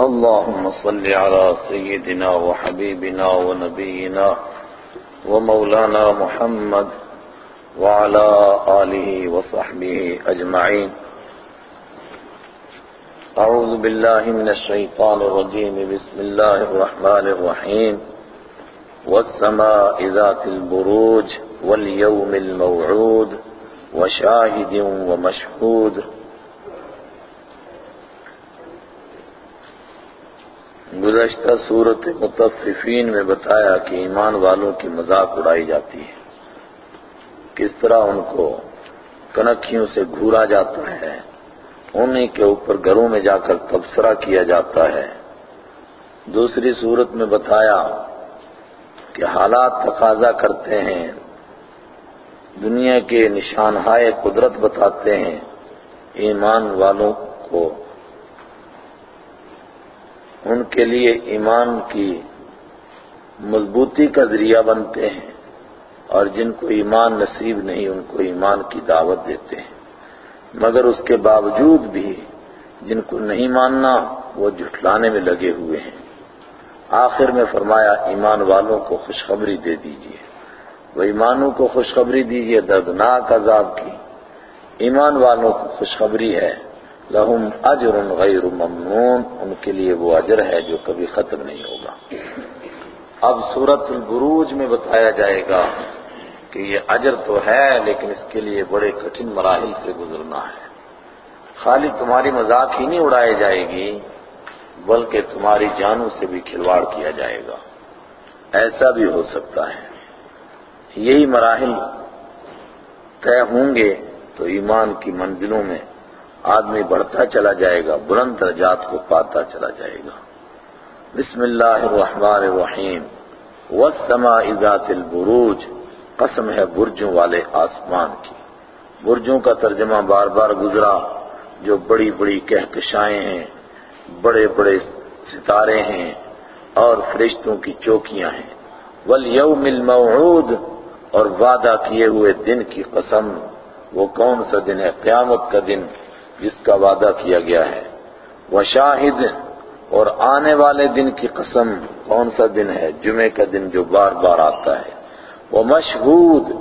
اللهم صل على سيدنا وحبيبنا ونبينا ومولانا محمد وعلى آله وصحبه أجمعين. أعوذ بالله من الشيطان الرجيم. بسم الله الرحمن الرحيم. والسماء ذات البروج واليوم الموعود وشاهد ومشهود. گزشتہ صورت متففین میں بتایا کہ ایمان والوں کی مذاق اڑائی جاتی ہے۔ کس طرح ان کو کنکھیوں سے گھورا جاتا ہے، انہی کے اوپر گھروں میں جا کر تبصرہ کیا جاتا ہے۔ دوسری صورت میں بتایا کہ حالات تقاضا کرتے ہیں، دنیا کے نشان ہائے قدرت بتاتے ہیں۔ ایمان والوں کو ان کے لیے ایمان کی مضبوطی کا ذریعہ بنتے ہیں اور جن کو ایمان نصیب نہیں، ان کو ایمان کی دعوت دیتے ہیں۔ مگر اس کے باوجود بھی جن کو نہیں ماننا، وہ جھٹلانے میں لگے ہوئے ہیں۔ آخر میں فرمایا، ایمان والوں کو خوشخبری دے دیجیے۔ وہ ایمانوں کو خوشخبری دیجیے، دردناک عذاب کی۔ ایمان والوں کو خوشخبری ہے۔ لہم اجر غیر ممنون، ان کے لیے وہ اجر ہے جو کبھی ختم نہیں ہوگا۔ اب سورت البروج میں بتایا جائے گا کہ یہ اجر تو ہے، لیکن اس کے لیے بڑے کٹھن مراحل سے گزرنا ہے۔ خالی تمہاری مذاق ہی نہیں اڑائے جائے گی، بلکہ تمہاری جانوں سے بھی کھلواڑ کیا جائے گا۔ ایسا بھی ہو سکتا ہے۔ یہی مراحل طے ہوں گے تو ایمان کی منزلوں میں آدمی بڑھتا چلا جائے گا، بلند درجات کو پاتا چلا جائے گا۔ بسم اللہ الرحمن الرحیم۔ والسماء ذات البروج۔ قسم ہے برجوں والے آسمان کی۔ برجوں کا ترجمہ بار بار گزرا، جو بڑی بڑی کہکشائیں ہیں، بڑے بڑے ستارے ہیں اور فرشتوں کی چوکیاں ہیں۔ والیوم الموعود۔ اور وعدہ کیے ہوئے دن کی قسم، وہ کون سا دن ہے؟ قیامت کا دن۔ جس کا وعدہ کیا گیا ہے۔ وہ شاہد اور آنے والے دن کی قسم کون سا دن ہے؟ جمعے کا دن جو بار بار آتا ہے۔ وہ مشہود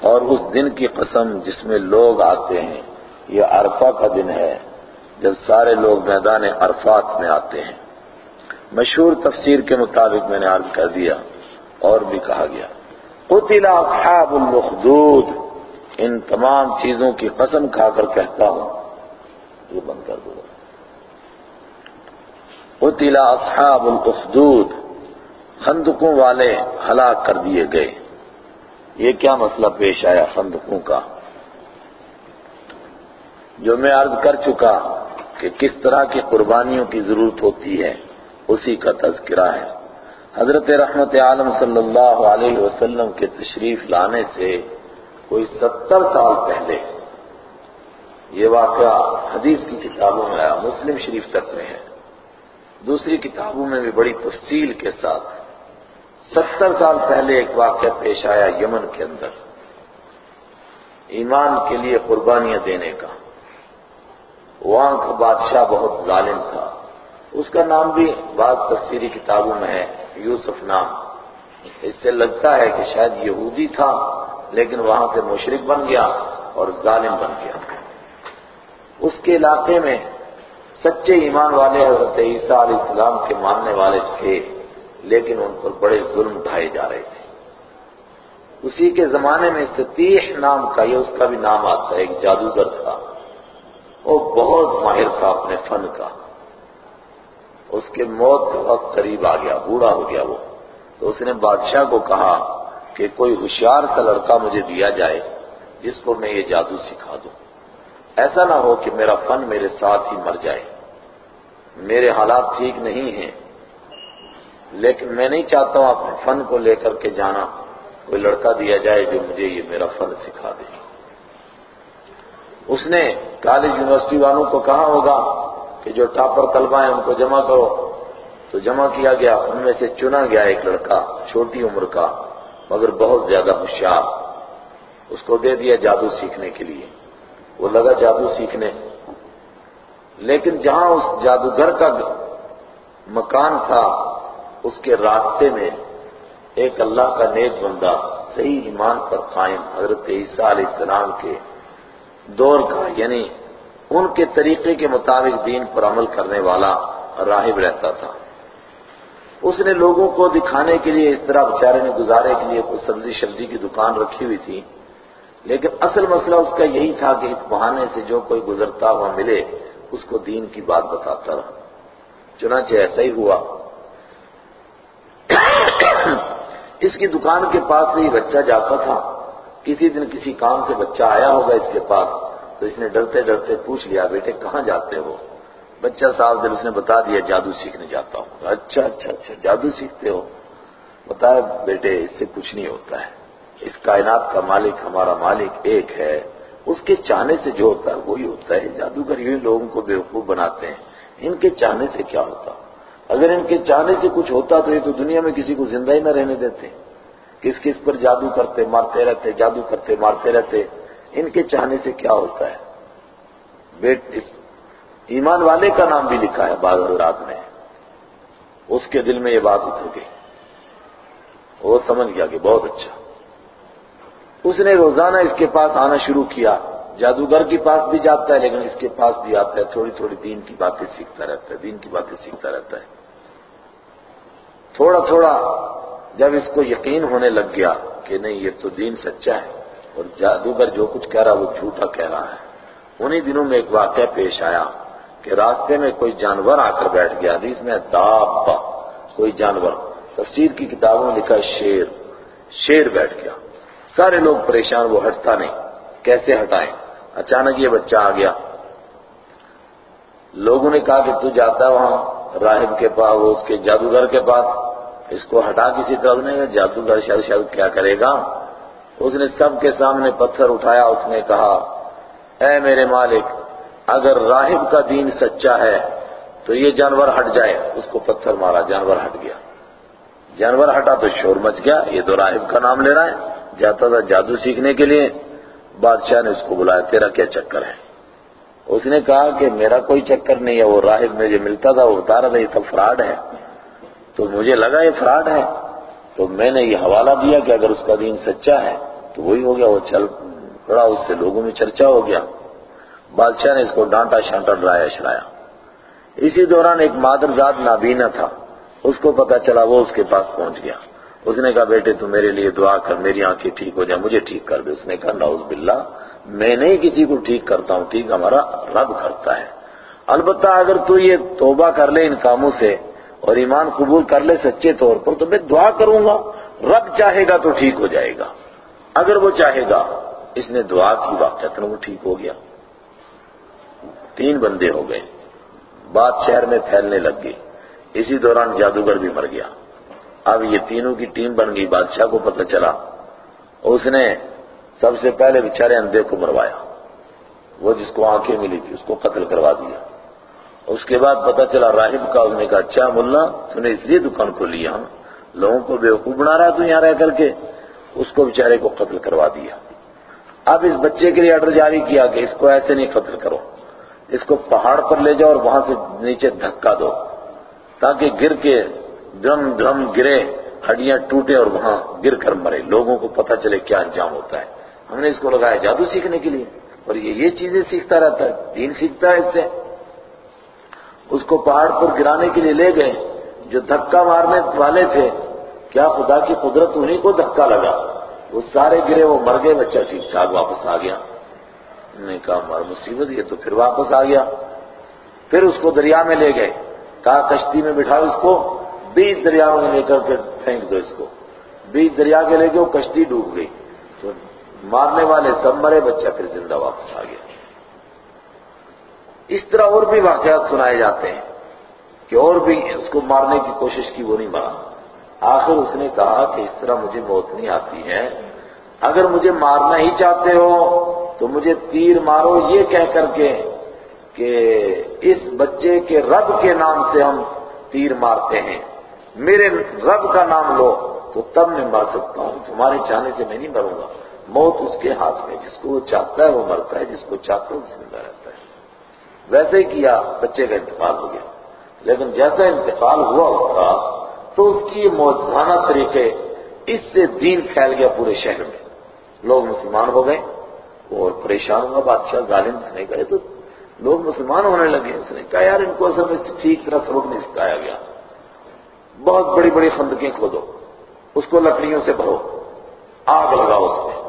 اور اس دن کی قسم جس میں لوگ آتے ہیں۔ یہ عرفہ کا دن ہے، جب سارے لوگ میدان عرفات میں آتے ہیں۔ مشہور تفسیر کے مطابق میں نے عرض کر دیا، اور بھی کہا گیا۔ قتل اصحاب الخدود ان تمام چیزوں کی قسم کھا کر کہتا ہوں۔ یہ بند کر دو قتل اصحاب الاخدود خندقوں والے ہلاک کر دیے گئے۔ یہ کیا مسئلہ پیش آیا خندقوں کا؟ جو میں عرض کر چکا کہ کس طرح کی قربانیوں کی ضرورت ہوتی ہے، اسی کا تذکرہ ہے۔ حضرت رحمت عالم صلی اللہ علیہ وسلم کے تشریف لانے سے کوئی ستر سال پہلے یہ واقعہ حدیث کی کتابوں میں آیا، مسلم شریف تک میں ہے۔ دوسری کتابوں میں بھی بڑی تفصیل کے ساتھ ستر سال پہلے ایک واقعہ پیش آیا یمن کے اندر۔ ایمان کے لیے قربانیاں دینے کا۔ وہاں کا بادشاہ بہت ظالم تھا۔ اس کا نام بھی بعض تفسیری کتابوں میں ہے، یوسف نام۔ اس سے لگتا ہے کہ شاید یہودی تھا، لیکن وہاں سے مشرق بن گیا اور ظالم بن گیا۔ اس کے علاقے میں سچے ایمان والے حضرت عیسیٰ علیہ السلام کے ماننے والے تھے، لیکن ان پر بڑے ظلم اٹھائے جا رہے تھے۔ اسی کے زمانے میں ستیح نام کا، یہ اس کا بھی نام آتا ہے، ایک جادوگر تھا۔ وہ بہت ماہر تھا اپنے فن کا۔ اس کے موت کا وقت قریب آ گیا، بوڑھا ہو گیا وہ۔ تو اس نے بادشاہ کو کہا کہ کوئی ہوشیار سا لڑکا مجھے دیا جائے، جس کو میں یہ جادو سکھا دوں۔ ایسا نہ ہو کہ میرا فن میرے ساتھ ہی مر جائے۔ میرے حالات ٹھیک نہیں ہیں۔ لیکن میں نہیں چاہتا ہوں اپنے فن کو لے کر کے جانا۔ کوئی لڑکا دیا جائے جو مجھے یہ میرا فن سکھا دے۔ اس نے کالج یونیورسٹی والوں کو کہا ہوگا کہ جو ٹاپر طلبہ ہیں ان کو جمع کرو۔ تو جمع کیا گیا۔ ان میں سے چنا گیا ایک لڑکا، چھوٹی عمر کا، مگر بہت زیادہ ہوشیار۔ اس کو دے دیا جادو سیکھنے کے لیے۔ وہ لگا جادو سیکھنے۔ لیکن جہاں اس جادوگر کا مکان تھا، اس کے راستے میں ایک اللہ کا نیک بندہ صحیح ایمان پر قائم، حضرت عیسیٰ علیہ السلام کے دور کا یعنی ان کے طریقے کے مطابق دین پر عمل کرنے والا راہب رہتا تھا۔ اس نے لوگوں کو دکھانے کے لیے، اس طرح بیچارے نے گزارے کے لیے کوئی سبزی سبزی کی دکان رکھی ہوئی تھی۔ لیکن اصل مسئلہ اس کا یہی تھا کہ اس بہانے سے جو کوئی گزرتا ہوا ملے، اس کو دین کی بات بتاتا رہا۔ چنانچہ ایسا ہی ہوا۔ اس کی دکان کے پاس سے ہی بچہ جاتا تھا۔ کسی دن کسی کام سے بچہ آیا ہوگا اس کے پاس، تو اس نے ڈرتے ڈرتے پوچھ لیا، بیٹے، کہاں جاتے ہو؟ بچہ صاحب دل اس نے بتا دیا، جادو سیکھنے جاتا ہوں۔ اچھا اچھا اچھا جادو سیکھتے ہو۔ بتایا، بیٹے، اس سے کچھ نہیں ہوتا ہے۔ اس کائنات کا مالک ہمارا مالک ایک ہے۔ اس کے چاہنے سے جو ہوتا ہے وہی ہوتا ہے۔ جادوگر یوں لوگوں کو بیوقوف بناتے ہیں۔ ان کے چاہنے سے کیا ہوتا؟ اگر ان کے چاہنے سے کچھ ہوتا تو یہ تو دنیا میں کسی کو زندہ ہی نہ رہنے دیتے۔ کس کس پر جادو کرتے، مارتے رہتے، جادو کرتے، مارتے رہتے۔ ان کے چاہنے سے کیا ہوتا ہے؟ بیٹ، اس ایمان والے کا نام بھی لکھا ہے بعض رات میں اس کے دل میں یہ بات اتر گئی۔ وہ سمجھ گیا کہ بہت اچھا۔ اس نے روزانہ اس کے پاس آنا شروع کیا۔ جادوگر کے پاس بھی جاتا ہے، لیکن اس کے پاس بھی آتا ہے۔ تھوڑی تھوڑی دین کی باتیں سیکھتا رہتا ہے، دین کی باتیں سیکھتا رہتا ہے۔ تھوڑا تھوڑا جب اس کو یقین ہونے لگ گیا کہ نہیں، یہ تو دین سچا ہے، اور جادوگر جو کچھ کہہ رہا وہ جھوٹا کہہ رہا ہے۔ انہی دنوں میں ایک واقعہ پیش آیا کہ راستے میں کوئی جانور آ کر بیٹھ گیا۔ حدیث میں دابا، کوئی جانور۔ تفسیر کی کتابوں میں لکھا شیر۔ شیر بیٹھ گیا۔ سارے لوگ پریشان، وہ ہٹتا نہیں۔ کیسے ہٹائیں؟ اچانک یہ بچہ آ گیا۔ لوگوں نے کہا کہ تو جاتا وہاں راہب کے پاس، وہ اس کے جادوگر کے پاس۔ اس کو ہٹا کسی طرح نے جادوگر شاید شاید کیا کرے گا؟ اس نے سب کے سامنے پتھر اٹھایا، اس نے کہا، اے میرے مالک، اگر راہب کا دین سچا ہے، تو یہ جانور ہٹ جائے۔ اس کو پتھر مارا، جانور ہٹ گیا۔ جانور ہٹا تو شور مچ گیا، یہ تو راہب کا نام لے رہا ہے۔ جاتا تھا جادو سیکھنے کے لیے، بادشاہ نے اس کو بلایا، تیرا کیا چکر ہے؟ اس نے کہا کہ میرا کوئی چکر نہیں ہے، وہ راہب میں جو ملتا تھا، وہ بتا رہا تھا، یہ سب فراڈ ہے۔ تو مجھے لگا یہ فراڈ ہے۔ تو میں نے یہ حوالہ دیا کہ اگر اس کا دین سچا ہے، تو وہی ہو گیا، وہ چل پڑا، اس سے لوگوں میں چرچا ہو گیا۔ بادشاہ نے اس کو ڈانٹا، شانٹا، ڈرایا شرایا اسی دوران ایک مادر نابینا تھا، اس کو پتا چلا وہ اس کے پاس پہنچ گیا۔ اس نے کہا، بیٹے، تو میرے لیے دعا کر، میری آنکھیں ٹھیک ہو جائے مجھے ٹھیک کر دے۔ اس نے کہا، نعوذ باللہ، میں نہیں کسی کو ٹھیک کرتا ہوں، ٹھیک ہمارا رب کرتا ہے۔ البتہ اگر تو یہ توبہ کر لے ان کاموں سے اور ایمان قبول کر لے سچے طور پر، تو میں دعا کروں گا، رب چاہے گا تو ٹھیک ہو جائے گا۔ اگر وہ چاہے گا، اس نے دعا کی واقعہ وہ ٹھیک ہو گیا۔ تین بندے ہو گئے بات شہر میں پھیلنے لگ گئی اسی دوران جادوگر بھی مر گیا۔ اب یہ تینوں کی ٹیم بن گئی، بادشاہ کو پتہ چلا۔ اس نے سب سے پہلے بیچارے اندھے کو مروایا۔ وہ جس کو آنکھیں ملی تھی، اس کو قتل کروا دیا۔ اس کے بعد پتہ چلا راہب کا، اس نے کہا اچھا ملا، تو نے اس لیے دکان کو لیا لوگوں کو بیوقوف بنا رہا تو یہاں رہ کر کے اس کو بیچارے کو قتل کروا دیا۔ اب اس بچے کے لیے آرڈر جاری کیا کہ اس کو ایسے نہیں قتل کرو۔ اس کو پہاڑ پر لے جاؤ اور وہاں سے نیچے دھکا دو، تاکہ گر کے درم درم گرے، ہڈیاں ٹوٹے اور وہاں گر کر مرے۔ لوگوں کو پتہ چلے کیا انجام ہوتا ہے۔ ہم نے اس کو لگایا جادو سیکھنے کے لیے اور یہ یہ چیزیں سیکھتا رہتا ہے، دین سیکھتا ہے اس سے۔ اس کو پہاڑ پر گرانے کے لیے لے گئے۔ جو دھکا مارنے والے تھے، کیا خدا کی قدرت انہیں کو دھکا لگا؟ وہ سارے گرے، وہ مر گئے، بچہ ٹھیک ٹھاک واپس آ گیا۔ نے کہا مار مصیبت، یہ تو پھر واپس آ گیا۔ پھر اس کو دریا میں لے گئے۔ کہا، کشتی میں بٹھاؤ اس کو۔ بیچ دریا میں لے کر کے پھینک دو اس کو۔ بیچ دریا کے لے کے وہ کشتی ڈوب گئی۔ تو مارنے والے سب مرے، بچہ پھر زندہ واپس آ گیا۔ اس طرح اور بھی واقعات سنائے جاتے ہیں کہ اور بھی اس کو مارنے کی کوشش کی وہ نہیں مرا آخر اس نے کہا کہ اس طرح مجھے موت نہیں آتی ہے۔ اگر مجھے مارنا ہی چاہتے ہو تو مجھے تیر مارو۔ یہ کہہ کر کے کہ اس بچے کے رب کے نام سے ہم تیر مارتے ہیں۔ میرے رب کا نام لو، تو تب میں مر سکتا ہوں۔ تمہارے چاہنے سے میں نہیں مروں گا۔ موت اس کے ہاتھ میں، جس کو وہ چاہتا ہے، وہ مرتا ہے، جس کو چاہتا ہے وہ زندہ رہتا ہے۔ ویسے ہی کیا بچے کا انتقال ہو گیا۔ لیکن جیسا انتقال ہوا اس کا، تو اس کی یہ طریقے اس سے دین پھیل گیا پورے شہر میں۔ لوگ مسلمان ہو گئے، اور پریشان ہوا، بادشاہ ظالم اس نے کہا تو لوگ مسلمان ہونے لگے۔ اس نے کہا، یار، ان کو اصل میں ٹھیک طرح سبق نہیں سکھایا گیا۔ بہت بڑی بڑی خندقیں کھودو، اس کو لکڑیوں سے بھرو، آگ لگاؤ اس میں۔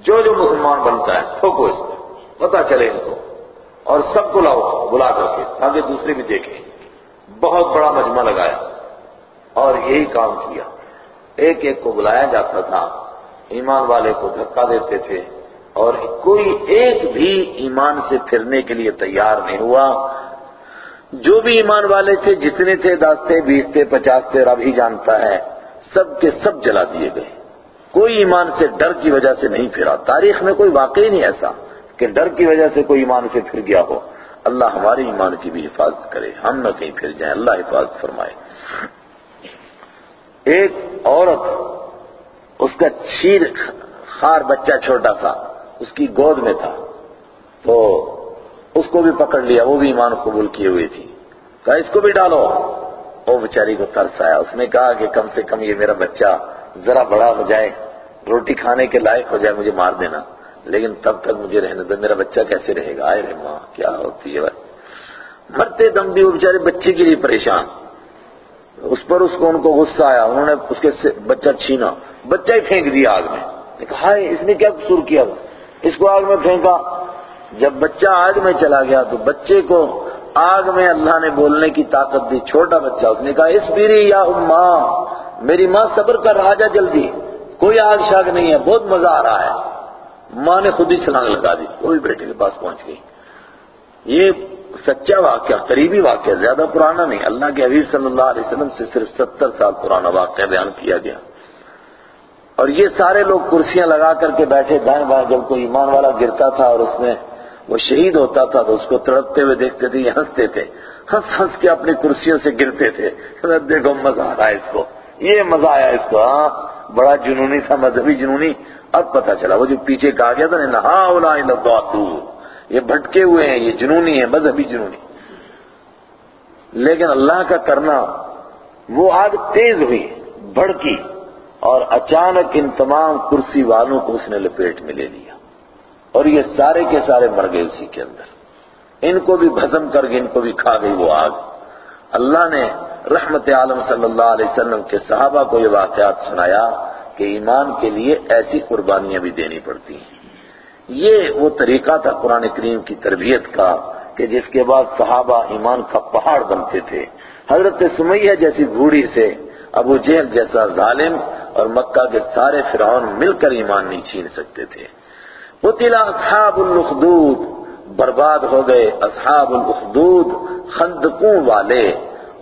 جو جو مسلمان بنتا ہے ٹھوکو اس کو پتا چلے ان کو۔ اور سب کو لاؤ، بلا کر کے، تاکہ دوسرے بھی دیکھیں۔ بہت بڑا مجمع لگایا۔ اور یہی کام کیا۔ ایک ایک کو بلایا جاتا تھا۔ ایمان والے کو دھکا دیتے تھے۔ اور کوئی ایک بھی ایمان سے پھرنے کے لیے تیار نہیں ہوا۔ جو بھی ایمان والے تھے، جتنے تھے دس تھے بیس تھے پچاس تھے رب ہی جانتا ہے، سب کے سب جلا دیے گئے۔ کوئی ایمان سے ڈر کی وجہ سے نہیں پھرا۔ تاریخ میں کوئی واقعی نہیں ایسا کہ ڈر کی وجہ سے کوئی ایمان سے پھر گیا ہو۔ اللہ ہماری ایمان کی بھی حفاظت کرے۔ ہم نہ کہیں پھر جائیں۔ اللہ حفاظت فرمائے۔ ایک عورت، اس کا چیر خار بچہ چھوٹا سا اس کی گود میں تھا۔ تو اس کو بھی پکڑ لیا، وہ بھی ایمان قبول کیے ہوئے تھی۔ کہا، اس کو بھی ڈالو۔ وہ بیچاری کو ترس آیا۔ اس نے کہا کہ کم سے کم یہ میرا بچہ ذرا بڑا ہو جائے، روٹی کھانے کے لائق ہو جائے، مجھے مار دینا۔ لیکن تب تک مجھے رہنے دو، میرا بچہ کیسے رہے گا؟ آئے رے ماں، کیا ہوتی ہے بس مرتے دم بھی وہ بیچارے بچے کے لیے پریشان۔ اس پر اس کو، ان کو غصہ آیا۔ انہوں نے اس کے بچہ چھینا، بچہ ہی پھینک دیا آگ میں۔ کہا اس نے کیا قصور کیا؟ اس کو آگ میں پھینکا۔ جب بچہ آگ میں چلا گیا تو بچے کو آگ میں اللہ نے بولنے کی طاقت دی، چھوٹا بچہ، اس نے کہا اس بیری یا اماں میری ماں صبر کر راجا جلدی۔ کوئی آگ شاگ نہیں ہے، بہت مزہ آ رہا ہے۔ ماں نے خود ہی چھلانگ لگا دی، وہ بھی بیٹے کے پاس پہنچ گئی۔ یہ سچا واقعہ، قریبی واقعہ، زیادہ پرانا نہیں۔ اللہ کے حبیب صلی اللہ علیہ وسلم سے صرف ستر سال پرانا واقعہ بیان کیا گیا۔ اور یہ سارے لوگ کرسیاں لگا کر کے بیٹھے دائیں بائیں جب کوئی ایمان والا گرتا تھا اور اس میں وہ شہید ہوتا تھا تو اس کو تڑپتے ہوئے دیکھتے تھے، یہ ہنستے تھے۔ ہنس ہنس کے اپنی کرسیوں سے گرتے تھے۔ دیکھو مزہ آ رہا ہے اس کو۔ یہ مزہ آیا اس کو۔ ہاں بڑا جنونی تھا، مذہبی جنونی۔ اب پتا چلا، وہ جو پیچھے کہا گیا تھا نہا اولا یہ بھٹکے ہوئے ہیں، یہ جنونی ہے مذہبی جنونی۔ لیکن اللہ کا کرنا، وہ آگ تیز ہوئی، بھڑکی اور اچانک ان تمام کرسی والوں کو اس نے لپیٹ میں لے لیا۔ اور یہ سارے کے سارے مر گئے اسی کے اندر۔ ان کو بھی بھسم کر کے ان کو بھی کھا گئی وہ آگ۔ اللہ نے رحمت عالم صلی اللہ علیہ وسلم کے صحابہ کو یہ واقعات سنایا کہ ایمان کے لیے ایسی قربانیاں بھی دینی پڑتی ہیں۔ یہ وہ طریقہ تھا قرآن کریم کی تربیت کا کہ جس کے بعد صحابہ ایمان کا پہاڑ بنتے تھے۔ حضرت سمیہ جیسی بوڑھی سے ابو جہل جیسا ظالم اور مکہ کے سارے فرعون مل کر ایمان نہیں چھین سکتے تھے۔ قتل اصحاب الاخدود، برباد ہو گئے اصحاب الاخدود، خندقوں والے۔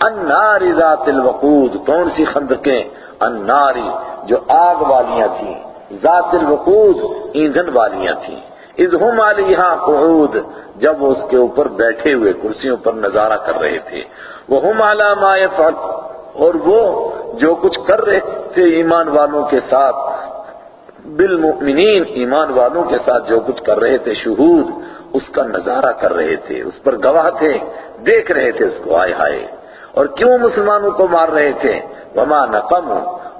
النار ذات الوقود، کون سی خندقیں؟ الناری جو آگ والیاں تھیں۔ ذات الوقود، ایندھن والیاں تھیں۔ اذ ہم علیہا قعود، جب وہ اس کے اوپر بیٹھے ہوئے کرسیوں پر نظارہ کر رہے تھے۔ وہ ہم علی ما یفعل، اور وہ جو کچھ کر رہے تھے ایمان والوں کے ساتھ بالمؤمنین ایمان والوں کے ساتھ جو کچھ کر رہے تھے، شہود، اس کا نظارہ کر رہے تھے، اس پر گواہ تھے، دیکھ رہے تھے، اس کو آئے ہائے۔ اور کیوں مسلمانوں کو مار رہے تھے؟ وما نقم۔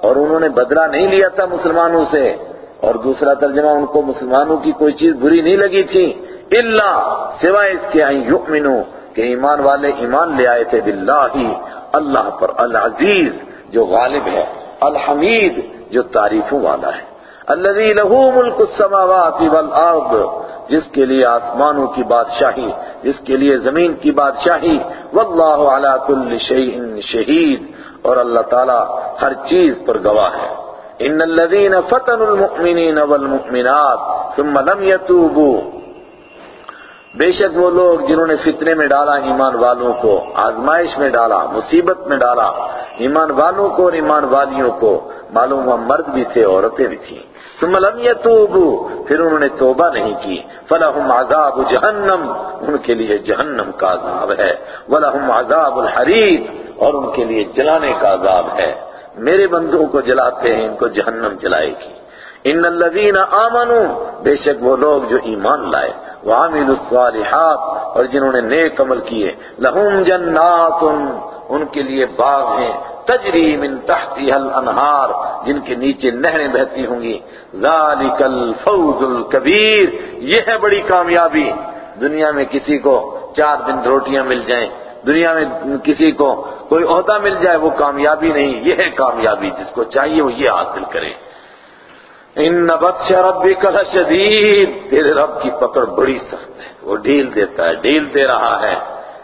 اور انہوں نے بدلہ نہیں لیا تھا مسلمانوں سے۔ اور دوسرا ترجمہ، ان کو مسلمانوں کی کوئی چیز بری نہیں لگی تھی۔ الا سوائے اس کے آئیں یؤمنو، کہ ایمان والے ایمان لے آئے تھے باللہ اللہ پر العزیز، جو غالب ہے، الحمید، جو تعریفوں والا ہے۔ الذي له ملک السماوات والارض جس کے لیے آسمانوں کی بادشاہی، جس کے لیے زمین کی بادشاہی، واللہ علی کل شیء شہید، اور اللہ تعالی ہر چیز پر گواہ ہے۔ ان الذين فتنوا المؤمنين والمؤمنات، ثم لم يتوبوا بے شک وہ لوگ جنہوں نے فتنے میں ڈالا، ایمان والوں کو، آزمائش میں ڈالا، مصیبت میں ڈالا، ایمان والوں کو اور ایمان والیوں کو، معلوم ہوا مرد بھی تھے، عورتیں بھی تھیں۔ ثم لم يتوبوا پھر انہوں نے توبہ نہیں کی۔ فلہم عذاب جہنم، ان کے لیے جہنم کا عذاب ہے۔ ولہم عذاب الحریق اور ان کے لیے جلانے کا عذاب ہے۔ میرے بندوں کو جلاتے ہیں، ان کو جہنم جلائے گی۔ ان الذین آمنوا، بے شک وہ لوگ جو ایمان لائے۔ وعملوا الصالحات، اور جنہوں نے نیک عمل کیے۔ لہم جنات، ان کے لیے باغ ہیں۔ تجری من تحتها الانہار، جن کے نیچے نہریں بہتی ہوں گی۔ ذالک الفوز الکبیر، یہ ہے بڑی کامیابی۔ دنیا میں کسی کو چار دن روٹیاں مل جائیں، دنیا میں کسی کو کوئی عہدہ مل جائے، وہ کامیابی نہیں۔ یہ ہے کامیابی، جس کو چاہیے وہ یہ حاصل کرے ان بطش ربک لشدید، تیرے رب کی پکڑ بڑی سخت ہے۔ وہ ڈھیل دیتا ہے، ڈھیل دے رہا ہے۔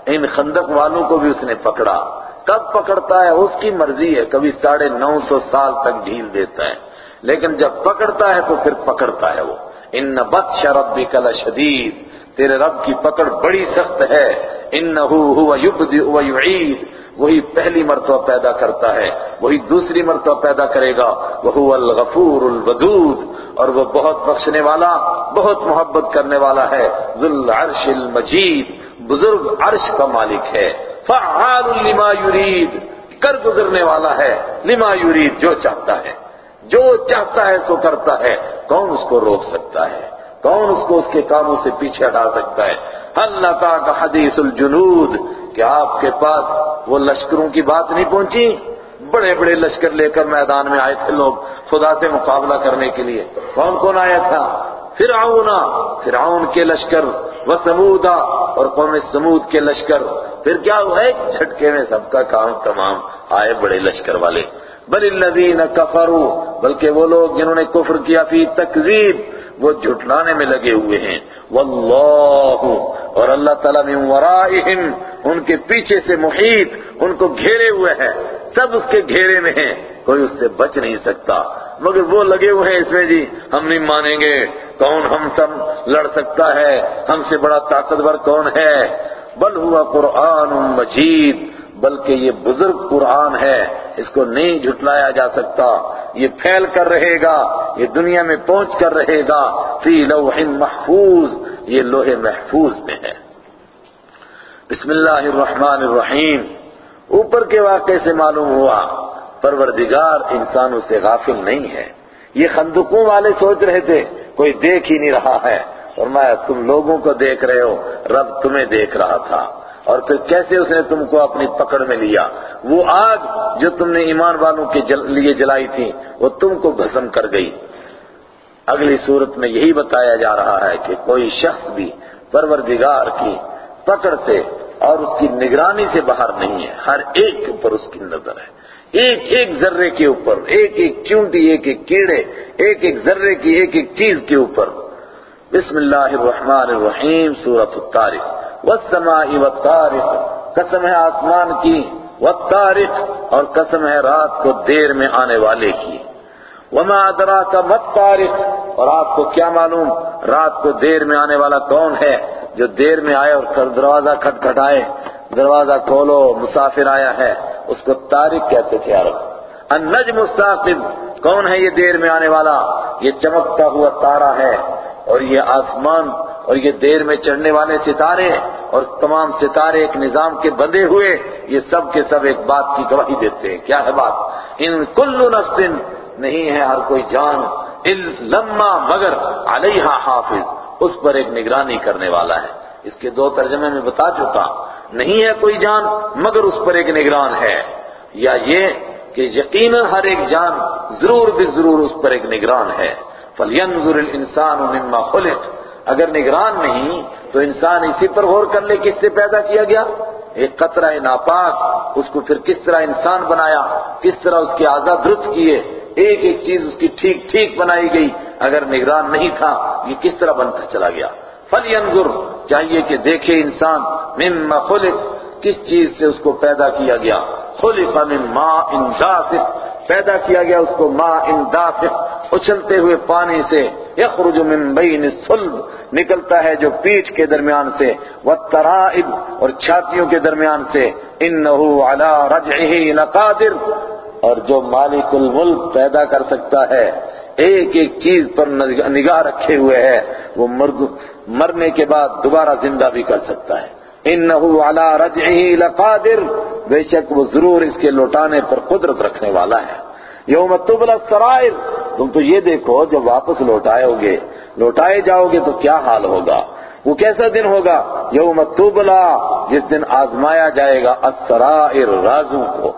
ان خندق والوں کو بھی اس نے پکڑا۔ کب پکڑتا ہے، اس کی مرضی ہے، کبھی ساڑھے نو سو سال تک ڈھیل دیتا ہے۔ لیکن جب پکڑتا ہے تو پھر پکڑتا ہے وہ۔ ان بطش ربک لشدید، تیرے رب کی پکڑ بڑی سخت ہے۔ انہو ہوا یبدئ و یعید۔ وہی پہلی مرتبہ پیدا کرتا ہے، وہی دوسری مرتبہ پیدا کرے گا۔ وہ الغفور الودود۔ اور وہ بہت بخشنے والا، بہت محبت کرنے والا ہے۔ ذو العرش المجید۔ بزرگ عرش کا مالک ہے۔ فعال لما یرید کر گزرنے والا ہے، لما یرید جو چاہتا ہے۔ جو چاہتا ہے، سو کرتا ہے۔ کون اس کو روک سکتا ہے؟ کون اس کو اس کے کاموں سے پیچھے ہٹا سکتا ہے؟ اللہ کا حدیث الجنود؟ کہ آپ کے پاس وہ لشکروں کی بات نہیں پہنچی؟ بڑے بڑے لشکر لے کر میدان میں آئے تھے لوگ، خدا سے مقابلہ کرنے کے لیے۔ کون کون آیا تھا؟ فرعون فرعون کے لشکر و سمودا اور قوم سمود کے لشکر۔ پھر کیا ہوا؟ ایک جھٹکے میں سب کا کام تمام آئے بڑے لشکر والے۔ بل الذین کفروا، بلکہ وہ لوگ جنہوں نے کفر کیا فی تکذیب، وہ جھٹلانے میں لگے ہوئے ہیں۔ واللہ، اور اللہ تعالیٰ من ورائہم، ان کے پیچھے سے محیط، ان کو گھیرے ہوئے ہیں۔ سب اس کے گھیرے میں ہیں۔ کوئی اس سے بچ نہیں سکتا۔ مگر وہ لگے ہوئے ہیں اس میں جی ہم نہیں مانیں گے۔ کون ہم سب لڑ سکتا ہے؟ ہم سے بڑا طاقتور کون ہے؟ بل ہوا قرآن مجید، بلکہ یہ بزرگ قرآن ہے۔ اس کو نہیں جھٹلایا جا سکتا۔ یہ پھیل کر رہے گا، یہ دنیا میں پہنچ کر رہے گا۔ فی لوح محفوظ، یہ لوح محفوظ میں ہے۔ بسم اللہ الرحمن الرحیم۔ اوپر کے واقعے سے معلوم ہوا پروردگار انسانوں سے غافل نہیں ہے۔ یہ خندقوں والے سوچ رہے تھے، کوئی دیکھ ہی نہیں رہا ہے۔ اور میں تم لوگوں کو دیکھ رہے ہو، رب تمہیں دیکھ رہا تھا۔ اور پھر کیسے اس نے تم کو اپنی پکڑ میں لیا؟ وہ آگ جو تم نے ایمان والوں کے لیے جلائی تھی، وہ تم کو بھسم کر گئی۔ اگلی صورت میں یہی بتایا جا رہا ہے کہ کوئی شخص بھی پروردگار کی پکڑ سے اور اس کی نگرانی سے باہر نہیں ہے۔ ہر ایک کے اوپر اس کی نظر ہے۔ ایک ایک ذرے کے اوپر، ایک ایک چونٹی، ایک ایک کیڑے، ایک ایک ذرے کی ایک ایک چیز کے اوپر۔ بسم اللہ الرحمن الرحیم، سورة الطارق۔ والسماء والطارق، قسم ہے آسمان کی، والطارق، اور قسم ہے رات کو دیر میں آنے والے کی۔ وما ادراک ما الطارق، اور آپ کو کیا معلوم، رات کو دیر میں آنے والا کون ہے جو دیر میں آئے اور دروازہ کھٹ کھٹائے دروازہ کھولو، مسافر آیا ہے۔ اس کو تاریخ کہتے تھے عرب۔ النجم مستقب کون ہے یہ دیر میں آنے والا؟ یہ چمکتا ہوا تارا ہے اور یہ آسمان اور یہ دیر میں چڑھنے والے ستارے اور تمام ستارے ایک نظام کے بندے ہوئے۔ یہ سب کے سب ایک بات کی گواہی دیتے ہیں۔ کیا ہے بات؟ ان کل نفس نہیں ہے ہر کوئی جان۔ لما مگر علیہ حافظ۔ اس پر ایک نگرانی کرنے والا ہے۔ اس کے دو ترجمے میں بتا چکا۔ نہیں ہے کوئی جان، مگر اس پر ایک نگران ہے۔ یا یہ کہ یقیناً ہر ایک جان ضرور بھی ضرور اس پر ایک نگران ہے۔ فَلْيَنْظُرِ الْإِنسَانُ مِمَّا خُلِقْ۔ اگر نگران نہیں، تو انسان اسی پر غور کر لے کس سے پیدا کیا گیا۔ ایک قطرہ ناپاک، اس کو پھر کس طرح انسان بنایا؟ کس طرح اس کے آزاد درست کیے؟ ایک ایک چیز اس کی ٹھیک ٹھیک بنائی گئی۔ اگر نگران نہیں تھا، یہ کس طرح بنتا چلا گیا؟ فَلْيَنْظُرْ چاہیے کہ دیکھے انسان مما خلق، کس چیز سے اس کو پیدا کیا گیا؟ خلق من ماء دافق، پیدا کیا گیا اس کو ماء دافق، اچھلتے ہوئے پانی سے، یخرج من بین الصلب، نکلتا ہے جو پیٹھ کے درمیان سے، والترائب، اور چھاتیوں کے درمیان سے، انہو علی رجعہ لقادر، اور جو مالک الملک پیدا کر سکتا ہے، ایک ایک چیز پر نگاہ رکھے ہوئے ہے، وہ مرنے کے بعد دوبارہ زندہ بھی کر سکتا ہے۔ انہو علی رجعہ لقادر۔ بے شک وہ ضرور اس کے لوٹانے پر قدرت رکھنے والا ہے۔ یوم تبل السرائر۔ تم تو یہ دیکھو جب واپس لوٹائے ہوگے۔ لوٹائے جاؤ گے تو کیا حال ہوگا؟ وہ کیسا دن ہوگا؟ یوم تبلا جس دن آزمایا جائے گا اسرائر رازوں کو۔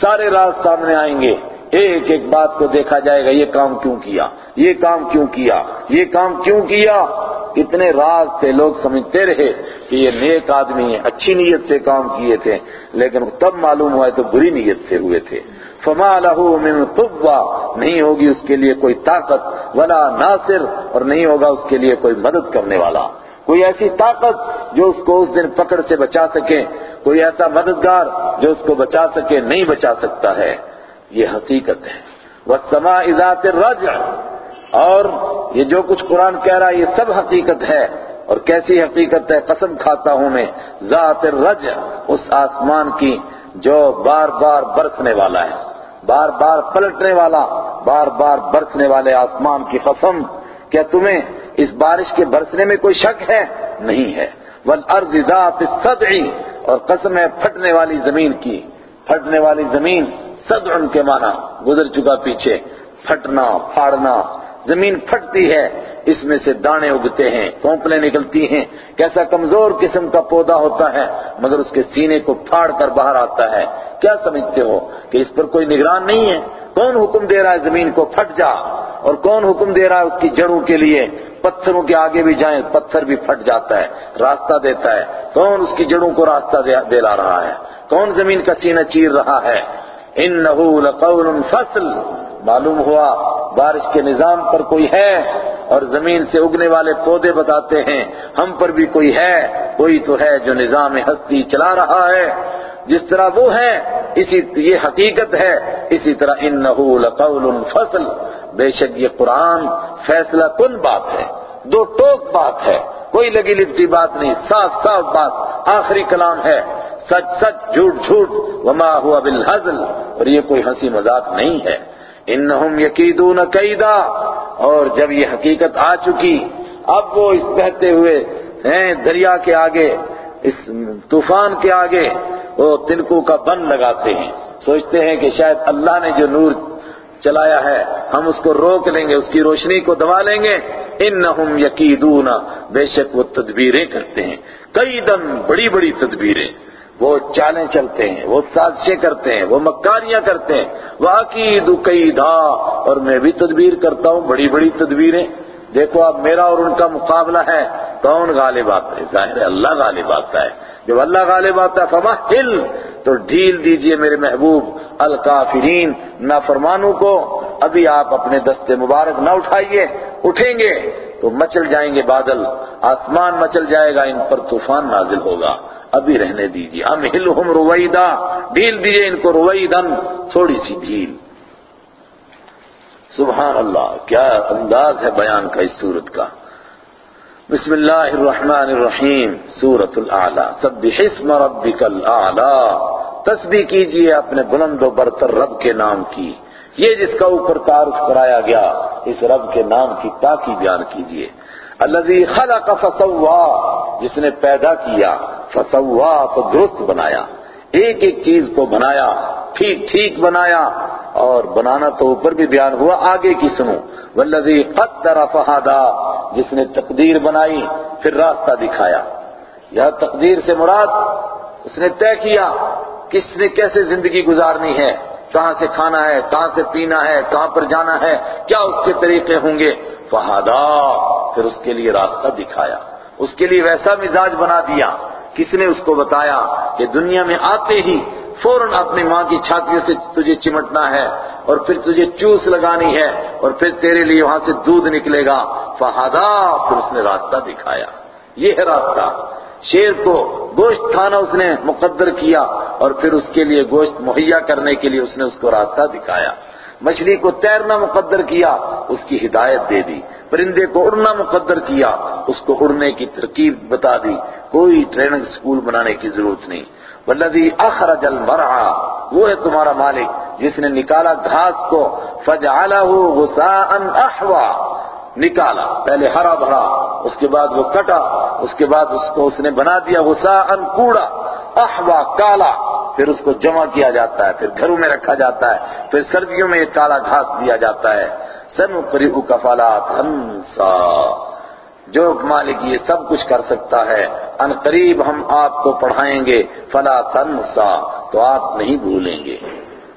سارے راز سامنے آئیں گے۔ ایک ایک بات کو دیکھا جائے گا، یہ کام کیوں کیا؟ یہ کام کیوں کیا؟ یہ کام کیوں کیا؟ اتنے راز تھے، لوگ سمجھتے رہے کہ یہ نیک آدمی ہے اچھی نیت سے کام کیے تھے، لیکن تب معلوم ہوا ہے تو بری نیت سے ہوئے تھے۔ فما له من قوہ نہیں ہوگی اس کے لیے کوئی طاقت، ولا ناصر، اور نہیں ہوگا اس کے لیے کوئی مدد کرنے والا۔ کوئی ایسی طاقت جو اس کو اس دن پکڑ سے بچا سکے، کوئی ایسا مددگار جو اس کو بچا سکے، نہیں بچا سکتا ہے۔ یہ حقیقت ہے۔ والسماء ذات الرجع اور یہ جو کچھ قرآن کہہ رہا ہے، یہ سب حقیقت ہے۔ اور کیسی حقیقت ہے، قسم کھاتا ہوں میں، ذات الرجع، اس آسمان کی جو بار بار برسنے والا ہے۔ بار بار پلٹنے والا، بار بار برسنے والے آسمان کی قسم کیا تمہیں اس بارش کے برسنے میں کوئی شک ہے؟ نہیں ہے۔ والارض ذات الصدع، اور قسم ہے پھٹنے والی زمین کی۔ پھٹنے والی زمین صدع کے معنی، گزر چکا پیچھے۔ پھٹنا، پھاڑنا زمین پھٹتی ہے، اس میں سے دانے اگتے ہیں کونپلیں نکلتی ہیں۔ کیسا کمزور قسم کا پودا ہوتا ہے، مگر اس کے سینے کو پھاڑ کر باہر آتا ہے۔ کیا سمجھتے ہو کہ اس پر کوئی نگران نہیں ہے؟ کون حکم دے رہا ہے زمین کو پھٹ جا؟ اور کون حکم دے رہا ہے اس کی جڑوں کے لیے؟ پتھروں کے آگے بھی جائیں، پتھر بھی پھٹ جاتا ہے، راستہ دیتا ہے۔ کون اس کی جڑوں کو راستہ دلا رہا ہے؟ کون زمین کا سینہ چیر رہا ہے؟ انہو لقول فصل۔ معلوم ہوا بارش کے نظام پر کوئی ہے اور زمین سے اگنے والے پودے بتاتے ہیں، ہم پر بھی کوئی ہے کوئی تو ہے جو نظام ہستی چلا رہا ہے۔ جس طرح وہ ہے اسی یہ حقیقت ہے۔ اسی طرح انہو لقول فصل بے شک یہ قرآن فیصلہ کن بات ہے؟ دو ٹوک بات ہے۔ کوئی لگی لپٹی بات نہیں، صاف صاف بات۔ آخری کلام ہے، سچ سچ جھوٹ جھوٹ۔ وما ہوا بالحزل اور یہ کوئی ہنسی مذاق نہیں ہے۔ انہم یقیدون قیدا اور جب یہ حقیقت آ چکی، اب وہ اس بہتے ہوئے ہیں دریا کے آگے، اس طوفان کے آگے، وہ تنکو کا بن لگاتے ہیں۔ سوچتے ہیں کہ شاید اللہ نے جو نور چلایا ہے، ہم اس کو روک لیں گے، اس کی روشنی کو دبا لیں گے۔ انہم یقیدون بے شک وہ تدبیریں کرتے ہیں۔ کئی دم بڑی بڑی تدبیریں۔ وہ چالیں چلتے ہیں، وہ سازشیں کرتے ہیں، وہ مکاریاں کرتے ہیں۔ وہ عقید اور میں بھی تدبیر کرتا ہوں، بڑی بڑی تدبیریں۔ دیکھو اب میرا اور ان کا مقابلہ ہے، کون غالب آتا ہے؟ ظاہر ہے اللہ غالب آتا ہے۔ جب اللہ غالب آتا ہے فما ہل تو ڈھیل دیجیے میرے محبوب الکافرین، نافرمانوں کو۔ ابھی آپ اپنے دستے مبارک نہ اٹھائیے، اٹھیں گے تو مچل جائیں گے بادل، آسمان مچل جائے گا، ان پر طوفان نازل ہوگا۔ ابھی رہنے دیجیے ام ہلہم رویدا ڈھیل دیجیے ان کو رویدن۔ تھوڑی سی ڈھیل۔ سبحان اللہ کیا انداز ہے بیان کا اس صورت کا۔ بسم اللہ الرحمن الرحیم سورت العلیٰ سبح اسم ربک العلیٰ تسبیح کیجیے اپنے بلند و برتر رب کے نام کی۔ یہ جس کا اوپر تعارف کرایا گیا، اس رب کے نام کی پاکی بیان کیجیے۔ الذي خلق فسوا، جس نے پیدا کیا۔ فسوا تو درست بنایا۔ ایک ایک چیز کو بنایا، ٹھیک ٹھیک بنایا اور بنانا تو اوپر بھی بیان ہوا، آگے کی سنو۔ والذی قدر فہدا جس نے تقدیر بنائی، پھر راستہ دکھایا۔ یہ تقدیر سے مراد، اس نے طے کیا کس نے کیسے زندگی گزارنی ہے، کہاں سے کھانا ہے، کہاں سے پینا ہے، کہاں پر جانا ہے، کیا اس کے طریقے ہوں گے؟ فہدا پھر اس کے لیے راستہ دکھایا۔ اس کے لیے ویسا مزاج بنا دیا۔ کس نے اس کو بتایا کہ دنیا میں آتے ہی فوراً اپنی ماں کی چھاتیوں سے تجھے چمٹنا ہے اور پھر تجھے چوس لگانی ہے اور پھر تیرے لیے وہاں سے دودھ نکلے گا۔ فہدا پھر اس نے راستہ دکھایا۔ یہ ہے راستہ۔ شیر کو گوشت کھانا اس نے مقدر کیا اور پھر اس کے لیے گوشت مہیا کرنے کے لیے اس نے اس کو راستہ دکھایا۔ مچھلی کو تیرنا مقدر کیا، اس کی ہدایت دے دی۔ پرندے کو اڑنا مقدر کیا، اس کو اڑنے کی ترکیب بتا دی۔ کوئی ٹریننگ سکول بنانے کی ضرورت نہیں۔ والذی اخرج المرعى وہ ہے تمہارا مالک، جس نے نکالا گھاس کو۔ فجعلہ غساء احوا نکالا، پہلے ہرا بھرا، اس کے بعد وہ کٹا، اس کے بعد اس کو اس نے بنا دیا غساء کوڑا احوا کالا۔ پھر اس کو جمع کیا جاتا ہے، پھر گھروں میں رکھا جاتا ہے، پھر سردیوں میں یہ کالا گھاس دیا جاتا ہے۔ سن قریب کفالات ہنسا۔ جو مالک یہ سب کچھ کر سکتا ہے، ان قریب ہم آپ کو پڑھائیں گے، فلا تنسا۔ تو آپ نہیں بھولیں گے۔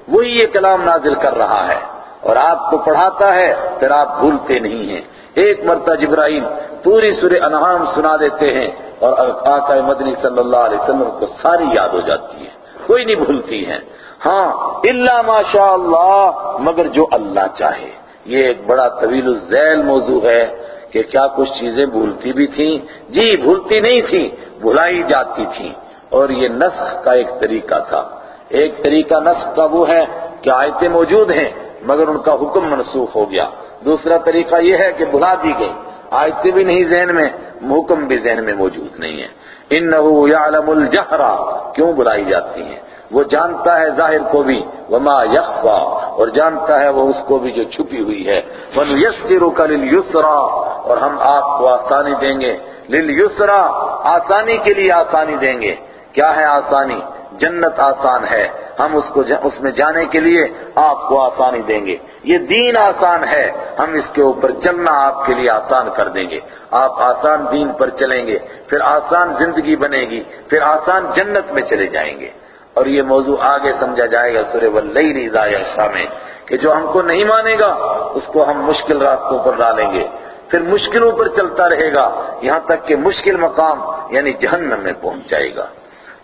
وہی یہ کلام نازل کر رہا ہے۔ اور آپ کو پڑھاتا ہے، پھر آپ بھولتے نہیں ہیں۔ ایک مرتبہ جبرائیل پوری سورہ انعام سنا دیتے ہیں اور آقا مدنی صلی اللہ علیہ وسلم کو ساری یاد ہو جاتی ہے۔ کوئی نہیں بھولتی ہے۔ ہاں اللہ ماشاء اللہ مگر جو اللہ چاہے۔ یہ ایک بڑا طویل الزیل موضوع ہے کہ کیا کچھ چیزیں بھولتی بھی تھیں۔ جی بھولتی نہیں تھیں، بھلائی جاتی تھیں۔ اور یہ نسخ کا ایک طریقہ تھا۔ ایک طریقہ نسخ کا وہ ہے کہ آیتیں موجود ہیں، مگر ان کا حکم منسوخ ہو گیا۔ دوسرا طریقہ یہ ہے کہ بھلا دی گئی۔ آیتیں بھی نہیں ذہن میں، حکم بھی ذہن میں موجود نہیں ہے انہو یعلم الجہرا کیوں بلائی جاتی ہیں؟ وہ جانتا ہے ظاہر کو بھی، وما یخفا اور جانتا ہے وہ اس کو بھی جو چھپی ہوئی ہے۔ وَنُيَسِّرُكَ لِلْيُسْرَا اور ہم آپ کو آسانی دیں گے۔ لِلْيُسْرَا آسانی کے لیے آسانی دیں گے۔ کیا ہے آسانی؟ جنت آسان ہے۔ ہم اس کو اس میں جانے کے لیے آپ کو آسانی دیں گے۔ یہ دین آسان ہے۔ ہم اس کے اوپر چلنا آپ کے لیے آسان کر دیں گے۔ آپ آسان دین پر چلیں گے، پھر آسان زندگی بنے گی، پھر آسان جنت میں چلے جائیں گے۔ اور یہ موضوع آگے سمجھا جائے گا سورہ واللیل اذا یغشا میں، کہ جو ہم کو نہیں مانے گا، اس کو ہم مشکل راستوں پر ڈالیں گے۔ پھر مشکلوں پر چلتا رہے گا، یہاں تک کہ مشکل مقام یعنی جہنم میں پہنچ جائے گا۔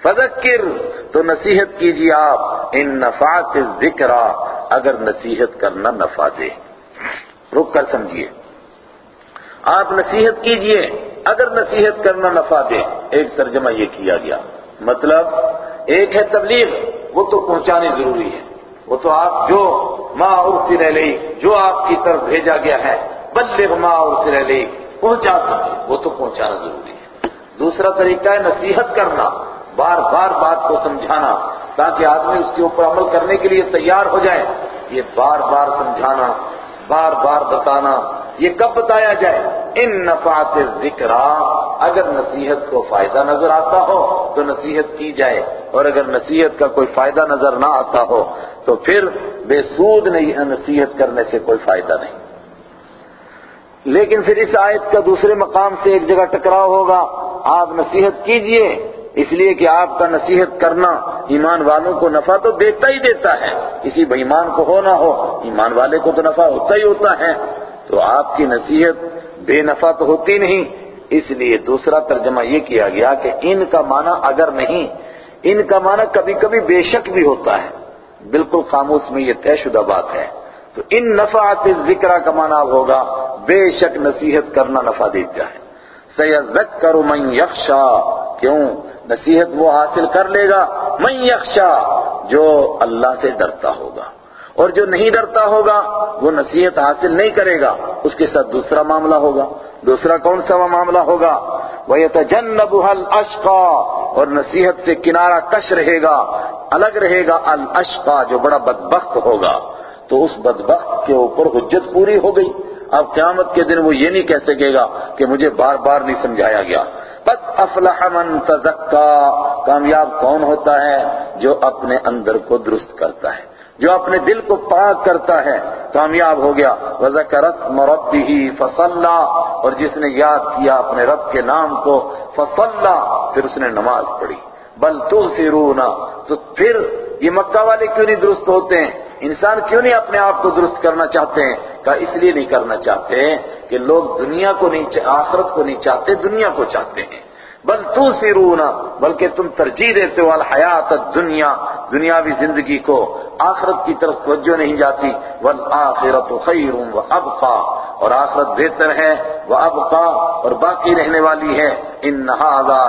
فذکر، تو نصیحت کیجیے آپ، ان نفات ذکر اگر نصیحت کرنا نفع دے۔ رک کر سمجھیے۔ آپ نصیحت کیجیے، اگر نصیحت کرنا نفع دے۔ ایک ترجمہ یہ کیا گیا۔ مطلب ایک ہے تبلیغ، وہ تو پہنچانی ضروری ہے۔ وہ تو آپ جو ماں ارسل علیہ، جو آپ کی طرف بھیجا گیا ہے، بلغ ماں ارسل علیہ، پہنچا دیجیے۔ وہ تو پہنچانا ضروری ہے۔ دوسرا طریقہ ہے نصیحت کرنا۔ بار بار بات کو سمجھانا تاکہ آدمی اس کے اوپر عمل کرنے کے لیے تیار ہو جائے، یہ بار بار سمجھانا، بار بار بتانا، یہ کب بتایا جائے؟ ان نفعات ذکر اگر نصیحت کو فائدہ نظر آتا ہو تو نصیحت کی جائے، اور اگر نصیحت کا کوئی فائدہ نظر نہ آتا ہو تو پھر بے سود نہیں، نصیحت کرنے سے کوئی فائدہ نہیں۔ لیکن پھر اس آیت کا دوسرے مقام سے ایک جگہ ٹکراؤ ہوگا، آپ نصیحت کیجیے۔ اس لیے کہ آپ کا نصیحت کرنا ایمان والوں کو نفع تو دیتا ہی دیتا ہے۔ کسی بےمان کو ہو نہ ہو، ایمان والے کو تو نفع ہوتا ہی ہوتا ہے۔ تو آپ کی نصیحت بے نفع تو ہوتی نہیں۔ اس لیے دوسرا ترجمہ یہ کیا گیا کہ ان کا معنی اگر نہیں، ان کا معنی کبھی کبھی بے شک بھی ہوتا ہے۔ بالکل خاموش میں یہ طے شدہ بات ہے۔ تو ان نفعات ذکر کا معنی ہوگا، بے شک نصیحت کرنا نفع دیتا ہے۔ سیذکر من یخشا، کیوں؟ نصیحت وہ حاصل کر لے گا، من یخشا، جو اللہ سے ڈرتا ہوگا۔ اور جو نہیں ڈرتا ہوگا، وہ نصیحت حاصل نہیں کرے گا۔ اس کے ساتھ دوسرا معاملہ ہوگا۔ دوسرا کون سا معاملہ ہوگا؟ وہ یہ الْأَشْقَى، اور نصیحت سے کنارہ کش رہے گا، الگ رہے گا الاشقا جو بڑا بدبخت ہوگا۔ تو اس بدبخت کے اوپر حجت پوری ہو گئی۔ اب قیامت کے دن وہ یہ نہیں کہہ سکے گا کہ مجھے بار بار نہیں سمجھایا گیا۔ قد افلح من تزکا، کامیاب کون ہوتا ہے؟ جو اپنے اندر کو درست کرتا ہے، جو اپنے دل کو پاک کرتا ہے، کامیاب ہو گیا۔ وَذَكَرَ اسْمَ رَبِّهِ فَصَلَّى اور جس نے یاد کیا اپنے رب کے نام کو فصلہ پھر اس نے نماز پڑھی۔ بل تُغْسِرُونَ تو پھر یہ مکہ والے کیوں نہیں درست ہوتے؟ ہیں انسان کیوں نہیں اپنے آپ کو درست کرنا چاہتے ہیں؟ کہ اس لیے نہیں کرنا چاہتے ہیں کہ لوگ دنیا کو نہیں آخرت کو نہیں چاہتے، دنیا کو چاہتے ہیں۔ بل تو بلکہ تم ترجیح دیتے ہو، الحیات الدنیا، دنیاوی زندگی کو۔ آخرت کی طرف توجہ نہیں جاتی۔ والآخرت خیر و ابقا۔ اور آخرت بہتر ہے وہ ابقا۔ اور باقی رہنے والی ہے۔ ان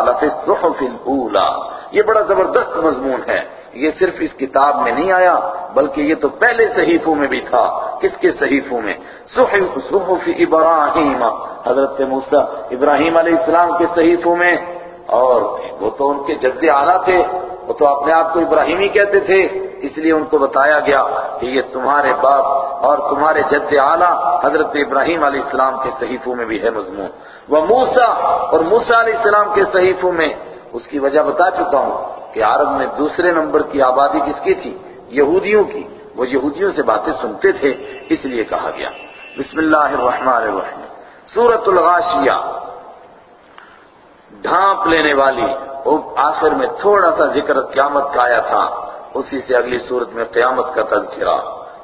لفی الصحف الاولا یہ بڑا زبردست مضمون ہے۔ یہ صرف اس کتاب میں نہیں آیا، بلکہ یہ تو پہلے صحیفوں میں بھی تھا۔ کس کے صحیفوں میں؟ صحف ابراہیم۔ حضرت موسیٰ ابراہیم علیہ السلام کے صحیفوں میں۔ اور وہ تو ان کے جد آلہ تھے۔ وہ تو اپنے آپ کو ابراہیمی کہتے تھے۔ اس لیے ان کو بتایا گیا کہ یہ تمہارے باپ اور تمہارے جد آلہ حضرت ابراہیم علیہ السلام کے صحیفوں میں بھی ہے مضمون۔ وہ موسیٰ اور موسیٰ علیہ السلام کے صحیفوں میں۔ اس کی وجہ بتا چکا ہوں۔ کہ عرب میں دوسرے نمبر کی آبادی کس کی تھی؟ یہودیوں کی۔ وہ یہودیوں سے باتیں سنتے تھے، اس لیے کہا گیا۔ بسم اللہ الرحمن الرحیم۔ سورت الغاشیہ۔ ڈھانپ لینے والی۔ آخر میں تھوڑا سا ذکر قیامت کا آیا تھا۔ اسی سے اگلی صورت میں قیامت کا تذکرہ۔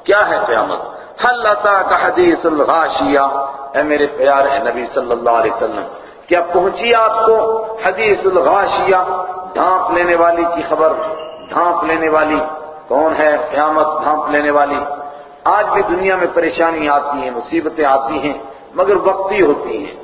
کیا ہے قیامت؟ حل کا حدیث الغاشیہ؟ اے میرے پیارے نبی صلی اللہ علیہ وسلم، کیا پہنچی آپ کو حدیث الغاشیہ؟ ڈھانپ لینے والی کی خبر، ڈھانپ لینے والی، کون ہے قیامت ڈھانپ لینے والی؟ آج بھی دنیا میں پریشانی آتی ہیں، مصیبتیں آتی ہیں، مگر وقتی ہوتی ہیں۔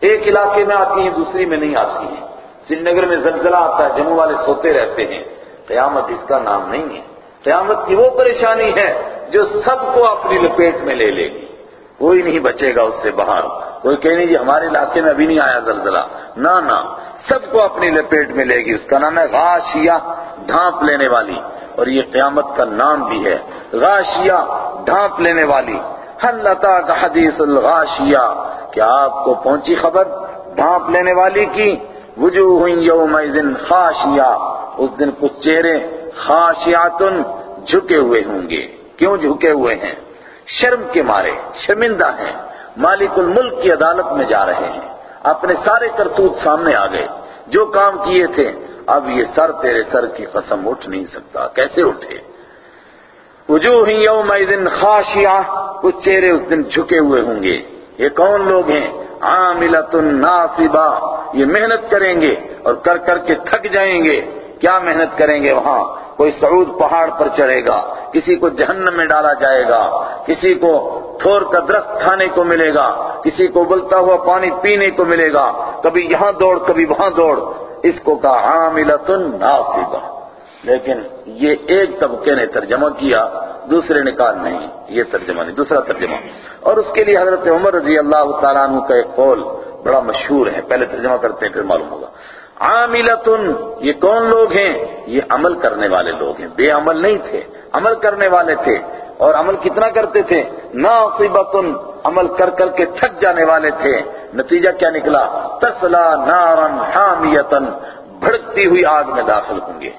ایک علاقے میں آتی ہیں، دوسری میں نہیں آتی ہیں۔ سری نگر میں زلزلہ آتا ہے جموں والے سوتے رہتے ہیں۔ قیامت اس کا نام نہیں ہے۔ قیامت کی وہ پریشانی ہے جو سب کو اپنی لپیٹ میں لے لے گی۔ کوئی نہیں بچے گا اس سے باہر۔ کوئی کہ نہیں جی ہمارے علاقے میں ابھی نہیں آیا زلزلہ۔ نہ۔ سب کو اپنی لپیٹ میں لے گی، اس کا نام ہے غاشیہ ڈھانپ لینے والی۔ اور یہ قیامت کا نام بھی ہے، غاشیہ ڈھانپ لینے والی۔ حلتا کا حدیث الغاشیہ، کیا آپ کو پہنچی خبر؟ ڈھانپ لینے والی کی۔ وجوہ یومئذ خاشیہ، اس دن کچھ چہرے خاشیاتن جھکے ہوئے ہوں گے۔ کیوں جھکے ہوئے ہیں؟ شرم کے مارے، شرمندہ ہیں۔ مالک الملک کی عدالت میں جا رہے ہیں۔ اپنے سارے کرتوت سامنے آ گئے۔ جو کام کیے تھے، اب یہ سر تیرے سر کی قسم اٹھ نہیں سکتا۔ کیسے اٹھے؟ وجوہ یومئذ خاشعہ، کچھ چہرے اس دن جھکے ہوئے ہوں گے۔ یہ کون لوگ ہیں؟ عاملۃ ناصبہ۔ یہ محنت کریں گے اور کر کر کے تھک جائیں گے۔ کیا محنت کریں گے؟ وہاں کوئی سعود پہاڑ پر چڑھے گا، کسی کو جہنم میں ڈالا جائے گا، کسی کو تھور کا درخت کھانے کو ملے گا، کسی کو بلتا ہوا پانی پینے کو ملے گا، کبھی یہاں دوڑ، کبھی وہاں دوڑ، اس کو کہا عاملۃ ناصبہ۔ لیکن یہ ایک طبقے نے ترجمہ کیا، دوسرے نے کہا نہیں، یہ ترجمہ نہیں، دوسرا ترجمہ۔ اور اس کے لیے حضرت عمر رضی اللہ تعالیٰ عنہ کا ایک قول بڑا مشہور ہے، پہلے ترجمہ کرتے ہیں، پھر معلوم ہوگا۔ عاملتن، یہ کون لوگ ہیں؟ یہ عمل کرنے والے لوگ ہیں۔ بے عمل نہیں تھے، عمل کرنے والے تھے۔ اور عمل کتنا کرتے تھے؟ ناصبتن، عمل کر کر کے تھک جانے والے تھے۔ نتیجہ کیا نکلا؟ تسلا نارن حامیتن، بھڑکتی ہوئی آگ میں داخل ہوں گے۔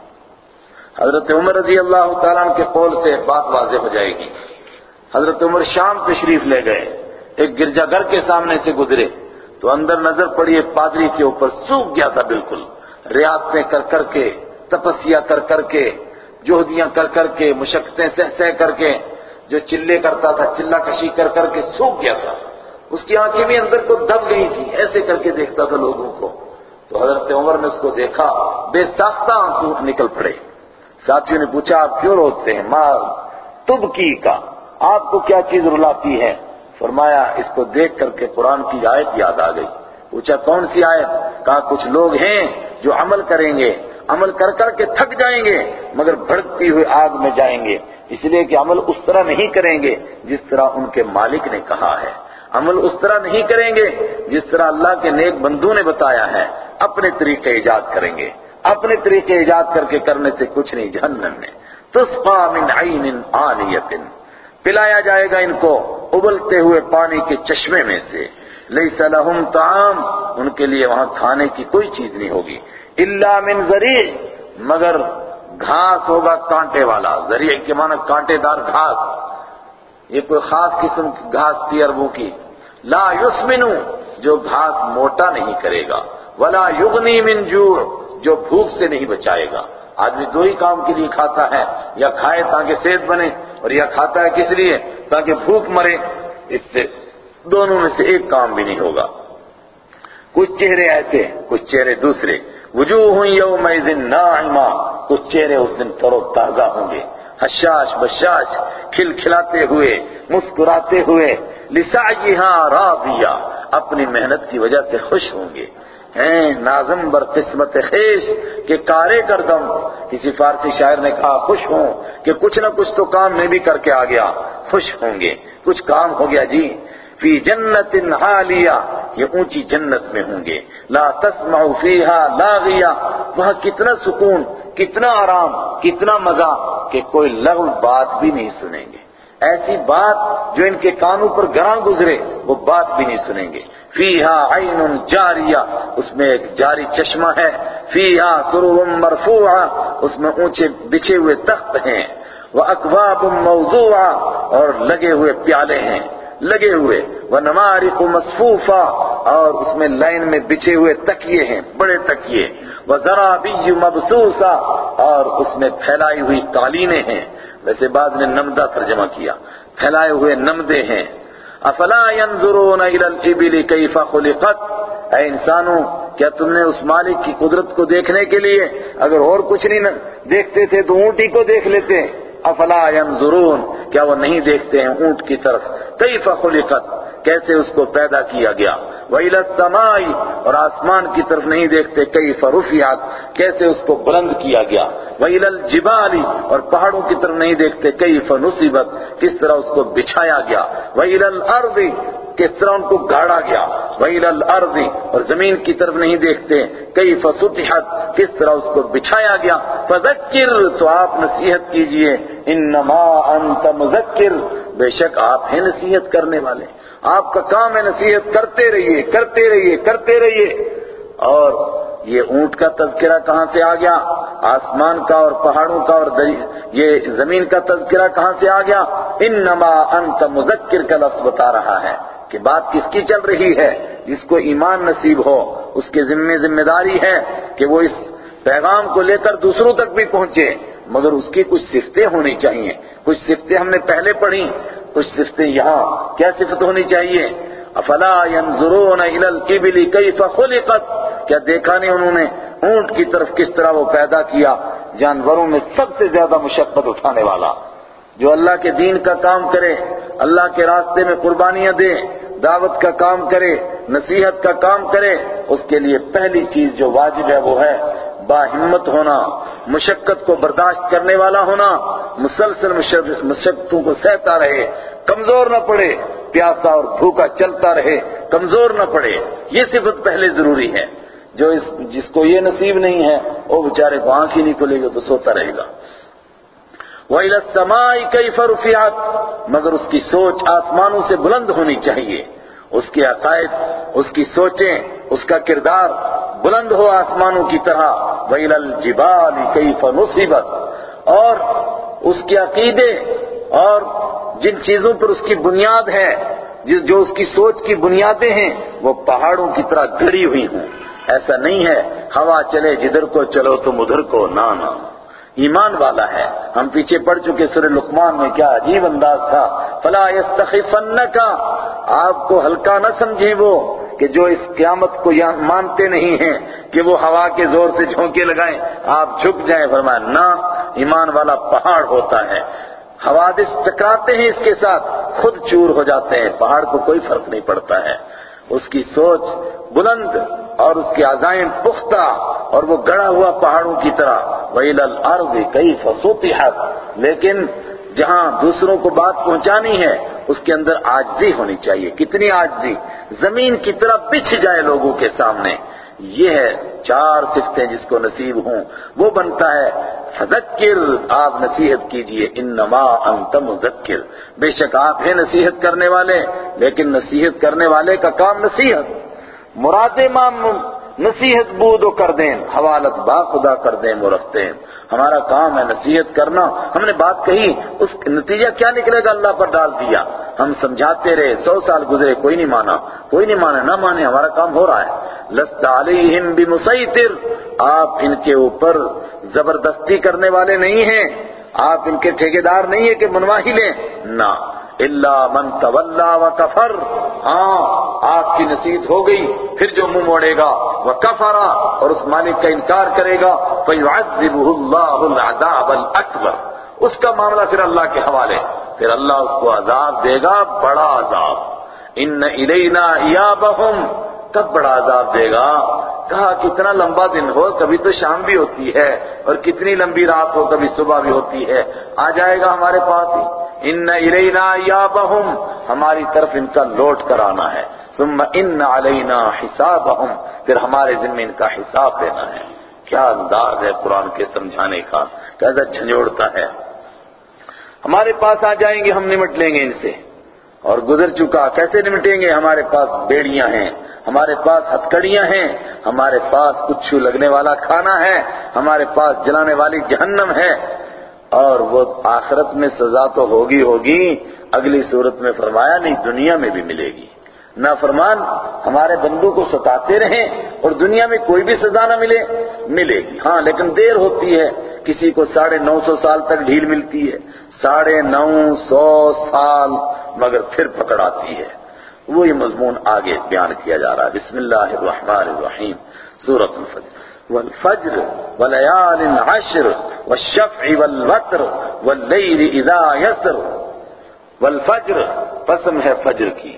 حضرت عمر رضی اللہ تعالیٰ کے قول سے بات واضح ہو جائے گی۔ حضرت عمر شام تشریف لے گئے، ایک گرجا گھر کے سامنے سے گزرے۔ تو اندر نظر پڑی ایک پادری کے اوپر سوکھ گیا تھا بالکل۔ ریاستیں کر کر کے تپسیا کر کر کے، جوہدیاں کر کر کے، مشقتیں سہ سہ کر کے، جو چلے کرتا تھا چلا کشی کر کر کے سوکھ گیا تھا۔ اس کی آنکھیں بھی اندر کو دب گئی تھی، ایسے کر کے دیکھتا تھا لوگوں کو۔ تو حضرت عمر نے اس کو دیکھا، بے ساختہ آنسو نکل پڑے۔ ساتھیوں نے پوچھا، آپ کیوں روتے ہیں؟ ماں تب کی کا؟ آپ کو کیا چیز رلاتی ہے؟ فرمایا، اس کو دیکھ کر کے قرآن کی آیت یاد آ گئی۔ پوچھا، کون سی آیت؟ کہا، کچھ لوگ ہیں جو عمل کریں گے۔ عمل کر کر کے تھک جائیں گے، مگر بھڑکتی ہوئے آگ میں جائیں گے۔ اس لیے کہ عمل اس طرح نہیں کریں گے جس طرح ان کے مالک نے کہا ہے۔ عمل اس طرح نہیں کریں گے جس طرح اللہ کے نیک بندو نے بتایا ہے۔ اپنے طریقے ایجاد کریں گے۔ اپنے طریقے ایجاد کر کے کرنے سے کچھ نہیں، جہنم میں۔ تسقا من عین آنیت پلایا جائے گا ان کو۔ ابلتے ہوئے پانی کے چشمے میں سے۔ لیس لہم طعام، ان کے لیے وہاں کھانے کی کوئی چیز نہیں ہوگی۔ الا من ذریع، مگر گھاس ہوگا کانٹے والا۔ ذریع کے معنی کانٹے دار گھاس۔ یہ کوئی خاص قسم کی گھاس تھی اربوں کی۔ لا یسمنو، جو گھاس موٹا نہیں کرے گا۔ ولا یغنی من جوع، جو بھوک سے نہیں بچائے گا۔ آدمی دو ہی کام کے لیے کھاتا ہے، یا کھائے تاکہ صحت بنے۔ اور یا کھاتا ہے کس لیے؟ تاکہ بھوک مرے۔ اس سے دونوں میں سے ایک کام بھی نہیں ہوگا۔ کچھ چہرے ایسے، کچھ چہرے دوسرے۔ وجوہ یومئذ ناعمہ۔ کچھ چہرے اس دن تر و تازہ ہوں گے۔ حشاش، بشاش کھل کھلاتے ہوئے، مسکراتے ہوئے۔ لسعیہا راضیہ۔ اپنی محنت کی وجہ سے خوش ہوں گے۔ ہیں نازم بر قسمت خیش، کہ کارے کر دم۔ کسی فارسی شاعر نے کہا، خوش ہوں کہ کچھ نہ کچھ تو کام میں بھی کر کے آ گیا۔ خوش ہوں گے۔ کچھ کام ہو گیا جی۔ فی جنت عالیہ یہ اونچی جنت میں ہوں گے۔ لا تسمع فیہا لاغیہ۔ وہاں کتنا سکون، کتنا آرام، کتنا مزہ کہ کوئی لغو بات بھی نہیں سنیں گے۔ ایسی بات جو ان کے کانوں پر گراں گزرے، وہ بات بھی نہیں سنیں گے۔ فیہا عین جاریہ، اس میں ایک جاری چشمہ ہے۔ فیہا سرور مرفوعہ، اس میں اونچے بچھے ہوئے تخت ہیں۔ وہ اکواب اور لگے ہوئے پیالے ہیں۔ لگے ہوئے۔ وہ نمارق اور اس میں لائن میں بچھے ہوئے تکیے ہیں، بڑے تکیے۔ وہ ذرا بھی اور اس میں پھیلائی ہوئی قالینیں ہیں۔ ویسے بعد نے نمدہ ترجمہ کیا۔ پھیلائے ہوئے نمدے ہیں۔ افلا ينظرون الى الابل كيف خلقت؟ اے انسانوں، کیا تم نے اس مالک کی قدرت کو دیکھنے کے لیے؟ اگر اور کچھ نہیں دیکھتے تھے تو اونٹی کو دیکھ لیتے۔ افلا ينظرون کیا وہ نہیں دیکھتے ہیں اونٹ کی طرف؟ کیف خلقت؟ کیسے اس کو پیدا کیا گیا؟ وَإِلَى السَّمَاءِ، اور آسمان کی طرف نہیں دیکھتے، کیف رفعت؟ کیسے اس کو بلند کیا گیا؟ وَإِلَى الْجِبَالِ، اور پہاڑوں کی طرف نہیں دیکھتے، کیف نصبت؟ کس طرح اس کو بچھایا گیا؟ وَإِلَى الْأَرْضِ کس طرح ان کو گاڑا گیا؟ وَإِلَى الْأَرْضِ، اور زمین کی طرف نہیں دیکھتے۔ کیف سطحت، کس طرح اس کو بچھایا گیا؟ فذکر تو آپ نصیحت کیجیے۔ انما انت مذکر بے شک آپ ہیں نصیحت کرنے والے۔ آپ کا کام ہے نصیحت کرتے رہیے کرتے رہیے کرتے رہیے۔ اور یہ اونٹ کا تذکرہ کہاں سے آ گیا؟ آسمان کا اور پہاڑوں کا اور یہ زمین کا تذکرہ کہاں سے آ گیا؟ انما انت مذکر کا لفظ بتا رہا ہے۔ کہ بات کس کی چل رہی ہے؟ جس کو ایمان نصیب ہو، اس کے ذمہ ذمہ داری ہے کہ وہ اس پیغام کو لے کر دوسروں تک بھی پہنچے۔ مگر اس کی کچھ صفتیں ہونی چاہیے۔ کچھ صفتیں ہم نے پہلے پڑھی، کچھ صفتیں یہاں۔ کیا صفت ہونی چاہیے؟ افلا ينظرون الى الابل كيف خلقت؟ کیا دیکھا نہیں انہوں نے؟ اونٹ کی طرف کس طرح وہ پیدا کیا؟ جانوروں میں سب سے زیادہ مشقت اٹھانے والا۔ جو اللہ کے دین کا کام کرے، اللہ کے راستے میں قربانیاں دے، دعوت کا کام کرے، نصیحت کا کام کرے، اس کے لیے پہلی چیز جو واجب ہے وہ ہے با ہمت ہونا، مشقت کو برداشت کرنے والا ہونا، مسلسل مشقتوں کو سہتا رہے، کمزور نہ پڑے، پیاسا اور بھوکا چلتا رہے، کمزور نہ پڑے، یہ صفت پہلے ضروری ہے۔ جو اس جس کو یہ نصیب نہیں ہے، وہ بیچارے کو آنکھ ہی نہیں کھلے گا تو سوتا رہے گا۔ وَإِلَى السَّمَاءِ كَيْفَ رُفِعَتْ۔ مگر اس کی سوچ آسمانوں سے بلند ہونی چاہیے۔ اس کے عقائد، اس کی سوچیں، اس کا کردار بلند ہو آسمانوں کی طرح۔ وَإِلَى الْجِبَالِ كَيْفَ نُصِبَتْ۔ اور اس کے عقیدے اور جن چیزوں پر اس کی بنیاد ہے جو اس کی سوچ کی بنیادیں ہیں، وہ پہاڑوں کی طرح گھڑی ہوئی ہوں۔ ایسا نہیں ہے، ہوا چلے جدھر کو چلو تم ادھر کو، نہ نہ۔ ایمان والا ہے۔ ہم پیچھے پڑ چکے سورہ لقمان میں، کیا عجیب انداز تھا۔ فلا يستخفنک آپ کو ہلکا نہ سمجھیں وہ کہ جو اس قیامت کو مانتے نہیں ہیں، کہ وہ ہوا کے زور سے جھونکے لگائیں۔ آپ جھک جائیں، فرمایا، نہ، ایمان والا پہاڑ ہوتا ہے۔ حوادث ٹکراتے ہیں اس کے ساتھ، خود چور ہو جاتے ہیں۔ پہاڑ کو کوئی فرق نہیں پڑتا ہے۔ اس کی سوچ بلند اور اس کے عزائم پختہ اور وہ گڑا ہوا پہاڑوں کی طرح۔ وَإِلَى الْأَرْضِ كَيْفَ سُطِحَتْ۔ لیکن جہاں دوسروں کو بات پہنچانی ہے، اس کے اندر آجزی ہونی چاہیے۔ کتنی آجزی زمین کی طرح پچھ جائے لوگوں کے سامنے۔ یہ ہے چار صفتیں جس کو نصیب ہوں۔ وہ بنتا ہے، فذکر، آپ نصیحت کیجیے، انما انت مذکر۔ بے شک آپ ہیں نصیحت کرنے والے، لیکن نصیحت کرنے والے کا کام نصیحت۔ مراد مام نصیحت بود و کر دیں حوالت با خدا کر دیں وہ رکھتے ہیں ہمارا کام ہے نصیحت کرنا۔ ہم نے بات کہی، اس نتیجہ کیا نکلے گا؟ اللہ پر ڈال دیا۔ ہم سمجھاتے رہے، سو سال گزرے، کوئی نہیں مانا۔ کوئی نہیں مانا، نہ مانے، ہمارا کام ہو رہا ہے۔ لست علیہم بمسیطر۔ آپ ان کے اوپر زبردستی کرنے والے نہیں ہیں۔ آپ ان کے ٹھیکیدار نہیں ہیں کہ منوا ہی لیں۔ نہ۔ اللہ من تولا و کفر ہاں آپ کی نصیحت ہو گئی، پھر جو منہ موڑے گا وہ کفرا اور اس مالک کا انکار کرے گا فَيُعَذِّبُهُ اللَّهُ الْعَذَابَ الْأَكْبَرُ اس کا معاملہ پھر اللہ کے حوالے. پھر اللہ اس کو عذاب دے گا، بڑا عذاب. ان الینا ایابہم کب بڑا عذاب دے گا؟ کہا کتنا لمبا دن ہو، کبھی تو شام بھی ہوتی ہے اور کتنی لمبی رات ہو، کبھی صبح بھی ہوتی ہے۔ آ جائے گا ہمارے پاس۔ ہی ان الینا یابہم ہماری طرف ان کا لوٹ کر آنا ہے۔ ثم ان علینا حسابہم پھر ہمارے ذمہ ان کا حساب دینا ہے۔ کیا انداز ہے قرآن کے سمجھانے کا؟ کیسا جھنجھوڑتا ہے۔ ہمارے پاس آ جائیں گے، ہم نمٹ لیں گے ان سے۔ اور گزر چکا، کیسے نمٹیں گے؟ ہمارے پاس بیڑیاں ہیں۔ ہمارے پاس ہتکڑیاں ہیں، ہمارے پاس کچھ لگنے والا کھانا ہے، ہمارے پاس جلانے والی جہنم ہے۔ اور وہ آخرت میں سزا تو ہوگی ہوگی، اگلی صورت میں فرمایا نہیں، دنیا میں بھی ملے گی۔ نافرمان، ہمارے بندوں کو ستاتے رہیں اور دنیا میں کوئی بھی سزا نہ ملے ملے گی۔ ہاں لیکن دیر ہوتی ہے، کسی کو ساڑھے نو سو سال تک ڈھیل ملتی ہے، ساڑھے نو سو سال مگر پھر پکڑ آتی ہے۔ وہ یہ مضمون آگے بیان کیا جا رہا ہے۔ بسم اللہ الرحمن الرحیم۔ سورة الفجر۔ والفجر وليال عشر والشفع والوتر والليل اذا يسر والفجر، قسم ہے فجر کی۔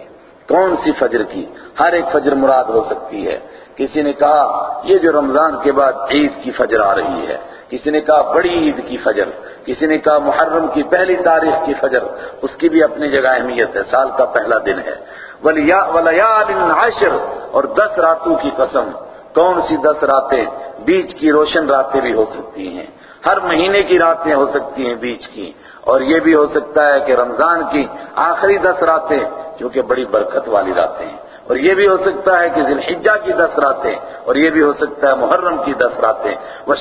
کون سی فجر کی؟ ہر ایک فجر مراد ہو سکتی ہے۔ کسی نے کہا، یہ جو رمضان کے بعد عید کی فجر آ رہی ہے۔ کسی نے کہا، بڑی عید کی فجر۔ کسی نے کہا، محرم کی پہلی تاریخ کی فجر۔ اس کی بھی اپنی جگہ اہمیت ہے۔ سال کا پہلا دن ہے۔ ولیال عشر اور دس راتوں کی قسم۔ کون سی دس راتیں بیچ کی روشن راتیں بھی ہو سکتی ہیں؟ ہر مہینے کی راتیں ہو سکتی ہیں بیچ کی۔ اور یہ بھی ہو سکتا ہے کہ رمضان کی آخری دس راتیں کیونکہ بڑی برکت والی راتیں ہیں۔ اور یہ بھی ہو سکتا ہے کہ ذی کی دس راتیں اور یہ بھی ہو سکتا ہے محرم کی دس راتیں۔ وہ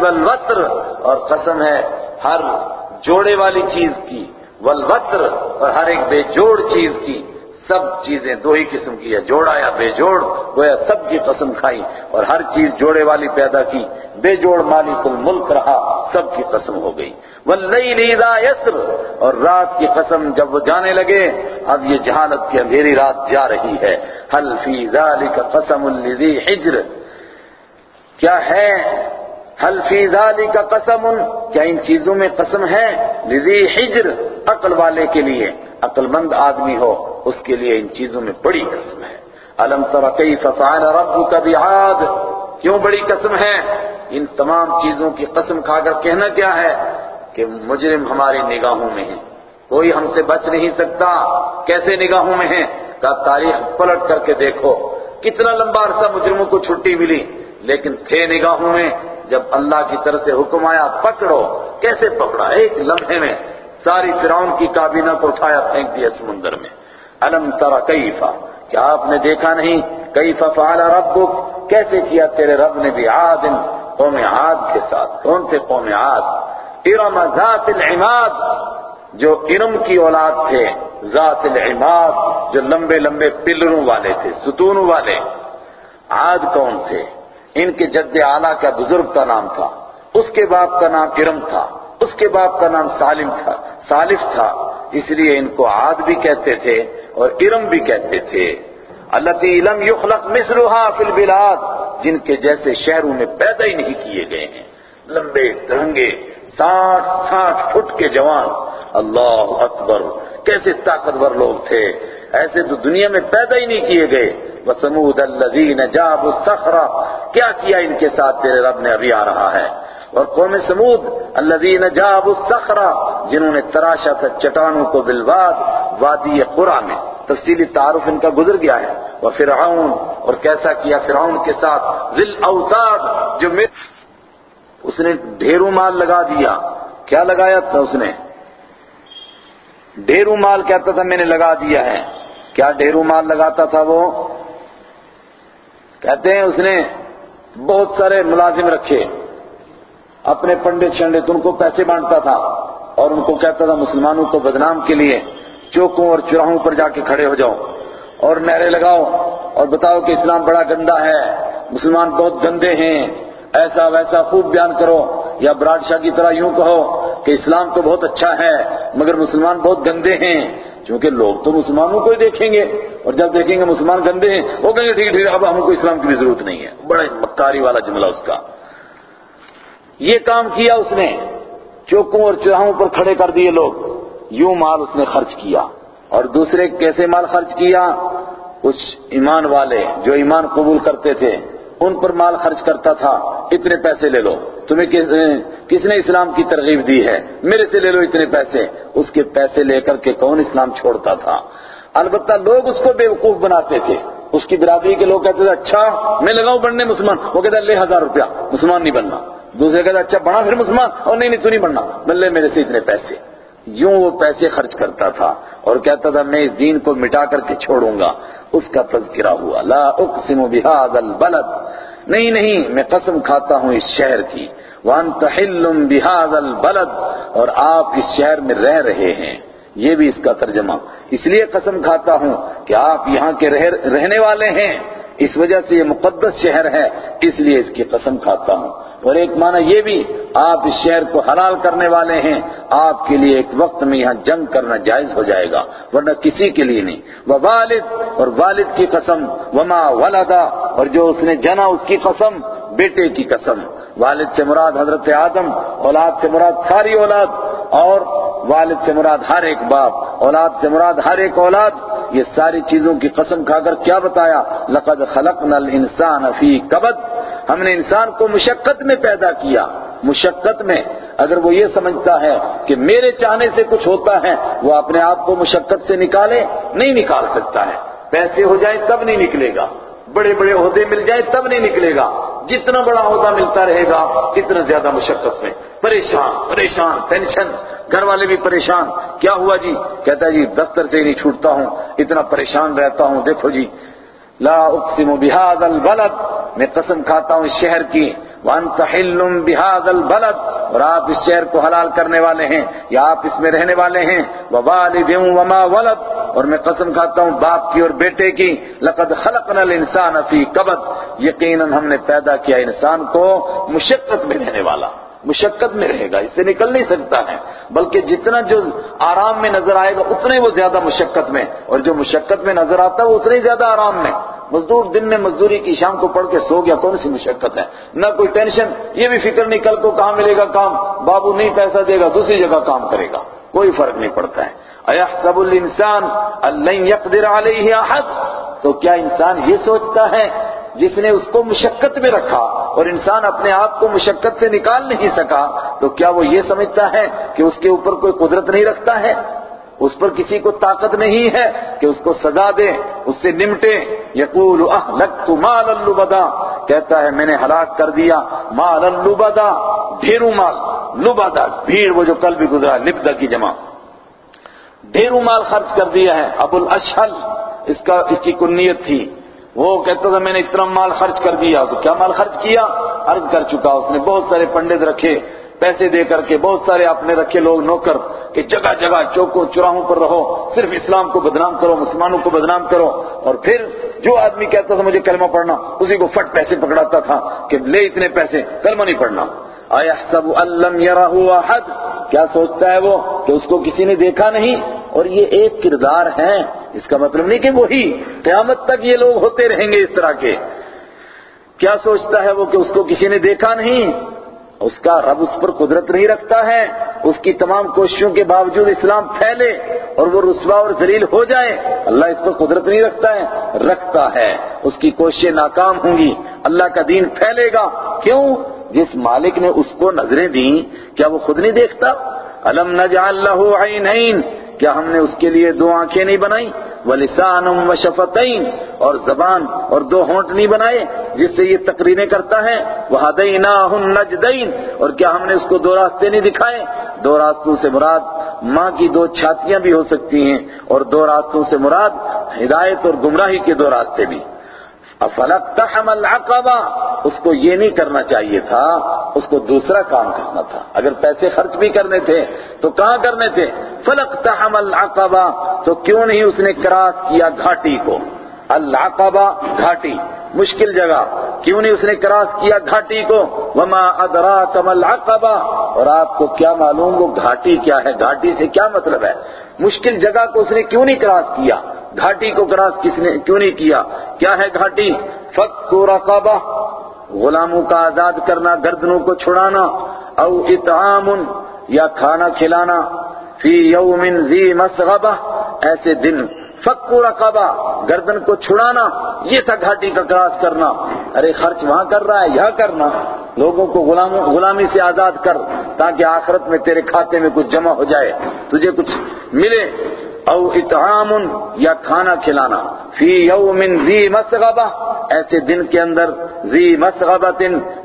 والوتر اور قسم ہے ہر جوڑے والی چیز کی۔ والوتر اور ہر ایک بے جوڑ چیز کی۔ سب چیزیں دو ہی قسم کی ہے جوڑا یا بے جوڑ، گویا سب کی قسم کھائی اور ہر چیز جوڑے والی پیدا کی۔ بے جوڑ مالک الملک رہا، سب کی قسم ہو گئی۔ واللیل اذا یسر اور رات کی قسم جب وہ جانے لگے، اب یہ جہالت کی اندھیری رات جا رہی ہے۔ حل فی ذالک قسم لذی حجر؟ کیا ہے؟ حل فی ذالک قسم؟ کیا ان چیزوں میں قسم ہے؟ لذی حجر، عقل والے کے لیے۔ عقل مند آدمی ہو۔ اس کے لیے ان چیزوں میں بڑی قسم ہے۔ الم تر کیف فعل ربک بعاد؟ کیوں بڑی قسم ہے؟ ان تمام چیزوں کی قسم کھا کر کہنا کیا ہے کہ مجرم ہماری نگاہوں میں ہیں۔ کوئی ہم سے بچ نہیں سکتا۔ کیسے نگاہوں میں ہیں؟ کا تاریخ پلٹ کر کے دیکھو۔ کتنا لمبا عرصہ مجرموں کو چھٹی ملی، لیکن تھے نگاہوں میں۔ جب اللہ کی طرف سے حکم آیا، پکڑو۔ کیسے پکڑا؟ ایک لمحے میں۔ ساری فراؤن کی کابینہ کو اٹھایا، پھینک دیا سمندر میں۔ الم ترا کیفا؟ کیا آپ نے دیکھا نہیں؟ کیفا فعل ربک؟ کیسے کیا تیرے رب نے بھی عاد، قوم عاد کے ساتھ؟ کون تھے قوم عاد؟ ارم ذات العماد، جو ارم کی اولاد تھے۔ ذات العماد، جو لمبے لمبے پلروں والے تھے، ستونوں والے۔ عاد کون تھے؟ ان کے جد اعلیٰ کا بزرگ کا نام تھا۔ اس کے باپ کا نام ارم تھا۔ اس کے باپ کا نام سالم تھا، سالف تھا۔ اس لیے ان کو عاد بھی کہتے تھے اور ارم بھی کہتے تھے۔ اللہ لم یخلق مثلها فی البلاد، جن کے جیسے شہروں میں پیدا ہی نہیں کیے گئے ہیں۔ لمبے ترنگے، ساٹھ ساٹھ فٹ کے جوان۔ اللہ اکبر، کیسے طاقتور لوگ تھے۔ ایسے تو دنیا میں پیدا ہی نہیں کیے گئے۔ وَسَمُودَ الَّذِينَ جَابُ السَّخْرَ کیا کیا ان کے ساتھ تیرے رب نے ابھی آ رہا ہے؟ اور قوم سمود الَّذِينَ جَابُ السَّخْرَ جنہوں نے تراشا تھا چٹانوں کو بالواد، وادی قرآن میں۔ تفصیلی تعارف ان کا گزر گیا ہے۔ وہ فرعون، اور کیسا کیا فرعون کے ساتھ۔ ذل اوتاد، جو اس نے ڈھیروں مال لگا دیا۔ کیا لگایا تھا اس نے؟ ڈھیروں مال کہتا تھا میں نے لگا دیا ہے۔ کیا ڈھیروں مال لگاتا تھا وہ؟ کہتے ہیں اس نے بہت سارے ملازم رکھے۔ اپنے پنڈت شنڈت ان کو پیسے بانٹتا تھا اور ان کو کہتا تھا مسلمانوں کو بدنام کے لیے چوکوں اور چراہوں پر جا کے کھڑے ہو جاؤ اور نعرے لگاؤ اور بتاؤ کہ اسلام بڑا گندا ہے، مسلمان بہت گندے ہیں۔ ایسا ویسا خوب بیان کرو یا براڈ شاہ کی طرح یوں کہو کہ اسلام تو بہت اچھا ہے، مگر مسلمان بہت گندے ہیں۔ کیونکہ لوگ تو مسلمانوں کو ہی دیکھیں گے اور جب دیکھیں گے مسلمان گندے ہیں، وہ کہیں گے ٹھیک ٹھیک، اب ہم کو اسلام کی بھی ضرورت نہیں ہے۔ بڑا مکاری والا جملہ اس کا۔ یہ کام کیا اس نے؟ چوکوں اور چراہوں پر کھڑے کر دیے لوگ۔ یوں مال اس نے خرچ کیا۔ اور دوسرے کیسے مال خرچ کیا؟ کچھ ایمان والے جو ایمان قبول کرتے تھے، ان پر مال خرچ کرتا تھا۔ اتنے پیسے لے لو۔ تمہیں کس نے اسلام کی ترغیب دی ہے؟ میرے سے لے لو اتنے پیسے۔ اس کے پیسے لے کر کے کون اسلام چھوڑتا تھا؟ البتہ لوگ اس کو بے وقوف بناتے تھے۔ اس کی برادری کے لوگ کہتے تھے اچھا میں لگاؤں بڑھنے مسلمان۔ وہ کہتا لے ہزار روپیہ، مسلمان نہیں بننا۔ دوسرے کہتا اچھا بڑھا پھر مسلمان؟ اور نہیں نہیں، تو نہیں بننا۔ میں لے، میرے سے اتنے پیسے۔ یوں وہ پیسے خرچ کرتا تھا اور کہتا تھا، میں اس دین کو مٹا کر کے چھوڑوں گا۔ اس کا تذکرہ ہوا۔ لا اقسم بهذا البلد۔ نہیں نہیں، میں قسم کھاتا ہوں اس شہر کی۔ وانت حل بهذا البلد۔ اور آپ اس شہر میں رہ رہے ہیں۔ یہ بھی اس کا ترجمہ۔ اس لیے قسم کھاتا ہوں کہ آپ یہاں کے رہنے والے ہیں۔ اس وجہ سے یہ مقدس شہر ہے، اس لیے اس کی قسم کھاتا ہوں۔ اور ایک معنی یہ بھی، آپ اس شہر کو حلال کرنے والے ہیں، آپ کے لیے ایک وقت میں یہاں جنگ کرنا جائز ہو جائے گا، ورنہ کسی کے لیے نہیں۔ وہ والد اور والد کی قسم، وما ولدا، اور جو اس نے جنا اس کی قسم، بیٹے کی قسم۔ والد سے مراد حضرت آدم، اولاد سے مراد ساری اولاد، اور والد سے مراد ہر ایک باپ، اولاد سے مراد ہر ایک اولاد، یہ ساری چیزوں کی قسم کھا کر کیا بتایا؟ لقد خلقنا الانسان فی کبد۔ ہم نے انسان کو مشقت میں پیدا کیا۔ مشقت میں، اگر وہ یہ سمجھتا ہے کہ میرے چاہنے سے کچھ ہوتا ہے، وہ اپنے آپ کو مشقت سے نکالے، نہیں نکال سکتا ہے۔ پیسے ہو جائیں تب نہیں نکلے گا۔ بڑے بڑے عہدے مل جائیں تب نہیں نکلے گا۔ جتنا بڑا عہدہ ملتا رہے گا، اتنا زیادہ مشقت میں۔ پریشان پریشان، ٹینشن۔ گھر والے بھی پریشان۔ کیا ہوا جی؟ کہتا ہے جی دفتر سے ہی نہیں چھوٹتا ہوں۔ اتنا پریشان رہتا ہوں۔ دیکھو جی لا اقسم بهذا البلد۔ میں قسم کھاتا ہوں اس شہر کی۔ وانت حل بهذا البلد۔ اور آپ اس شہر کو حلال کرنے والے ہیں، یا آپ اس میں رہنے والے ہیں۔ ووالد وما ولد۔ اور میں قسم کھاتا ہوں باپ کی اور بیٹے کی، لقد خلقنا الانسان فی کبد، یقینا ہم نے پیدا کیا انسان کو مشقت میں رہنے والا، مشقت میں رہے گا، اس سے نکل نہیں سکتا ہے، بلکہ جتنا جو آرام میں نظر آئے گا اتنے وہ زیادہ مشقت میں، اور جو مشقت میں نظر آتا ہے، وہ اتنے زیادہ آرام میں۔ مزدور دن میں مزدوری کی شام کو پڑھ کے سو گیا، کون سی مشقت ہے؟ نہ کوئی ٹینشن، یہ بھی فکر نہیں کل کو کہاں ملے گا کام، بابو نہیں پیسہ دے گا، دوسری جگہ کام کرے گا، کوئی فرق نہیں پڑتا ہے۔ اَيَحْسَبُ الْإِنسَانِ أَلَّنْ يَقْدِرَ عَلَيْهِ أَحَدٍ؟ تو کیا انسان یہ سوچتا ہے جس نے اس کو مشقت میں رکھا اور انسان اپنے آپ کو مشقت سے نکال نہیں سکا، تو کیا وہ یہ سمجھتا ہے کہ اس کے اوپر کوئی قدرت نہیں رکھتا ہے؟ اس پر کسی کو طاقت نہیں ہے کہ اس کو سزا دے، اس سے نمٹے۔ یقول اہلکت مال اللبدا کہتا ہے میں نے ہلاک کر دیا۔ مال اللبدا ڈھیرو مال، لبدا، بھیڑ وہ جو کل بھی گزرا، لبدا کی جمع۔ ڈھیرو مال خرچ کر دیا ہے۔ ابو الاشحل، اس کا اس کی کنیت تھی۔ وہ کہتا تھا، میں نے اتنا مال خرچ کر دیا۔ تو کیا مال خرچ کیا؟ عرض کر چکا۔ اس نے بہت سارے پنڈت رکھے، پیسے دے کر کے، بہت سارے آپ نے رکھے لوگ نوکر، کہ جگہ جگہ چوکوں چوراہوں پر رہو۔ صرف اسلام کو بدنام کرو، مسلمانوں کو بدنام کرو۔ اور پھر جو آدمی کہتا تھا، مجھے کلمہ پڑھنا، اسی کو فٹ پیسے پکڑاتا تھا کہ لے اتنے پیسے، کلمہ نہیں پڑھنا۔ آیا سب الم یار کیا سوچتا ہے وہ کہ اس کو کسی نے دیکھا نہیں؟ اور یہ ایک کردار ہے، اس کا مطلب نہیں کہ وہی قیامت تک یہ لوگ ہوتے رہیں گے اس طرح کے۔ کیا سوچتا ہے وہ کہ اس کو کسی نے دیکھا نہیں؟ اس کا رب اس پر قدرت نہیں رکھتا ہے، اس کی تمام کوششوں کے باوجود اسلام پھیلے اور وہ رسوا اور ذلیل ہو جائے۔ اللہ اس پر قدرت نہیں رکھتا ہے رکھتا ہے۔ اس کی کوششیں ناکام ہوں گی۔ اللہ کا دین پھیلے گا۔ کیوں؟ جس مالک نے اس کو نظریں دیں، کیا وہ خود نہیں دیکھتا؟ الم نجعل له عینین، کیا ہم نے اس کے لیے دو آنکھیں نہیں بنائی؟ وَلِسَانٌ وَشَفَتَيْن اور زبان اور دو ہونٹ نہیں بنائے، جس سے یہ تقریریں کرتا ہے؟ وَهَدَيْنَاهُ النَّجْدَيْن، اور کیا ہم نے اس کو دو راستے نہیں دکھائے؟ دو راستوں سے مراد ماں کی دو چھاتیاں بھی ہو سکتی ہیں، اور دو راستوں سے مراد ہدایت اور گمراہی کے دو راستے بھی۔ افلقتحم العقبہ؟ اس کو یہ نہیں کرنا چاہیے تھا، اس کو دوسرا کام کرنا تھا۔ اگر پیسے خرچ بھی کرنے تھے، تو کہاں کرنے تھے؟ فلقتحم العقبہ، تو کیوں نہیں اس نے کراس کیا گھاٹی کو؟ العقبہ، گھاٹی۔ مشکل جگہ۔ کیوں نہیں اس نے کراس کیا گھاٹی کو؟ وما ادراک ما العقبہ۔ اور آپ کو کیا معلوم وہ گھاٹی کیا ہے؟ گھاٹی سے کیا مطلب ہے؟ مشکل جگہ کو اس نے کیوں نہیں کراس کیا؟ گھاٹی کو کراس کس نے کیوں نہیں کیا؟ کیا ہے گھاٹی؟ فک رقابہ غلاموں کا آزاد کرنا، گردنوں کو چھڑانا، او اطعام یا کھانا کھلانا، فی یوم ذی مسغبہ، ایسے دن۔ فک رقابہ گردن کو چھڑانا، یہ تھا گھاٹی کا کراس کرنا۔ ارے خرچ وہاں کر رہا ہے، یہاں کرنا۔ لوگوں کو غلامی سے آزاد کر، تاکہ آخرت میں تیرے کھاتے میں کچھ جمع ہو جائے، تجھے کچھ ملے۔ او اطعام یا کھانا کھلانا فی یوم ذی مسغبہ، ایسے دن کے اندر ذی مسغبہ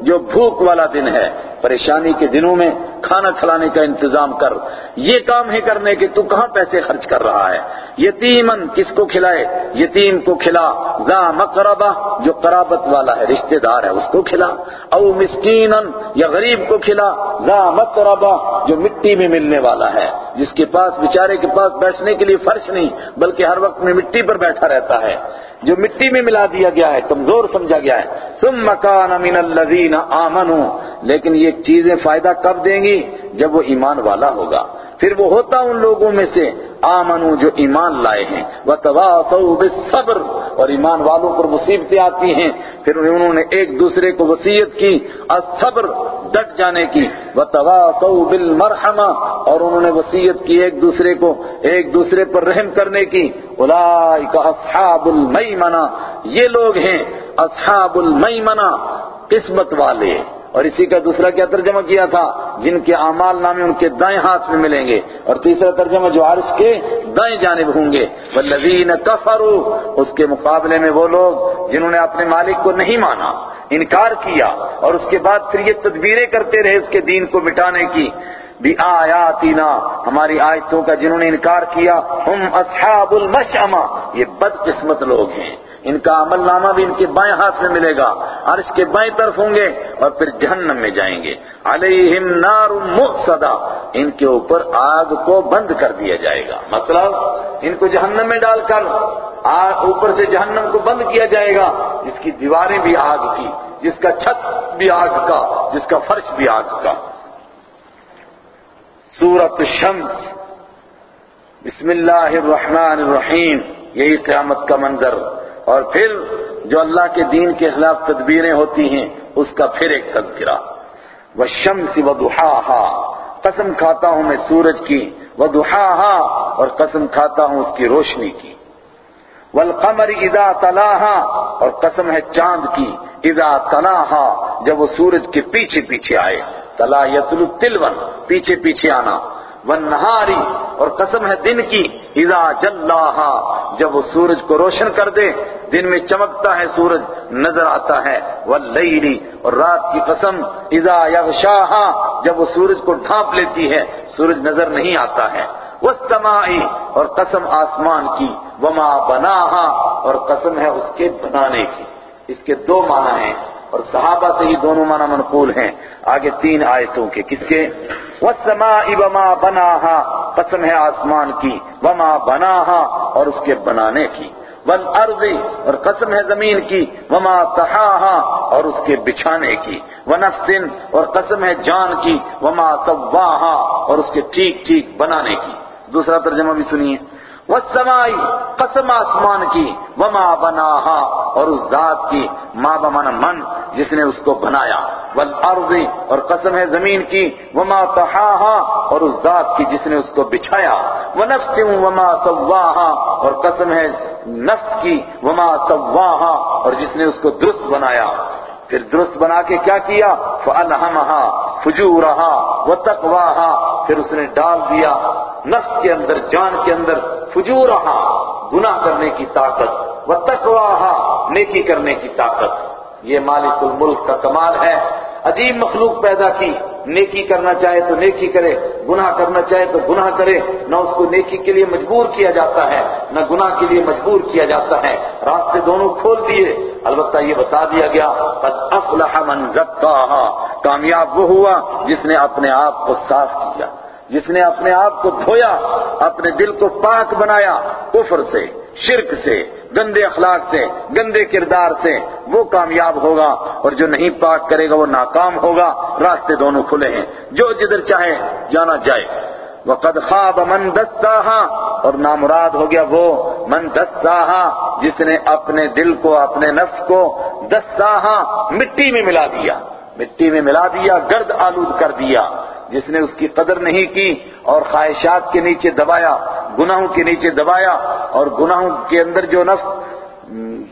جو بھوک والا دن ہے۔ پریشانی کے دنوں میں کھانا کھلانے کا انتظام کر۔ یہ کام ہی کرنے کے، تو کہاں پیسے خرچ کر رہا ہے؟ یتیمن کس کو کھلائے؟ یتیم کو کھلا۔ ذا مقربہ، جو قرابت والا ہے، رشتہ دار ہے، اس کو کھلا۔ او مسکینن یا غریب کو کھلا۔ ذا مقربہ، جو مٹی میں ملنے والا ہے۔ جس کے پاس، بیچارے کے پاس بیٹھنے کے لیے فرش نہیں، بلکہ ہر وقت میں مٹی پر بیٹھا رہتا ہے۔ جو مٹی میں ملا دیا گیا ہے، کمزور سمجھا گیا ہے۔ ثم مکان من الذین آمنوا، لیکن یہ چیزیں فائدہ کب دیں گی؟ جب وہ ایمان والا ہوگا۔ پھر وہ ہوتا ان لوگوں میں سے، آمنو جو ایمان لائے ہیں۔ وتواصوا بالصبر۔ اور ایمان والوں پر مصیبتیں آتی ہیں۔ پھر انہوں نے ایک دوسرے کو وصیت کی، الصبر، ڈٹ جانے کی۔ وتواصوا بالمرحمہ اور انہوں نے وصیت کی ایک دوسرے کو، ایک دوسرے پر رحم کرنے کی۔ اولئک اصحاب المیمنہ۔ یہ لوگ ہیں اصحاب المیمنہ، قسمت والے۔ اور اسی کا دوسرا کیا ترجمہ کیا تھا؟ جن کے اعمال نامے ان کے دائیں ہاتھ میں ملیں گے۔ اور تیسرا ترجمہ جو عرش کے دائیں جانب ہوں گے۔ والذین کفروا اس کے مقابلے میں وہ لوگ جنہوں نے اپنے مالک کو نہیں مانا، انکار کیا، اور اس کے بعد پھر یہ تدبیریں کرتے رہے اس کے دین کو مٹانے کی۔ بھی آیاتنا ہماری آیتوں کا جنہوں نے انکار کیا ہم اصحاب المشأمہ یہ بد قسمت لوگ ہیں۔ ان کا عمل نامہ بھی ان کے بائیں ہاتھ میں ملے گا، عرش کے بائیں طرف ہوں گے اور پھر جہنم میں جائیں گے۔ علیہم نار مؤصدہ، ان کے اوپر آگ کو بند کر دیا جائے گا۔ مطلب ان کو جہنم میں ڈال کر آگ اوپر سے جہنم کو بند کیا جائے گا، جس کی دیواریں بھی آگ کی، جس کا چھت بھی آگ کا، جس کا فرش بھی آگ کا۔ سورت الشمس۔ بسم اللہ الرحمن الرحیم۔ یہی قیامت کا منظر۔ اور پھر جو اللہ کے دین کے خلاف تدبیریں ہوتی ہیں، اس کا پھر ایک تذکرہ۔ وَالشَّمْسِ وَضُحَاهَا، قسم کھاتا ہوں میں سورج کی۔ وَضُحَاهَا، اور قسم کھاتا ہوں اس کی روشنی کی۔ وَالْقَمَرِ اِذَا تَلَاهَا، اور قسم ہے چاند کی۔ اِذَا تَلَاهَا، جب وہ سورج کے پیچھے پیچھے آئے۔ تلا یتلو تلون پیچھے پیچھے آنا۔ والنہاری اور قسم ہے دن کی، اذا جلاہا، جب وہ سورج کو روشن کر دے، دن میں چمکتا ہے سورج، نظر آتا ہے، واللیلی اور رات کی قسم، اذا یغشاہا، جب وہ سورج کو ڈھانپ لیتی ہے، سورج نظر نہیں آتا ہے۔ والسمائی اور قسم آسمان کی، وما بناہا، اور قسم ہے اس کے بنانے کی۔ اس کے دو معنی ہیں۔ اور صحابہ سے ہی دونوں معنی منقول ہیں۔ آگے تین آیتوں کے کس کے؟ وَالسَّمَاءِ وَمَا بَنَاهَا، قسم ہے آسمان کی۔ وما بناہا اور اس کے بنانے کی۔ والارض اور قسم ہے زمین کی۔ وما تحاہا اور اس کے بچھانے کی۔ ونفس اور قسم ہے جان کی۔ وما سواہا اور اس کے ٹھیک ٹھیک بنانے کی۔ دوسرا ترجمہ بھی سنیے۔ والسمائی قسم آسمان کی، وما بناہا اور اس ذات کی، ما بمانا من، جس نے اس کو بنایا۔ والارض، اور قسم ہے زمین کی، وما تحاہا اور اس ذات کی، جس نے اس کو بچھایا۔ ونفس، وما سواہا اور قسم ہے نفس کی، وما سواہا اور جس نے اس کو درست بنایا۔ پھر درست بنا کے کیا کیا؟ فَأَلْهَمَهَا، فُجُورَهَا، وَتَقْوَاهَا، پھر اس نے ڈال دیا نفس کے اندر، جان کے اندر، فجورها، گناہ کرنے کی طاقت، وَتَقْوَاهَا، نیکی کرنے کی طاقت۔ یہ مالک الملک کا کمال ہے۔ عجیب مخلوق پیدا کی، نیکی کرنا چاہے تو نیکی کرے، گناہ کرنا چاہے تو گناہ کرے، نہ اس کو نیکی کے لیے مجبور کیا جاتا ہے، نہ گناہ کے لیے مجبور کیا جاتا ہے۔ راستے دونوں کھول دیے، البتہ یہ بتا دیا گیا، قد افلح من زکاہا، کامیاب وہ ہوا جس نے اپنے آپ کو صاف کیا۔ جس نے اپنے آپ کو دھویا، اپنے دل کو پاک بنایا، کفر سے، شرک سے، گندے اخلاق سے، گندے کردار سے، وہ کامیاب ہوگا اور جو نہیں پاک کرے گا وہ ناکام ہوگا۔ راستے دونوں کھلے ہیں۔ جو جدھر چاہے جانا جائے۔ وقد خواب من دستاہا اور نامراد ہو گیا وہ من دستاہا جس نے اپنے دل کو، اپنے نفس کو دستاہا مٹی میں ملا دیا۔ مٹی میں ملا دیا، گرد آلود کر دیا۔ جس نے اس کی قدر نہیں کی اور خواہشات کے نیچے دبایا، گناہوں کے نیچے دبایا اور گناہوں کے اندر جو نفس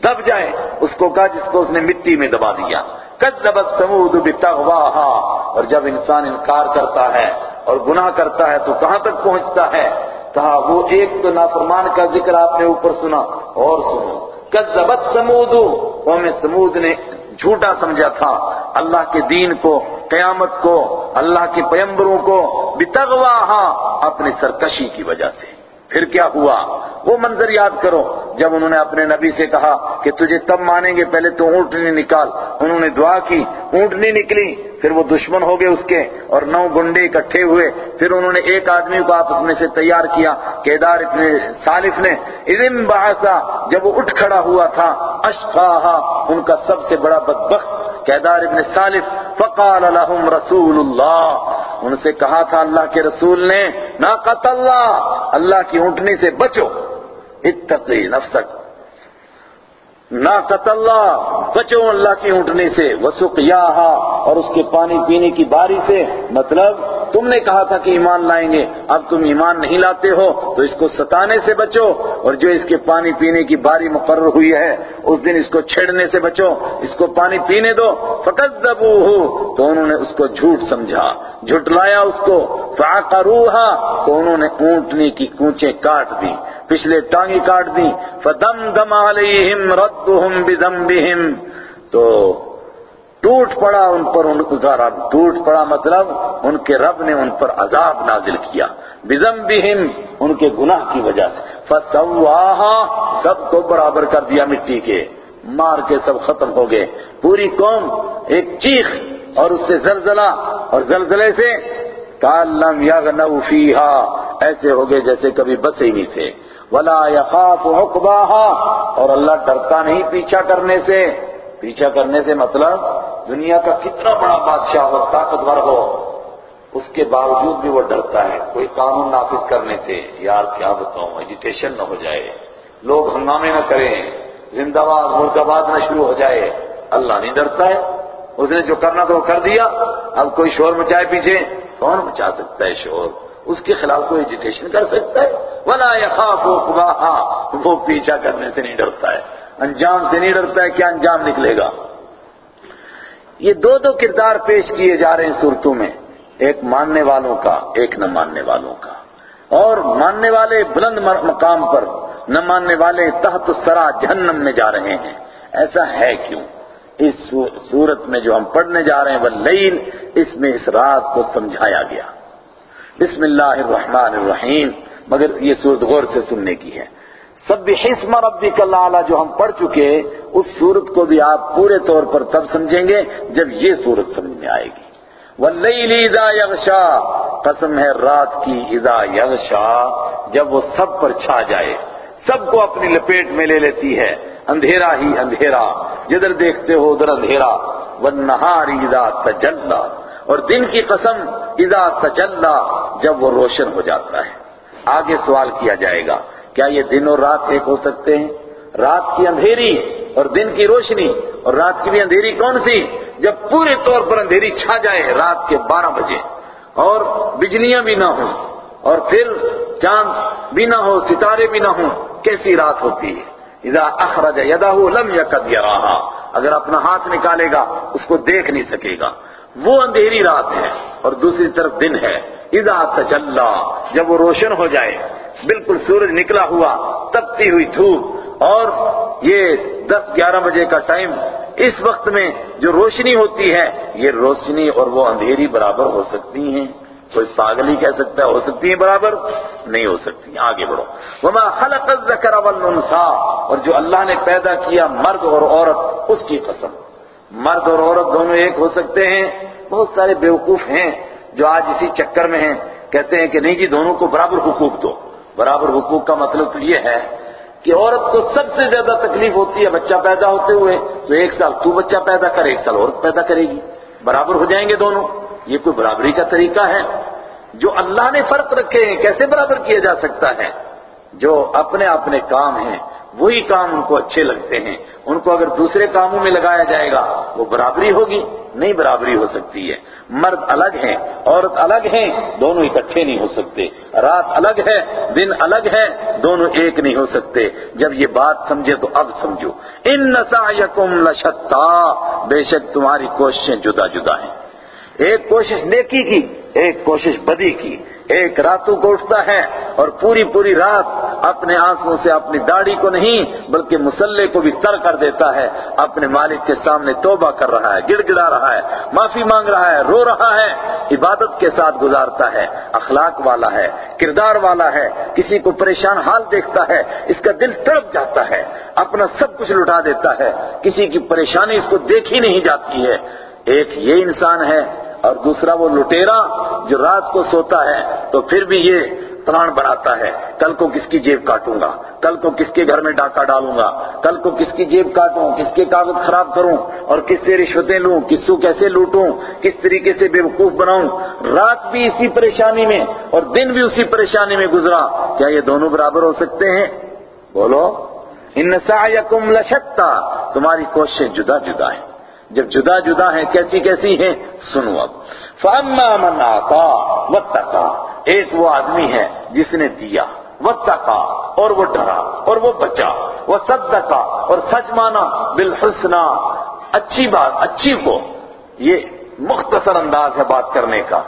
دب جائے، اس کو کہا جس کو اس نے مٹی میں دبا دیا۔ کذبت سمود بتغواہا۔ اور جب انسان انکار کرتا ہے اور گناہ کرتا ہے تو کہاں تک پہنچتا ہے؟ کہا، وہ ایک تو نافرمان کا ذکر آپ نے اوپر سنا، اور سنو۔ کذبت سمود قوم سمود نے جھوٹا سمجھا تھا۔ اللہ کے دین کو، قیامت کو، اللہ کے پیمبروں کو بتغواہا اپنی سرکشی کی وجہ سے۔ پھر کیا ہوا؟ وہ منظر یاد کرو، جب انہوں نے اپنے نبی سے کہا کہ تجھے تب مانیں گے پہلے تو اونٹنی نکال۔ انہوں نے دعا کی اونٹنی نکلی۔ پھر وہ دشمن ہو گئے اس کے اور نو گنڈے اکٹھے ہوئے۔ پھر انہوں نے ایک آدمی کو آپس میں سے تیار کیا، کیدار ابن سالف نے۔ اذن بحثا جب وہ اٹھ کھڑا ہوا تھا، اشقاہا، ان کا سب سے بڑا بدبخت کیدار ابن سالف فقال لهم رسول اللہ۔ ان سے کہا تھا اللہ کے رسول نے، نا اللہ اللہ کی اونٹنی سے بچو۔ اتقی نفسک۔ نا اللہ، بچو اللہ کی اونٹنے سے۔ وسوق اور اس کے پانی پینے کی باری سے۔ مطلب تم نے کہا تھا کہ ایمان لائیں گے، اب تم ایمان نہیں لاتے ہو، تو اس کو ستانے سے بچو، اور جو اس کے پانی پینے کی باری مقرر ہوئی ہے، اس دن اس کو چھیڑنے سے بچو، اس کو پانی پینے دو فقط دبو تو انہوں نے اس کو جھوٹ سمجھا، جھٹلایا اس کو، فعقروها، تو انہوں نے اونٹنی کی کونچیں کاٹ دی پچھلے ٹانگی کاٹ دی فدمدم علیہم ردہم بذنبہم تو ٹوٹ پڑا ان پر، ان کا رب ٹوٹ پڑا مطلب ان کے رب نے ان پر عذاب نازل کیا۔ بذنبہم ان کے گناہ کی وجہ سے۔ فسواہا سب کو برابر کر دیا مٹی کے۔ مار کے سب ختم ہو گئے۔ پوری قوم ایک چیخ اور اس سے زلزلہ اور زلزلے سے کالم یغنو فیہا ایسے ہو گئے جیسے کبھی بسے ہی نہیں تھے۔ ولا يخاف عقباها۔ اور اللہ ڈرتا نہیں پیچھا کرنے سے۔ پیچھا کرنے سے مطلب دنیا کا کتنا بڑا بادشاہ ہو، طاقتور ہو، اس کے باوجود بھی وہ ڈرتا ہے کوئی قانون نافذ کرنے سے۔ یار، کیا بتاؤں؟ ایجیٹیشن نہ ہو جائے۔ لوگ ہنگامے نہ کریں۔ زندہ باد ملک آباد نہ شروع ہو جائے۔ اللہ نہیں ڈرتا ہے۔ اس نے جو کرنا تو وہ کر دیا۔ اب کوئی شور مچائے پیچھے۔ کون مچا سکتا ہے شور؟ اس کے خلاف کوئی ایجیٹیشن کر سکتا ہے؟ ولا يخاف عقباها وہ پیچھا کرنے سے نہیں ڈرتا ہے۔ انجام سے نہیں ڈرتا ہے، کیا انجام نکلے گا؟ یہ دو دو کردار پیش کیے جا رہے ہیں صورتوں میں، ایک ماننے والوں کا، ایک نہ ماننے والوں کا۔ اور ماننے والے بلند مقام پر، نہ ماننے والے تحت سرا جہنم میں جا رہے ہیں۔ ایسا ہے کیوں؟ اس صورت میں جو ہم پڑھنے جا رہے ہیں، واللیل، اس میں اس رات کو سمجھایا گیا۔ بسم اللہ الرحمن الرحیم، مگر یہ صورت غور سے سننے کی ہے۔ سب حسم ربک اللہ جو ہم پڑھ چکے اس صورت کو بھی آپ پورے طور پر تب سمجھیں گے جب یہ صورت سمجھ میں آئے گی۔ واللیل یغشا قسم ہے رات کی اذا یغشا جب وہ سب پر چھا جائے۔ سب کو اپنی لپیٹ میں لے لیتی ہے۔ اندھیرا ہی اندھیرا۔ جدھر دیکھتے ہو ادھر اندھیرا۔ والنہار اذا تجلا اور دن کی قسم اذا تجلا جب وہ روشن ہو جاتا ہے۔ آگے سوال کیا جائے گا۔ کیا یہ دن اور رات ایک ہو سکتے ہیں؟ رات کی اندھیری اور دن کی روشنی، اور رات کی بھی اندھیری کون سی؟ جب پورے طور پر اندھیری چھا جائے، رات کے بارہ بجے۔ اور بجلیاں بھی نہ ہوں، اور پھر چاند بھی نہ ہو ستارے بھی نہ ہوں، کیسی رات ہوتی ہے؟ اذا اخرج یدہ لم یکد یراہا اگر اپنا ہاتھ نکالے گا، اس کو دیکھ نہیں سکے گا۔ وہ اندھیری رات ہے اور دوسری طرف دن ہے۔ اذا تجلا جب وہ روشن ہو جائے بالکل سورج نکلا ہوا، تپتی ہوئی دھوپ۔ اور یہ دس گیارہ بجے کا ٹائم، اس وقت میں جو روشنی ہوتی ہے، یہ روشنی اور وہ اندھیری برابر ہو سکتی ہیں۔ کوئی پاگل ہی کہہ سکتا ہے، ہو سکتی ہیں برابر؟ نہیں ہو سکتی۔ آگے بڑھو۔ وما خلق الذکر والانثى اور جو اللہ نے پیدا کیا مرد اور عورت، اس کی قسم۔ مرد اور عورت دونوں ایک ہو سکتے ہیں۔ بہت سارے بیوقوف ہیں جو آج اسی چکر میں ہیں۔ کہتے ہیں کہ نہیں جی دونوں کو برابر حقوق دو۔ برابر حقوق کا مطلب تو یہ ہے کہ عورت کو سب سے زیادہ تکلیف ہوتی ہے بچہ پیدا ہوتے ہوئے، تو ایک سال تو بچہ پیدا کر، ایک سال عورت پیدا کرے گی۔ برابر ہو جائیں گے دونوں۔ یہ کوئی برابری کا طریقہ ہے۔ جو اللہ نے فرق رکھے ہیں، کیسے برابر کیا جا سکتا ہے؟ جو اپنے اپنے کام ہیں وہی کام ان کو اچھے لگتے ہیں۔ ان کو اگر دوسرے کاموں میں لگایا جائے گا، وہ برابری ہوگی، نہیں برابری ہو سکتی ہے۔ مرد الگ ہیں، عورت الگ ہیں، دونوں اکٹھے نہیں ہو سکتے۔ رات الگ ہے، دن الگ ہے، دونوں ایک نہیں ہو سکتے۔ جب یہ بات سمجھے تو اب سمجھو۔ ان نسایکم لشتا، بے شک تمہاری کوششیں جدا جدا ہیں۔ ایک کوشش نیکی کی، ایک کوشش بدی کی۔ ایک راتوں کو اٹھتا ہے اور پوری پوری رات اپنے آنسوں سے اپنی داڑھی کو نہیں بلکہ مسلح کو بھی تر کر دیتا ہے۔ اپنے مالک کے سامنے توبہ کر رہا ہے گڑ گڑا رہا ہے، معافی مانگ رہا ہے، رو رہا ہے، عبادت کے ساتھ گزارتا ہے، اخلاق والا ہے، کردار والا ہے، کسی کو پریشان حال دیکھتا ہے، اس کا دل تڑپ جاتا ہے، اپنا سب کچھ لٹا دیتا ہے، کسی کی پریشانی اس کو دیکھی نہیں جاتی ہے۔ ایک یہ انسان ہے اور دوسرا وہ لٹیرا جو رات کو سوتا ہے تو پھر بھی یہ پلان بناتا ہے۔ کل کو کس کی جیب کاٹوں گا؟ کل کو کس کے گھر میں ڈاکہ ڈالوں گا؟ کل کو کس کی جیب کاٹوں؟ کس کے کاغذ خراب کروں؟ اور کس سے رشوتیں لوں؟ کس کو کیسے لوٹوں؟ کس طریقے سے بے وقوف بناؤں؟ رات بھی اسی پریشانی میں اور دن بھی اسی پریشانی میں گزرا۔ کیا یہ دونوں برابر ہو سکتے ہیں؟ بولو، ان سعیکم لشتا، تمہاری کوششیں جدا جدا ہیں۔ جب جدا جدا ہیں، کیسی کیسی ہیں، سنو اب۔ فاما من آتا، واتقا۔ ایک وہ آدمی ہے جس نے دیا۔ واتقا، اور وہ ڈرا، اور وہ بچا۔ وہ اور سچ مانا۔ بالحسنہ اچھی بات، اچھی کو یہ مختصر انداز ہے بات کرنے کا۔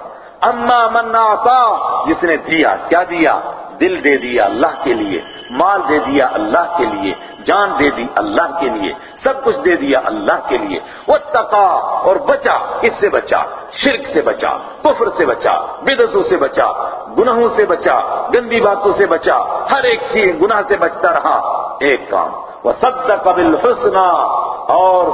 اما من آتا جس نے دیا، کیا دیا؟ دل دے دیا اللہ کے لیے، مال دے دیا اللہ کے لیے، جان دے دی اللہ کے لیے، سب کچھ دے دیا اللہ کے لیے۔ وہ تقا اور بچا کس سے بچا، شرک سے بچا، کفر سے بچا بدتوں سے بچا، گناہوں سے بچا، گندی باتوں سے بچا، ہر ایک چیز گناہ سے بچتا رہا۔ ایک کام۔ وہ سب قبل اور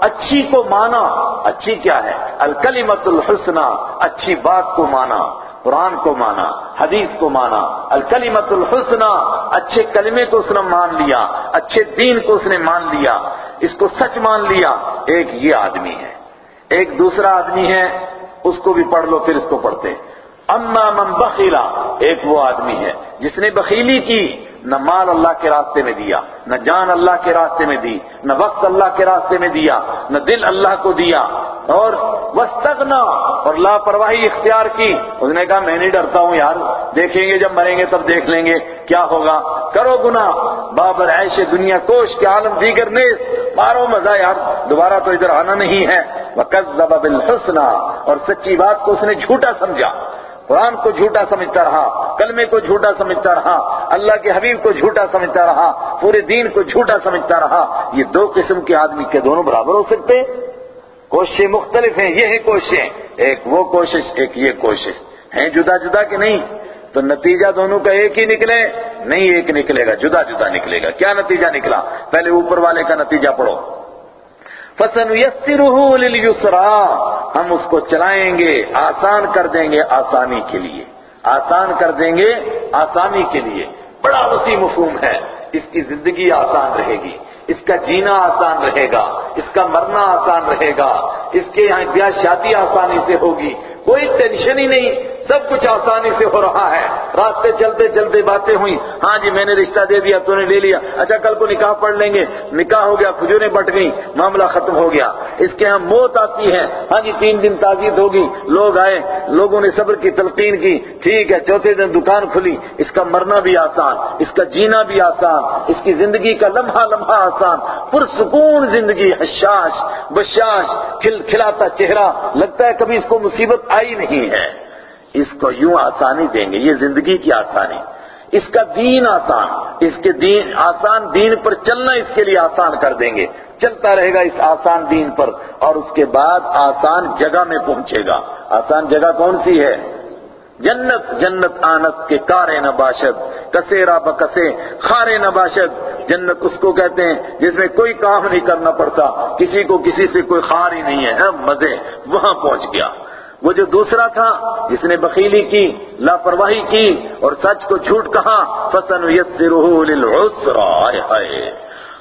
اچھی کو مانا، اچھی کیا ہے؟ الکلیمت الحسنہ اچھی بات کو مانا، قرآن کو مانا، حدیث کو مانا۔ الکلیمت الحسنہ اچھے کلمے کو اس نے مان لیا، اچھے دین کو اس نے مان لیا، اس کو سچ مان لیا۔ ایک یہ آدمی ہے، ایک دوسرا آدمی ہے، اس کو بھی پڑھ لو، پھر اس کو پڑھتے۔ اما من بخیلا ایک وہ آدمی ہے، جس نے بخیلی کی نہ مال اللہ کے راستے میں دیا، نہ جان اللہ کے راستے میں دی، نہ وقت اللہ کے راستے میں دیا، نہ دل اللہ کو دیا۔ اور وستغنا اور لاپرواہی اختیار کی۔ اس نے کہا، میں نہیں ڈرتا ہوں یار، دیکھیں گے جب مریں گے تب دیکھ لیں گے کیا ہوگا۔ کرو گنا بابر عیش دنیا کوش کے عالم دیگر نے مارو مزہ یار، دوبارہ تو ادھر آنا نہیں ہے۔ وَقَذَّبَ بِالْحُسْنَى، اور سچی بات کو اس نے جھوٹا سمجھا۔ قرآن کو جھوٹا سمجھتا رہا، کلمے کو جھوٹا سمجھتا رہا، اللہ کے حبیب کو جھوٹا سمجھتا رہا، پورے دین کو جھوٹا سمجھتا رہا، یہ دو قسم کے آدمی کے دونوں برابر ہو سکتے کوششیں مختلف ہیں، یہ ہے کوششیں۔ ایک وہ کوشش، ایک یہ کوشش۔ ہیں جدا جدا کہ نہیں؟ تو نتیجہ دونوں کا ایک ہی نکلے، نہیں ایک نکلے گا، جدا جدا نکلے گا۔ کیا نتیجہ نکلا؟ پہلے اوپر والے کا نتیجہ پڑھو۔ فَسَنُيَسِّرُهُ لِلْيُسْرَى۔ ہم اس کو چلائیں گے، آسان کر دیں گے آسانی کے لیے۔ آسان کر دیں گے آسانی کے لیے۔ بڑا وسیع مفہوم ہے۔ اس کی زندگی آسان رہے گی۔ اس کا جینا آسان رہے گا۔ اس کا مرنا آسان رہے گا۔ اس کے یہاں بیاہ شادی آسانی سے ہوگی۔ کوئی ٹینشن ہی نہیں۔ سب کچھ آسانی سے ہو رہا ہے۔ راستے چلتے چلتے باتیں ہوئی ہاں جی میں نے رشتہ دے دیا، تو نے لے لیا۔ اچھا کل کو نکاح پڑھ لیں گے۔ نکاح ہو گیا، کھجوریں بٹ گئی معاملہ ختم ہو گیا۔ اس کے ہاں موت آتی ہے۔ ہاں جی تین دن تعزیت ہوگی۔ لوگ آئے، لوگوں نے صبر کی، تلقین کی۔ ٹھیک ہے، چوتھے دن دکان کھلی۔ اس کا مرنا بھی آسان، اس کا جینا بھی آسان، اس کی زندگی کا لمحہ لمحہ آسان۔ پرسکون زندگی، حشاش، بشاش، کھل کھلاتا چہرہ۔ لگتا ہے کبھی اس کو مصیبت آئی نہیں ہے۔ اس کو یوں آسانی دیں گے، یہ زندگی کی آسانی۔ اس کا دین آسان، اس کے دین، آسان دین پر چلنا اس کے لیے آسان کر دیں گے۔ چلتا رہے گا اس آسان دین پر اور اس کے بعد آسان جگہ میں پہنچے گا۔ آسان جگہ کون سی ہے؟ جنت جنت آنت کے کارے نباشد، کسے را بکسے خارے نباشد۔ جنت اس کو کہتے ہیں جس میں کوئی کام نہیں کرنا پڑتا، کسی کو کسی سے کوئی خار ہی نہیں ہے۔ مزے، وہاں پہنچ گیا۔ وہ جو دوسرا تھا، جس نے بخیلی کی، لاپرواہی کی اور سچ کو جھوٹ کہا فسن ہائے۔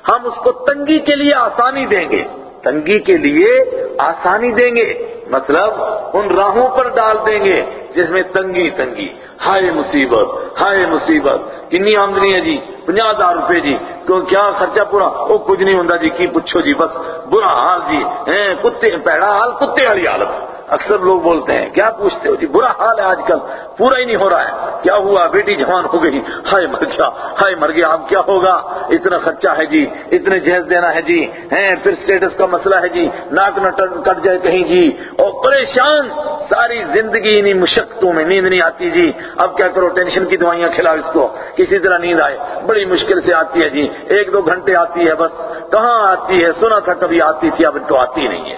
ہم اس کو تنگی کے لیے آسانی دیں گے۔ تنگی کے لیے آسانی دیں گے۔ مطلب ان راہوں پر ڈال دیں گے، جس میں تنگی تنگی۔ ہائے مصیبت ہائے مصیبت۔ کنی آمدنی ہے جی؟ پنجا ہزار روپے جی۔ تو کیا خرچہ پورا؟ وہ کچھ نہیں ہوں جی کی پوچھو جی بس برا حال جی۔ کتے پیڑا حال، کتے والی حالت۔ اکثر لوگ بولتے ہیں، کیا پوچھتے ہو جی؟ برا حال ہے آج کل، پورا ہی نہیں ہو رہا ہے۔ کیا ہوا؟ بیٹی جوان ہو گئی۔ ہائے مر گیا، ہائے مر گیا، اب کیا ہوگا؟ اتنا خرچہ ہے جی اتنے جہیز دینا ہے جی۔ ہیں، پھر سٹیٹس کا مسئلہ ہے جی۔ ناک نہ کٹ جائے کہیں جی۔ اور پریشان، ساری زندگی انہیں مشقتوں میں نیند نہیں آتی جی۔ اب کیا کرو، ٹینشن کی دوائیاں کھلاؤ اس کو۔ کسی طرح نیند آئے۔ بڑی مشکل سے آتی ہے جی ایک دو گھنٹے آتی ہے بس، کہاں آتی ہے؟ سنا تھا کبھی آتی تھی، اب تو آتی نہیں ہے۔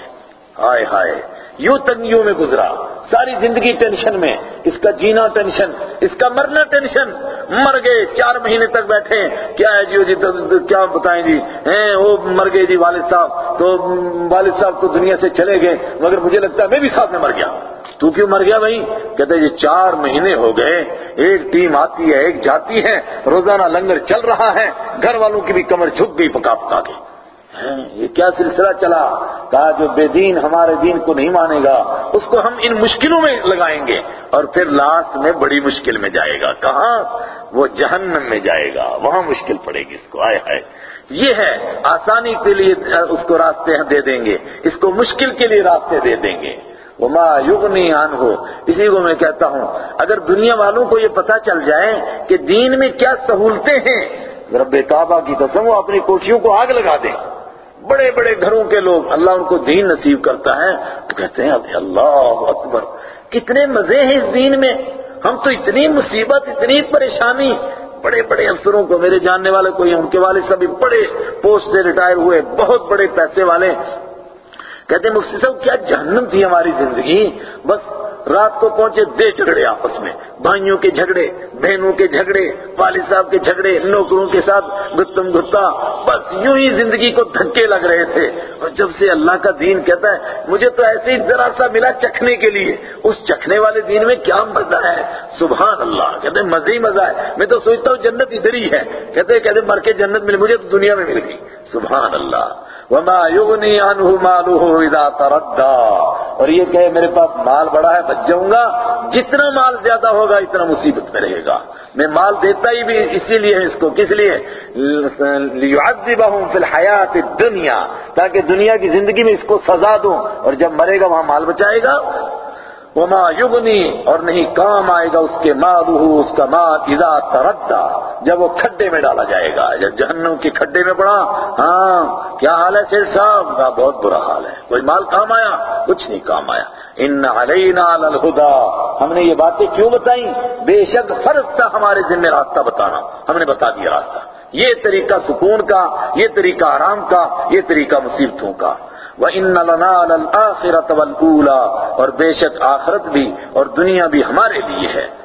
ہائے ہائے۔ یوں تنگیوں میں گزرا۔ ساری زندگی ٹینشن میں۔ اس کا جینا ٹینشن، اس کا مرنا ٹینشن۔ مر گئے، چار مہینے تک بیٹھے۔ کیا ہے جی جی کیا بتائیں جی؟ ہیں، وہ مر گئے جی والد صاحب۔ تو والد صاحب تو دنیا سے چلے گئے، مگر مجھے لگتا ہے میں بھی ساتھ میں مر گیا۔ تو کیوں مر گیا بھائی؟ کہتے جی چار مہینے ہو گئے، ایک ٹیم آتی ہے، ایک جاتی ہے، روزانہ لنگر چل رہا ہے، گھر والوں کی بھی کمر جھک گئی پکا پکا کے۔ یہ کیا سلسلہ چلا؟ کہا، جو بے دین ہمارے دین کو نہیں مانے گا، اس کو ہم ان مشکلوں میں لگائیں گے۔ اور پھر لاسٹ میں بڑی مشکل میں جائے گا۔ کہاں؟ وہ جہنم میں جائے گا۔ وہاں مشکل پڑے گی اس کو۔ آئے آئے یہ ہے۔ آسانی کے لیے اس کو راستے دے دیں گے۔ اس کو مشکل کے لیے راستے دے دیں گے۔ وہ ماں یوگ نہیں آن ہو اسی کو میں کہتا ہوں، اگر دنیا والوں کو یہ پتا چل جائے کہ دین میں کیا سہولتیں ہیں، رب کعبہ کی قسم وہ اپنی کوٹھیوں کو آگ لگا دیں۔ بڑے بڑے گھروں کے لوگ اللہ ان کو دین نصیب کرتا ہے تو کہتے ہیں ابھی اللہ اکبر، کتنے مزے ہیں اس دین میں۔ ہم تو اتنی مصیبت، اتنی پریشانی۔ بڑے بڑے افسروں کو میرے جاننے والے کوئی ان کے والے سبھی بڑے پوسٹ سے ریٹائر ہوئے، بہت بڑے پیسے والے۔ کہتے ہیں، مفتی صاحب، کیا جہنم تھی ہماری زندگی؟ بس رات کو پہنچے دے جھگڑے آپس میں۔ بھائیوں کے جھگڑے، بہنوں کے جھگڑے، والد صاحب کے جھگڑے، نوکروں کے ساتھ گتم گتا بس یوں ہی زندگی کو دھکے لگ رہے تھے۔ اور جب سے اللہ کا دین کہتا ہے، مجھے تو ایسے ہی ذرا سا ملا چکھنے کے لیے۔ اس چکھنے والے دین میں کیا مزہ ہے؟ سبحان اللہ، کہتے ہیں ہی مزہ ہے۔ میں تو سوچتا ہوں جنت ادھر ہی ہے۔ کہتے کہتے مر کے جنت مل مجھے تو دنیا میں مل گئی۔ سبحان اللہ۔ وما یغنی عنہ مالہ اذا تردى۔ اور یہ کہے، میرے پاس مال بڑا ہے بچ جاؤں گا، جتنا مال زیادہ ہوگا اتنا مصیبت میں رہے گا۔ میں مال دیتا ہی بھی اسی لیے اس کو، کس لیے؟ لیعذبہم فی الحیات الدنیا تاکہ دنیا کی زندگی میں اس کو سزا دوں اور جب مرے گا وہاں مال بچائے گا۔ وما یغنی اور نہیں کام آئے گا اس کے مالہ اس کا مال اذا تردى جب وہ کھڈے میں ڈالا جائے گا، جب جہنم کے کھڈے میں پڑا ہاں کیا حال ہے سیٹ صاحب؟ کا بہت برا حال ہے، کوئی مال کام آیا؟ کچھ نہیں کام آیا۔ ان علینا للہدا، ہم نے یہ باتیں کیوں بتائیں؟ بے شک فرض تھا ہمارے ذمہ راستہ بتانا، ہم نے بتا دیا راستہ۔ یہ طریقہ سکون کا، یہ طریقہ آرام کا، یہ طریقہ مصیبتوں کا۔ وَإِنَّ لَنَا لَلْآخِرَةَ وَالْأُولَى اور بے شک آخرت بھی اور دنیا بھی ہمارے لیے ہے۔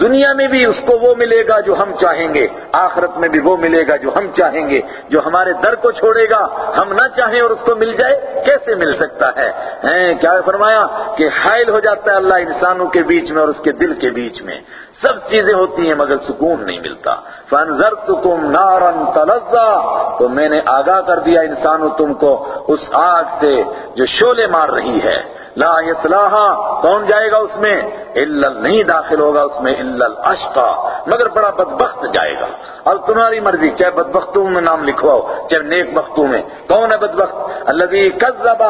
دنیا میں بھی اس کو وہ ملے گا جو ہم چاہیں گے، آخرت میں بھی وہ ملے گا جو ہم چاہیں گے، جو ہمارے در کو چھوڑے گا، ہم نہ چاہیں اور اس کو مل جائے، کیسے مل سکتا ہے؟ کیا فرمایا کہ حائل ہو جاتا ہے اللہ انسانوں کے بیچ میں اور اس کے دل کے بیچ میں۔ سب چیزیں ہوتی ہیں مگر سکون نہیں ملتا۔ فَأَنذَرْتُكُمْ نَارًا تَلَظَّى۔ تو میں نے آگاہ کر دیا انسانوں تم کو اس آگ سے جو شولے مار رہی ہے۔ لا یصلاحا کون جائے گا اس میں؟ الا نہیں داخل ہوگا، اس میں الا الاشقا مگر بڑا بدبخت جائے گا۔ اب تمہاری مرضی، چاہے بدبختوں میں نام لکھواؤ، چاہے نیک بختوں میں۔ کون ہے بدبخت؟ الذي كذب،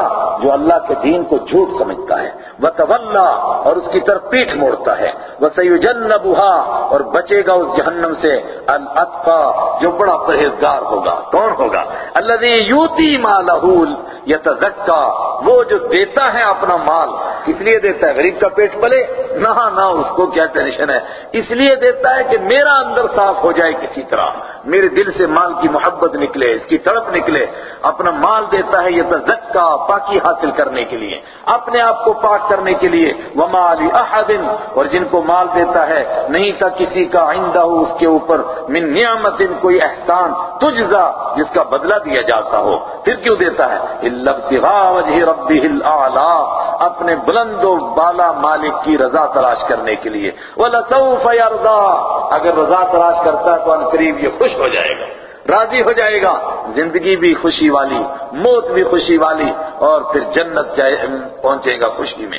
جو اللہ کے دین کو جھوٹ سمجھتا ہے۔ وتولى، اور اس کی طرف پیٹھ موڑتا ہے۔ وسيجنبها، اور بچے گا اس جہنم سے۔ الاتقى جو بڑا پرہیزگار ہوگا۔ کون ہوگا؟ الذي يؤتي ماله يتزكى وہ جو دیتا ہے اپنا مال، کس لیے دیتا ہے؟ غریب کا پیٹ پلے نہ نہ اس کو کیا ٹینشن ہے۔ اس لیے دیتا ہے کہ میرا اندر صاف ہو جائے کسی طرح۔ میرے دل سے مال کی محبت نکلے، اس کی تڑپ نکلے۔ اپنا مال دیتا ہے یہ تزکا پاکی حاصل کرنے کے لیے۔ اپنے آپ کو پاک کرنے کے لیے۔ وما احد اور جن کو مال دیتا ہے، نہیں تھا کسی کا آئندہ ہو اس کے اوپر۔ من نعمت کوئی احسان، تجزا، جس کا بدلہ دیا جاتا ہو۔ پھر کیوں دیتا ہے؟ ابتغاء وجہ الاعلی اپنے بلند و بالا مالک کی رضا تلاش کرنے کے لیے۔ وَلَسَوْفَ يَرْضَى۔ اگر رضا تلاش کرتا ہے تو ان قریب یہ خوش ہو جائے گا۔ راضی ہو جائے گا۔ زندگی بھی خوشی والی، موت بھی خوشی والی، اور پھر جنت جائے پہنچے گا خوشی میں۔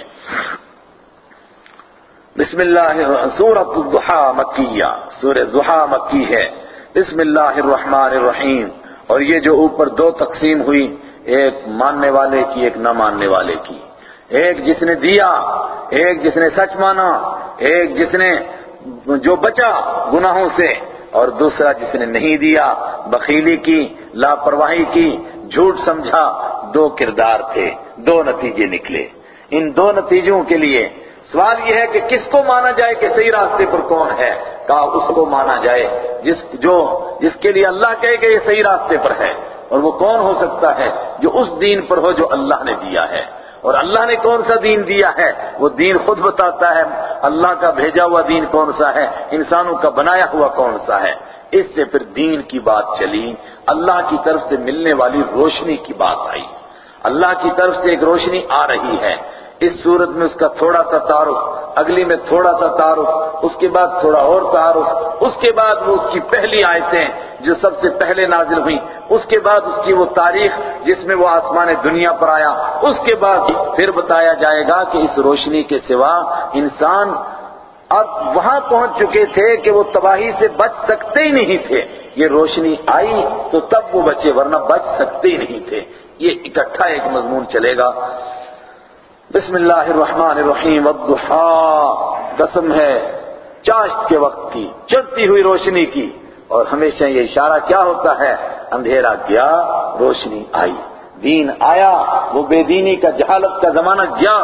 بسم اللہ سورت الضحا مکیہ۔ سورہ ضحا مکی ہے۔ بسم اللہ الرحمن الرحیم۔ اور یہ جو اوپر دو تقسیم ہوئی، ایک ماننے والے کی، ایک نہ ماننے والے کی۔ ایک جس نے دیا، ایک جس نے سچ مانا، ایک جس نے جو بچا گناہوں سے، اور دوسرا جس نے نہیں دیا، بخیلی کی، لاپرواہی کی، جھوٹ سمجھا، دو کردار تھے، دو نتیجے نکلے۔ ان دو نتیجوں کے لیے سوال یہ ہے کہ کس کو مانا جائے کہ صحیح راستے پر کون ہے؟ کہا اس کو مانا جائے، جس جو، جس کے لیے اللہ کہے کہ یہ صحیح راستے پر ہے، اور وہ کون ہو سکتا ہے جو اس دین پر ہو جو اللہ نے دیا ہے۔ اور اللہ نے کون سا دین دیا ہے؟ وہ دین خود بتاتا ہے، اللہ کا بھیجا ہوا دین کون سا ہے؟ انسانوں کا بنایا ہوا کون سا ہے؟ اس سے پھر دین کی بات چلی، اللہ کی طرف سے ملنے والی روشنی کی بات آئی۔ اللہ کی طرف سے ایک روشنی آ رہی ہے۔ اس صورت میں اس کا تھوڑا سا تعارف، اگلی میں تھوڑا سا تعارف، اس کے بعد تھوڑا اور تعارف، اس کے بعد وہ اس کی پہلی آیتیں جو سب سے پہلے نازل ہوئی اس کے بعد اس کی وہ تاریخ جس میں وہ آسمان دنیا پر آیا، اس کے بعد پھر بتایا جائے گا کہ اس روشنی کے سوا انسان اب وہاں پہنچ چکے تھے کہ وہ تباہی سے بچ سکتے ہی نہیں تھے۔ یہ روشنی آئی تو تب وہ بچے، ورنہ بچ سکتے ہی نہیں تھے۔ یہ اکٹھا ایک مضمون چلے گا۔ بسم اللہ الرحمن الرحیم والضحا قسم ہے چاشت کے وقت کی، چڑھتی ہوئی روشنی کی۔ اور ہمیشہ یہ اشارہ کیا ہوتا ہے؟ اندھیرا گیا، روشنی آئی۔ دین آیا، وہ بے دینی کا جہالت کا زمانہ گیا۔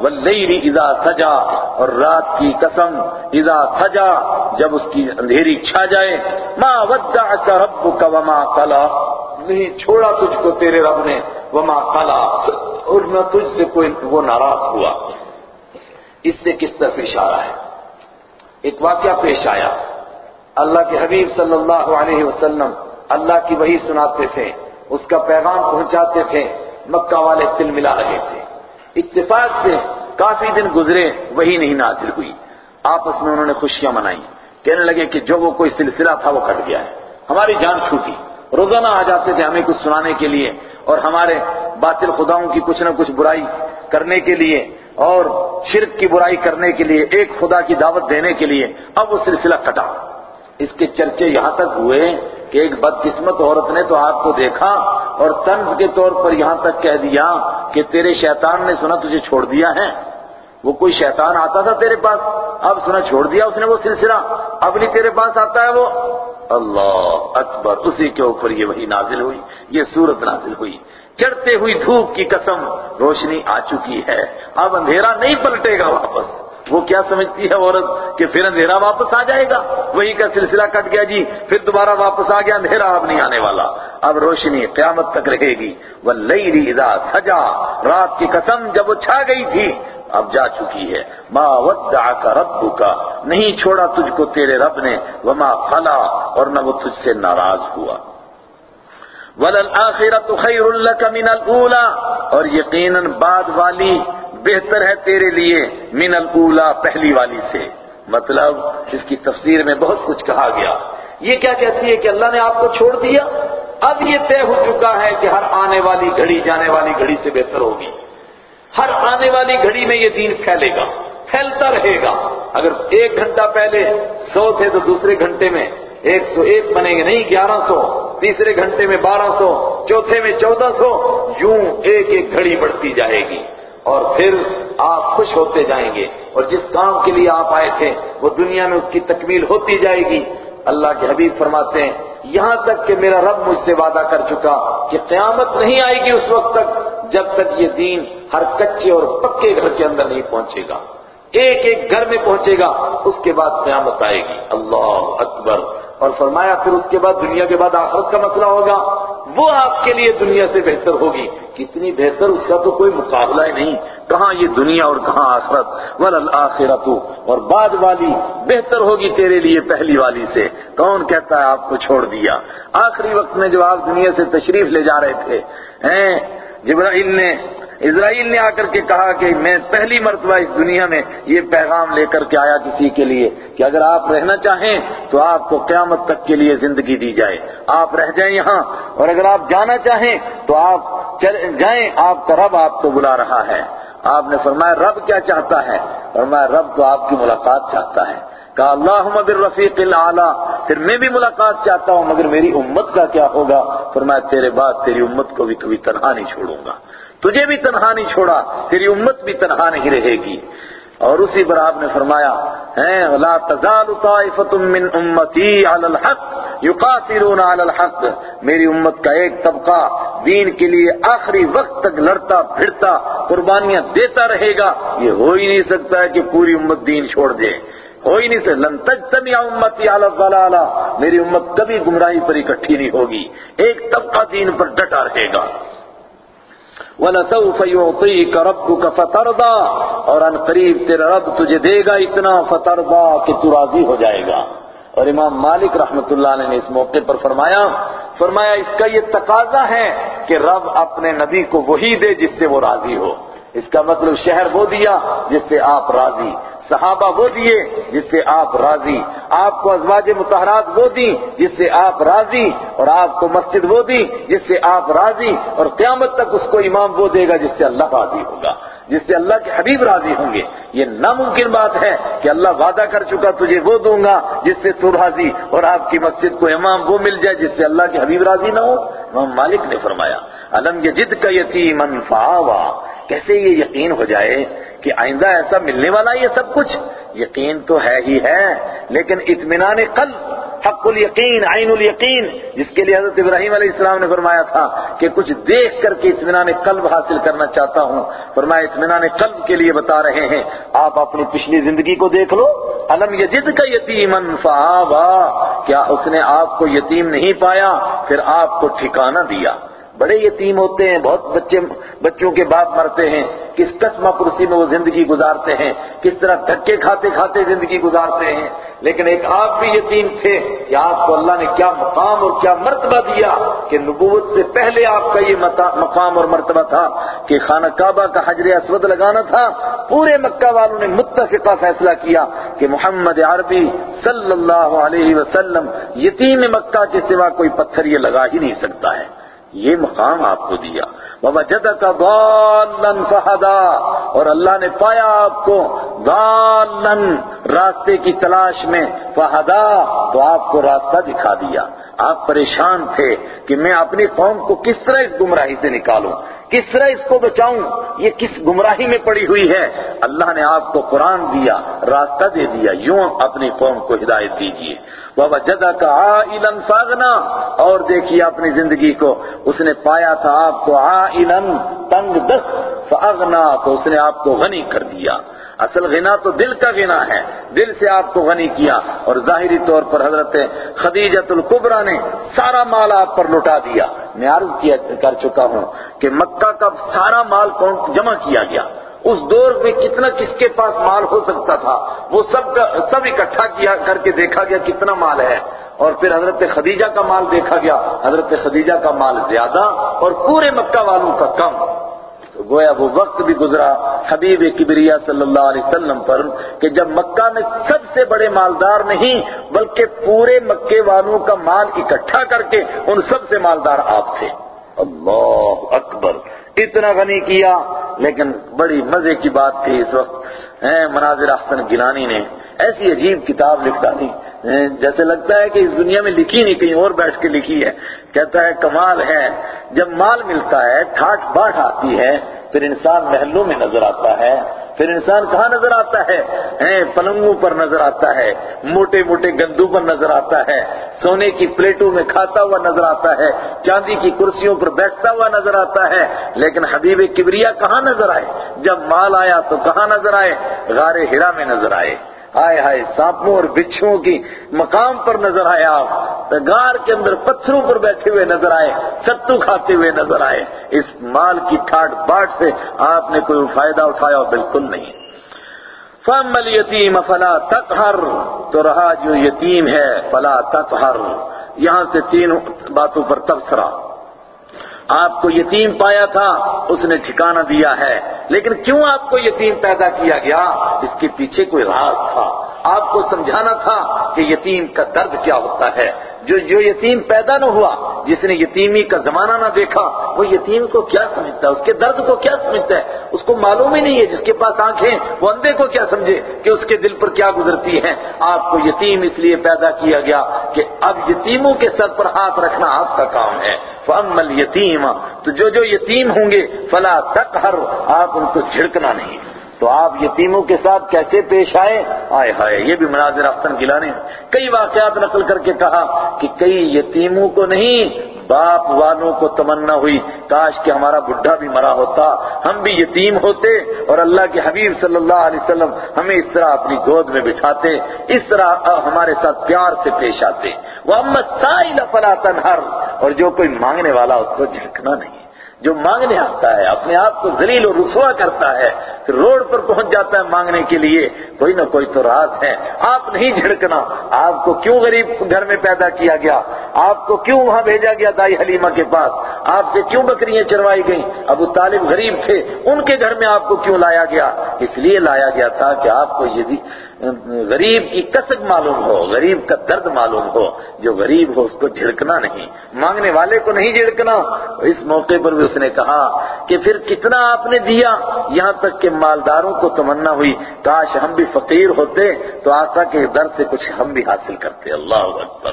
واللیل اذا سجا، اور رات کی قسم اذا سجا، جب اس کی اندھیری چھا جائے۔ ما ودعک ربک وما قلا نہیں، چھوڑا تجھ کو تیرے رب نے، وما قلا اور نہ تجھ سے کوئی، وہ ناراض ہوا۔ اس سے کس طرف اشارہ ہے؟ ایک واقعہ پیش آیا۔ اللہ کے حبیب صلی اللہ علیہ وسلم اللہ کی وہی سناتے تھے، اس کا پیغام پہنچاتے تھے، مکہ والے تل ملا رہے تھے۔ اتفاق سے کافی دن گزرے وہی نہیں نازل ہوئی۔ آپس میں انہوں نے خوشیاں منائی۔ کہنے لگے کہ جو وہ کوئی سلسلہ تھا، وہ کٹ گیا ہے۔ ہماری جان چھوٹی۔ روزانہ آ جاتے تھے ہمیں کچھ سنانے کے لیے اور ہمارے باطل خداؤں کی کچھ نہ کچھ برائی کرنے کے لیے اور شرک کی برائی کرنے کے لیے، ایک خدا کی دعوت دینے کے لیے اب وہ سلسلہ کٹا۔ اس کے چرچے یہاں تک ہوئے کہ ایک بدقسمت عورت نے تو آپ کو دیکھا اور طنز کے طور پر یہاں تک کہہ دیا کہ تیرے شیطان نے سنا تجھے چھوڑ دیا ہے۔ وہ کوئی شیطان آتا تھا تیرے پاس؟ اب سنا چھوڑ دیا اس نے وہ سلسلہ۔ اب نہیں تیرے پاس آتا ہے وہ؟ اللہ اکبر، اسی کے اوپر یہ وہی نازل ہوئی، یہ صورت نازل ہوئی۔ چڑھتے ہوئی دھوپ کی قسم روشنی آ چکی ہے۔ اب اندھیرا نہیں پلٹے گا واپس۔ وہ کیا سمجھتی ہے عورت کہ پھر اندھیرا واپس آ جائے گا؟ وہی کا سلسلہ کٹ گیا جی پھر دوبارہ واپس آ گیا، اندھیرا اب نہیں آنے والا۔ اب روشنی قیامت تک رہے گی۔ وہ لئی سجا رات کی قسم جب وہ چھا گئی تھی اب جا چکی ہے۔ ما ودعک ربک، نہیں چھوڑا تجھ کو تیرے رب نے، وما خلا، اور نہ وہ تجھ سے ناراض ہوا۔ وللآخرۃ خیر لک من الاولى اور یقیناً بعد والی بہتر ہے تیرے لیے من الاولى پہلی والی سے۔ مطلب اس کی تفسیر میں بہت کچھ کہا گیا۔ یہ کیا کہتی ہے کہ اللہ نے آپ کو چھوڑ دیا؟ اب یہ طے ہو چکا ہے کہ ہر آنے والی گھڑی، جانے والی گھڑی سے بہتر ہوگی۔ ہر آنے والی گھڑی میں یہ دین پھیلے گا، پھیلتا رہے گا۔ اگر ایک گھنٹہ پہلے سو تھے تو دوسرے گھنٹے میں ایک سو ایک بنے گے نہیں گیارہ سو، تیسرے گھنٹے میں بارہ سو، چوتھے میں چودہ سو۔ یوں ایک ایک گھڑی بڑھتی جائے گی اور پھر آپ خوش ہوتے جائیں گے۔ اور جس کام کے لیے آپ آئے تھے، وہ دنیا میں اس کی تکمیل ہوتی جائے گی۔ اللہ کے حبیب فرماتے ہیں، یہاں تک کہ میرا رب مجھ سے وعدہ کر چکا کہ قیامت نہیں آئے گی اس وقت تک۔ جب تک یہ دین ہر کچے اور پکے گھر کے اندر نہیں پہنچے گا، ایک ایک گھر میں پہنچے گا، اس کے بعد قیامت آئے گی۔ اللہ اکبر۔ اور فرمایا، پھر اس کے بعد دنیا کے بعد آخرت کا مسئلہ ہوگا۔ وہ آپ کے لیے دنیا سے بہتر ہوگی۔ کتنی بہتر، اس کا تو کوئی مقابلہ ہی نہیں۔ کہاں یہ دنیا اور کہاں آخرت؟ وللآخرت اور بعد والی بہتر ہوگی تیرے لیے پہلی والی سے۔ کون کہتا ہے آپ کو چھوڑ دیا؟ آخری وقت میں جو آپ دنیا سے تشریف لے جا رہے تھے، ہیں؟ جبرائیل نے، اسرائیل نے آ کر کے کہا کہ میں پہلی مرتبہ اس دنیا میں یہ پیغام لے کر کے آیا کسی کے لیے کہ اگر آپ رہنا چاہیں تو آپ کو قیامت تک کے لیے زندگی دی جائے۔ آپ رہ جائیں یہاں اور اگر آپ جانا چاہیں تو آپ جائیں۔ آپ کا رب آپ کو بلا رہا ہے۔ آپ نے فرمایا، رب کیا چاہتا ہے؟ فرمایا، رب تو آپ کی ملاقات چاہتا ہے۔ کہا، اللہم بالرفیق العالی پھر میں بھی ملاقات چاہتا ہوں، مگر میری امت کا کیا ہوگا؟ فرمایا تیرے بعد تیری امت کو بھی کبھی تنہا نہیں چھوڑوں گا۔ تجھے بھی تنہا نہیں چھوڑا، تیری امت بھی تنہا نہیں رہے گی۔ اور اسی پر آپ نے فرمایا لا تزال من امتی علی الحق، یقاتلون علی الحق. میری امت کا ایک طبقہ دین کے لیے آخری وقت تک لڑتا، پھرتا، قربانیاں دیتا رہے گا۔ یہ ہو ہی نہیں سکتا ہے کہ پوری امت دین چھوڑ دے۔ ہو ہی نہیں سکتا لن تجتمع امتی علی الضلالہ میری امت کبھی گمراہی پر اکٹھی نہیں ہوگی، ایک طبقہ دین پر ڈٹا رہے گا۔ وَلَسَوْفَ يُعْطِيكَ رَبُّكَ فَتَرْضَى، اور ان قریب تیرا رب تجھے دے گا اتنا فترضا کہ تو راضی ہو جائے گا۔ اور امام مالک رحمت اللہ علیہ نے اس موقع پر فرمایا فرمایا اس کا یہ تقاضا ہے کہ رب اپنے نبی کو وہی دے جس سے وہ راضی ہو۔ اس کا مطلب شہر وہ دیا جس سے آپ راضی۔ صحابہ وہ دیے جس سے آپ راضی، آپ کو ازواج متحرات وہ دی جس سے آپ راضی اور آپ کو مسجد وہ دی جس سے آپ راضی اور قیامت تک اس کو امام وہ دے گا جس سے اللہ راضی ہوگا، جس سے اللہ کے حبیب راضی ہوں گے۔ یہ ناممکن بات ہے کہ اللہ وعدہ کر چکا، تجھے وہ دوں گا جس سے تو راضی اور آپ کی مسجد کو امام وہ مل جائے جس سے اللہ کے حبیب راضی نہ ہو۔ امام مالک نے فرمایا علم یجد کا یتیم فآوا کیسے یہ یقین ہو جائے کہ آئندہ ایسا ملنے والا یہ سب کچھ یقین تو ہے ہی ہے، لیکن اطمینان قلب، حق الیقین، عین الیقین، جس کے لیے حضرت ابراہیم علیہ السلام نے فرمایا تھا کہ کچھ دیکھ کر کے اطمینان قلب حاصل کرنا چاہتا ہوں۔ فرمایا، اطمینان قلب کے لیے بتا رہے ہیں، آپ اپنی پچھلی زندگی کو دیکھ لو۔ علم یجد کا یتیم فآبا کیا اس نے آپ کو یتیم نہیں پایا؟ پھر آپ کو ٹھکانہ دیا۔ بڑے یتیم ہوتے ہیں، بہت بچے، بچوں کے باپ مرتے ہیں۔ کس قسم پرسی میں وہ زندگی گزارتے ہیں؟ کس طرح دھکے کھاتے کھاتے زندگی گزارتے ہیں؟ لیکن ایک آپ بھی یتیم تھے کہ آپ کو اللہ نے کیا مقام اور کیا مرتبہ دیا کہ نبوت سے پہلے آپ کا یہ مقام اور مرتبہ تھا کہ خانہ کعبہ کا حجر اسود لگانا تھا۔ پورے مکہ والوں نے متفقہ فیصلہ کیا کہ محمد عربی صلی اللہ علیہ وسلم یتیم مکہ کے سوا کوئی پتھر یہ لگا ہی نہیں سکتا ہے۔ یہ مقام آپ کو دیا۔ بابا کا غالن فہدا اور اللہ نے پایا آپ کو غالن راستے کی تلاش میں فہدا تو آپ کو راستہ دکھا دیا۔ آپ پریشان تھے کہ میں اپنی قوم کو کس طرح اس گمراہی سے نکالوں۔ کس طرح اس کو بچاؤں؟ یہ کس گمراہی میں پڑی ہوئی ہے؟ اللہ نے آپ کو قرآن دیا، راستہ دے دیا، یوں اپنی قوم کو ہدایت دیجیے بابا جدا کا علم فاغنا اور دیکھیے اپنی زندگی کو، اس نے پایا تھا آپ کو آ تنگ دست۔ فاغنا، تو اس نے آپ کو غنی کر دیا۔ اصل غنا تو دل کا غنا ہے، دل سے آپ کو غنی کیا۔ اور ظاہری طور پر حضرت خدیجت القبرہ نے سارا مال آپ پر لٹا دیا۔ میں عرض کیا کر چکا ہوں کہ مکہ کا سارا مال جمع کیا گیا۔ اس دور میں کتنا کس کے پاس مال ہو سکتا تھا؟ وہ سب کا سب اکٹھا کیا کر کے دیکھا گیا کتنا مال ہے۔ اور پھر حضرت خدیجہ کا مال دیکھا گیا۔ حضرت خدیجہ کا مال زیادہ اور پورے مکہ والوں کا کم۔ گویا وہ وقت بھی گزرا حبیب کبریا صلی اللہ علیہ وسلم پر کہ جب مکہ میں سب سے بڑے مالدار نہیں بلکہ پورے مکے والوں کا مال اکٹھا کر کے ان سب سے مالدار آپ تھے۔ اللہ اکبر۔ اتنا غنی کیا، لیکن بڑی مزے کی بات تھی اس وقت۔ مناظر احسن گیلانی نے ایسی عجیب کتاب لکھ ڈالی جیسے لگتا ہے کہ اس دنیا میں لکھی نہیں، کہیں اور بیٹھ کے لکھی ہے۔ کہتا ہے، کمال ہے۔ جب مال ملتا ہے، ٹھاٹ باٹ آتی ہے، پھر انسان محلوں میں نظر آتا ہے۔ پھر انسان کہاں نظر آتا ہے؟ پلنگوں پر نظر آتا ہے۔ موٹے موٹے گندوں پر نظر آتا ہے۔ سونے کی پلیٹوں میں کھاتا ہوا نظر آتا ہے۔ چاندی کی کرسیوں پر بیٹھتا ہوا نظر آتا ہے۔ لیکن حبیب کبریا کہاں نظر آئے؟ جب مال آیا تو کہاں نظر آئے؟ غار ہرا میں نظر آئے۔ ہائے ہائے سانپوں اور بچھوؤں کی مقام پر نظر آئے آپ گار کے اندر پتھروں پر بیٹھے ہوئے نظر آئے، ستو کھاتے ہوئے نظر آئے۔ اس مال کی ٹھاٹ باٹ سے آپ نے کوئی فائدہ اٹھایا؟ بالکل نہیں۔ فم یتیم فلا تقہر تو رہا جو یتیم ہے، فلا تقہر یہاں سے تین باتوں پر تبصرہ۔ آپ کو یتیم پایا تھا، اس نے ٹھکانہ دیا ہے۔ لیکن کیوں آپ کو یتیم پیدا کیا گیا؟ اس کے پیچھے کوئی راز تھا۔ آپ کو سمجھانا تھا کہ یتیم کا درد کیا ہوتا ہے۔ جو جو یتیم پیدا نہ ہوا، جس نے یتیمی کا زمانہ نہ دیکھا، وہ یتیم کو کیا سمجھتا ہے؟ اس کے درد کو کیا سمجھتا ہے؟ اس کو معلوم ہی نہیں ہے جس کے پاس آنکھیں، وہ اندھے کو کیا سمجھے کہ اس کے دل پر کیا گزرتی ہیں؟ آپ کو یتیم اس لیے پیدا کیا گیا کہ اب یتیموں کے سر پر ہاتھ رکھنا آپ کا کام ہے۔ فَأَمَّا الْيَتِيمَ، تو جو جو یتیم ہوں گے، فلا تک ہر آپ ان کو جھڑکنا نہیں۔ تو آپ یتیموں کے ساتھ کیسے پیش آئے؟ آئے ہائے، یہ بھی مناظر اختن گلانے کئی واقعات نقل کر کے کہا کہ کئی یتیموں کو نہیں، باپ والوں کو تمنا ہوئی، کاش کہ ہمارا بڈھا بھی مرا ہوتا۔ ہم بھی یتیم ہوتے اور اللہ کے حبیب صلی اللہ علیہ وسلم ہمیں اس طرح اپنی گود میں بٹھاتے، اس طرح ہمارے ساتھ پیار سے پیش آتے۔ وہ امت سائل فلا تنہر اور جو کوئی مانگنے والا اس کو جھکنا نہیں۔ جو مانگنے آتا ہے، اپنے آپ کو ذلیل و رسوا کرتا ہے، پھر روڈ پر پہنچ جاتا ہے مانگنے کے لیے، کوئی نہ کوئی تو راز ہے۔ آپ نہیں جھڑکنا، آپ کو کیوں غریب گھر میں پیدا کیا گیا؟ آپ کو کیوں وہاں بھیجا گیا دائی حلیمہ کے پاس؟ آپ سے کیوں بکریاں چروائی گئیں؟ ابو طالب غریب تھے، ان کے گھر میں آپ کو کیوں لایا گیا؟ اس لیے لایا گیا تھا کہ آپ کو یہ غریب کی کسک معلوم ہو، غریب کا درد معلوم ہو، جو غریب ہو اس کو جھڑکنا نہیں۔ مانگنے والے کو نہیں جھڑکنا۔ اس موقع پر بھی اس نے کہا کہ پھر کتنا آپ نے دیا؟ یہاں تک کہ مالداروں کو تمنا ہوئی۔ کاش ہم بھی فقیر ہوتے تو آقا کے در سے کچھ ہم بھی حاصل کرتے۔ اللہ اکبر۔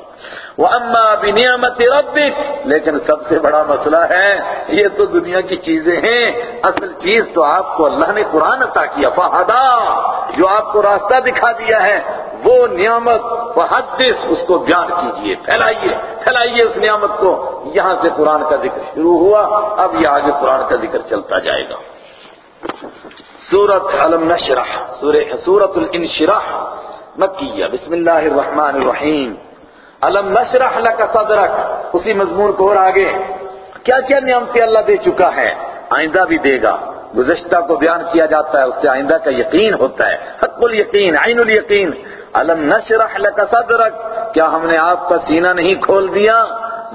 وہ اما بنعمت ربک لیکن سب سے بڑا مسئلہ ہے، یہ تو دنیا کی چیزیں ہیں۔ اصل چیز تو آپ کو اللہ نے قرآن عطا کیا۔ فہدا جو آپ کو راستہ دکھا دیا ہے، وہ نعمت وحدث اس کو بیان کیجیے۔ پھیلائیے پھیلائیے اس نعمت کو۔ یہاں سے قرآن کا ذکر شروع ہوا، اب یہ آگے قرآن کا ذکر چلتا جائے گا۔ سورت علم نشرح سورت الانشرح مکیہ۔ بسم اللہ الرحمن الرحیم۔ علم نشرح لک صدرک؟ اسی مضمون کو اور آگے۔ کیا کیا نعمتیں اللہ دے چکا ہے؟ آئندہ بھی دے گا۔ گزشتہ کو بیان کیا جاتا ہے، اس سے آئندہ کا یقین ہوتا ہے۔ حق الیقین، عین الیقین۔ علم نشرح لک صدرک؟ کیا ہم نے آپ کا سینہ نہیں کھول دیا؟